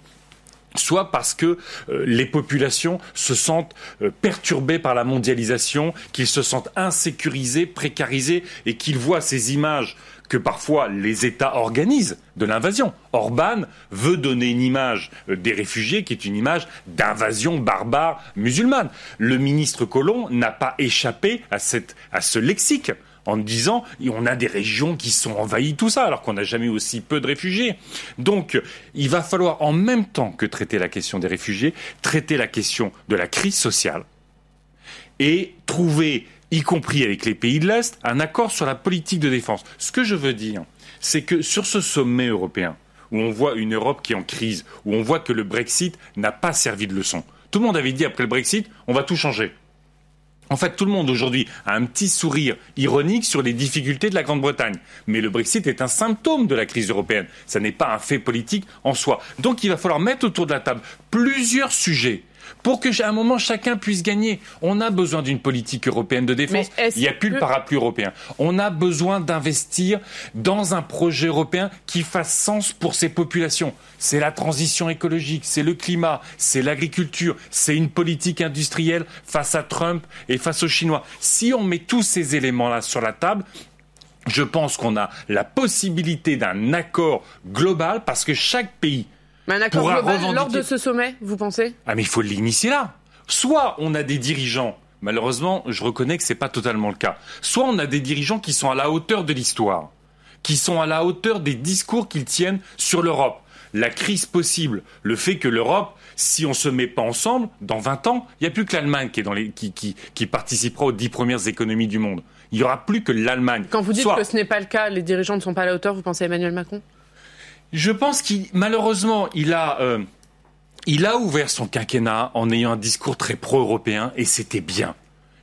soit parce que euh, les populations se sentent euh, perturbées par la mondialisation, qu'ils se sentent insécurisés, précarisés et qu'ils voient ces images que parfois les États organisent de l'invasion. Orban veut donner une image euh, des réfugiés qui est une image d'invasion barbare musulmane. Le ministre Colomb n'a pas échappé à, ce lexique en disant on a des régions qui sont envahies, tout ça, alors qu'on n'a jamais aussi peu de réfugiés. Donc, il va falloir en même temps que traiter la question des réfugiés, traiter la question de la crise sociale et trouver, y compris avec les pays de l'Est, un accord sur la politique de défense. Ce que je veux dire, c'est que sur ce sommet européen, où on voit une Europe qui est en crise, où on voit que le Brexit n'a pas servi de leçon. Tout le monde avait dit après le Brexit, on va tout changer. En fait, tout le monde aujourd'hui a un petit sourire ironique sur les difficultés de la Grande-Bretagne. Mais le Brexit est un symptôme de la crise européenne. Ça n'est pas un fait politique en soi. Donc il va falloir mettre autour de la table plusieurs sujets pour que à un moment chacun puisse gagner. On a besoin d'une politique européenne de défense. Il n'y a plus le parapluie européen. On a besoin d'investir dans un projet européen qui fasse sens pour ces populations. C'est la transition écologique, c'est le climat, c'est l'agriculture, c'est une politique industrielle face à Trump et face aux Chinois. Si on met tous ces éléments-là sur la table, je pense qu'on a la possibilité d'un accord global parce que chaque pays mais un accord global lors de ce sommet, vous pensez? Ah mais il faut l'initier là. Soit on a des dirigeants, malheureusement, je reconnais que c'est pas totalement le cas. Soit on a des dirigeants qui sont à la hauteur de l'histoire, qui sont à la hauteur des discours qu'ils tiennent sur l'Europe. La crise possible, le fait que l'Europe, si on se met pas ensemble, dans 20 ans, il n'y a plus que l'Allemagne qui, est dans les, qui, qui, qui participera aux dix premières économies du monde. Il n'y aura plus que l'Allemagne. Quand vous dites que ce n'est pas le cas, les dirigeants ne sont pas à la hauteur, vous pensez à Emmanuel Macron? Je pense qu'il, malheureusement, il a, euh, il a ouvert son quinquennat en ayant un discours très pro-européen et c'était bien.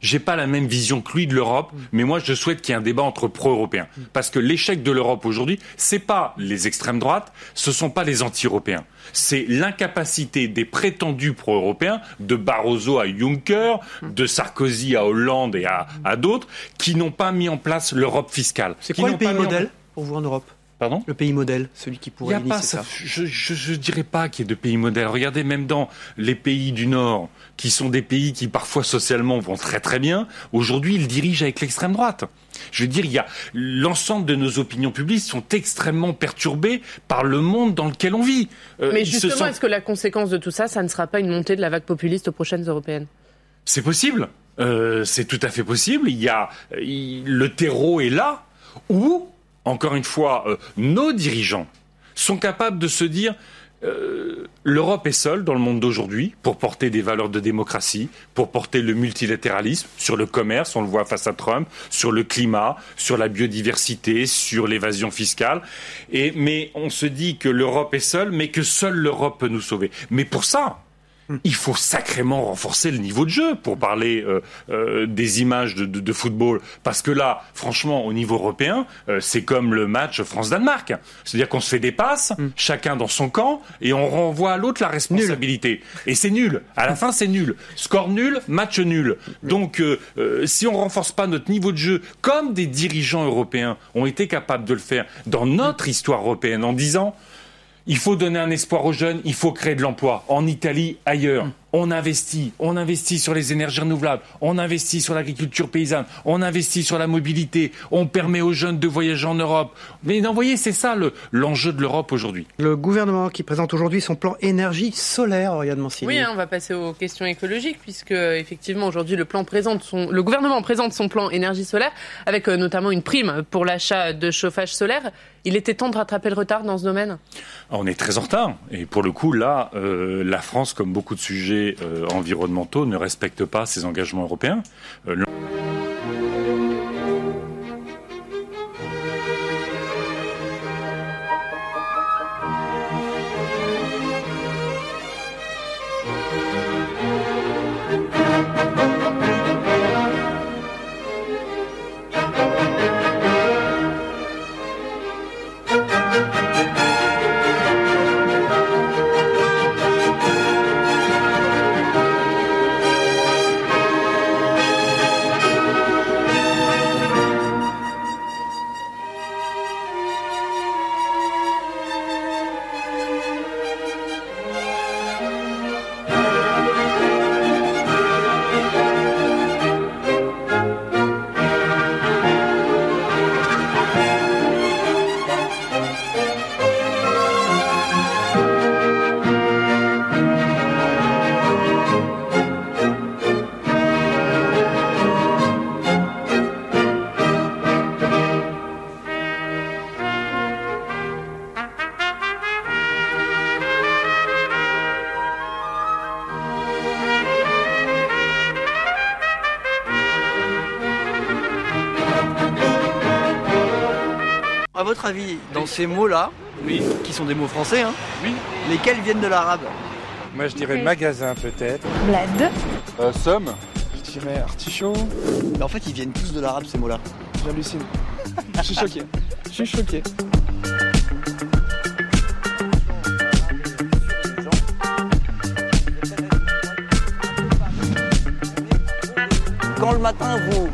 J'ai pas la même vision que lui de l'Europe, mais moi je souhaite qu'il y ait un débat entre pro-européens. Parce que l'échec de l'Europe aujourd'hui, c'est pas les extrêmes droites, ce sont pas les anti-européens. C'est l'incapacité des prétendus pro-européens, de Barroso à Juncker, de Sarkozy à Hollande et à, à d'autres, qui n'ont pas mis en place l'Europe fiscale. C'est quoi le pays en- modèle pour vous en Europe? Pardon Le pays modèle, celui qui Il pourrait y a pas ça. Je, je, je dirais pas qu'il y ait de pays modèles. Regardez même dans les pays du Nord, qui sont des pays qui parfois socialement vont très très bien. Aujourd'hui, ils dirigent avec l'extrême droite. Je veux dire, il y a l'ensemble de nos opinions publiques sont extrêmement perturbées par le monde dans lequel on vit. Euh, Mais se justement, est-ce que la conséquence de tout ça, ça ne sera pas une montée de la vague populiste aux prochaines européennes? C'est possible. Euh, c'est tout à fait possible. Il y a il- le terreau est là où, encore une fois, euh, nos dirigeants sont capables de se dire euh, l'Europe est seule dans le monde d'aujourd'hui pour porter des valeurs de démocratie, pour porter le multilatéralisme sur le commerce, on le voit face à Trump, sur le climat, sur la biodiversité, sur l'évasion fiscale. Et mais on se dit que l'Europe est seule, mais que seule l'Europe peut nous sauver. Mais pour ça, il faut sacrément renforcer le niveau de jeu pour parler euh, euh, des images de, de- de football. Parce que là, franchement, au niveau européen, euh, c'est comme le match France-Danemark. C'est-à-dire qu'on se fait des passes, chacun dans son camp, et on renvoie à l'autre la responsabilité. Et c'est nul. À la fin, c'est nul. Score nul, match nul. Donc, euh, euh, si on renforce pas notre niveau de jeu, comme des dirigeants européens ont été capables de le faire dans notre histoire européenne, en disant il faut donner un espoir aux jeunes, il faut créer de l'emploi. En Italie, ailleurs, on investit. On investit sur les énergies renouvelables, on investit sur l'agriculture paysanne, on investit sur la mobilité, on permet aux jeunes de voyager en Europe. Mais non, vous voyez, c'est ça le- l'enjeu de l'Europe aujourd'hui. Le gouvernement qui présente aujourd'hui son plan énergie solaire, Oriane Mancini. Oui, hein, on va passer aux questions écologiques puisque effectivement aujourd'hui le plan présente son, le gouvernement présente son plan énergie solaire avec euh, notamment une prime pour l'achat de chauffage solaire. Il était temps de rattraper le retard dans ce domaine? On est très en retard. Et pour le coup, là, euh, la France, comme beaucoup de sujets euh, environnementaux, ne respecte pas ses engagements européens. Dans ces mots-là, qui sont des mots français, hein, lesquels viennent de l'arabe Moi, je dirais magasin peut-être. Bled. Euh, somme. Je dirais artichaut. Mais en fait, ils viennent tous de l'arabe, ces mots-là. J'hallucine. Je suis choqué. Je suis choqué. Quand le matin vous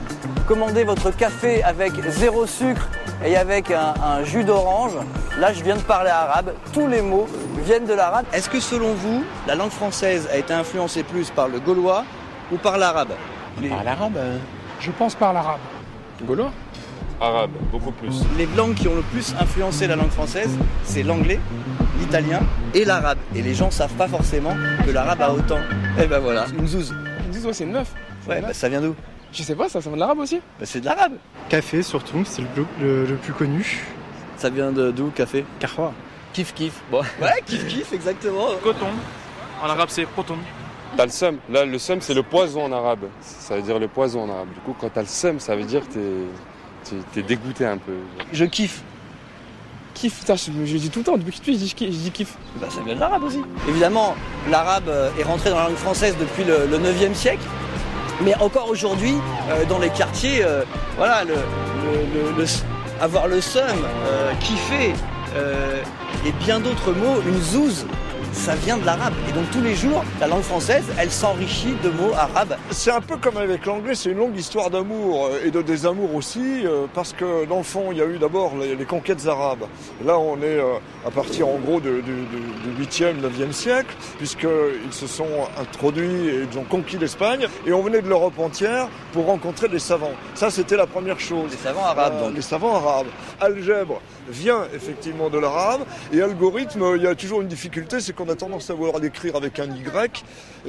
commandez votre café avec zéro sucre et avec un, un jus d'orange, là je viens de parler arabe, tous les mots viennent de l'arabe. Est-ce que selon vous, la langue française a été influencée plus par le gaulois ou par l'arabe? Par l'arabe Je pense par l'arabe. Gaulois? Arabe, beaucoup plus. Les langues qui ont le plus influencé la langue française, c'est l'anglais, l'italien et l'arabe. Et les gens savent pas forcément que l'arabe a autant. Et ben voilà, une zouze. Une zouze, ouais, c'est une meuf. Ouais, bah ça vient d'où? Je sais pas, ça, ça vient de l'arabe aussi Bah c'est de l'arabe. Café surtout, c'est le, plus- le- le plus connu. Ça vient de d'où, café? Carrefour. Kiff kiff. Bon. Ouais, kiff kiff, exactement. Coton. En arabe, c'est coton. T'as le seum. Là, le seum, c'est le poison en arabe. Ça veut dire le poison en arabe. Du coup, quand t'as le seum, ça veut dire que t'es, dégoûté un peu. Je kiffe. Kiff, putain, je, je dis tout le temps, depuis que je dis, je dis kiff. Bah ça vient de l'arabe aussi. Évidemment, l'arabe euh, est rentré dans la langue française depuis le, le 9e siècle. Mais encore aujourd'hui, euh, dans les quartiers, euh, voilà, avoir le seum, euh, kiffer et bien d'autres mots, une zouze, ça vient de l'arabe. Et donc tous les jours, la langue française, elle s'enrichit de mots arabes. C'est un peu comme avec l'anglais, c'est une longue histoire d'amour euh, et de désamour aussi, euh, parce que dans le fond, il y a eu d'abord les, les conquêtes arabes. Là, on est euh, à partir en gros du- du 8e, 9e siècle, puisqu'ils se sont introduits et ils ont conquis l'Espagne, et on venait de l'Europe entière pour rencontrer des savants. Ça, c'était la première chose. Les savants arabes, Euh, donc. Les savants arabes. Algèbre vient effectivement de l'arabe, et algorithme, il y a toujours une difficulté, c'est qu'on a tendance à vouloir l'écrire avec un Y,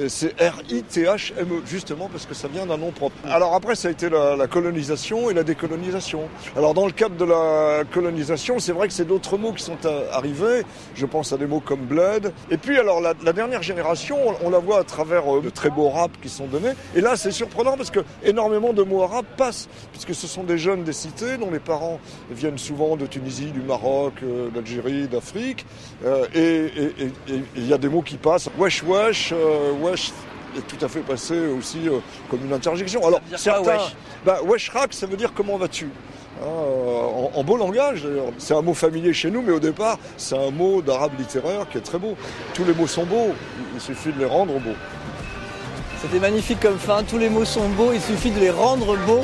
c'est R-I-T-H-M-E, justement parce que ça vient d'un nom propre. Alors après, ça a été la, colonisation et la décolonisation. Alors dans le cadre de la colonisation, c'est vrai que c'est d'autres mots qui sont arrivés. Je pense à des mots comme bled. Et puis alors la, dernière génération, on, on la voit à travers euh, de très beaux raps qui sont donnés. Et là, c'est surprenant parce que énormément de mots arabes passent, puisque ce sont des jeunes des cités dont les parents viennent souvent de Tunisie, du Maroc, euh, d'Algérie, d'Afrique. Euh, et il y a des mots qui passent. Wesh wesh, euh, wesh est tout à fait passé aussi euh, comme une interjection. Alors, certains, wesh? Bah, weshrak, ça veut dire comment vas-tu? Euh, en, en beau langage d'ailleurs. C'est un mot familier chez nous, mais au départ, c'est un mot d'arabe littéraire qui est très beau. Tous les mots sont beaux, il suffit de les rendre beaux. C'était magnifique comme fin, tous les mots sont beaux, il suffit de les rendre beaux.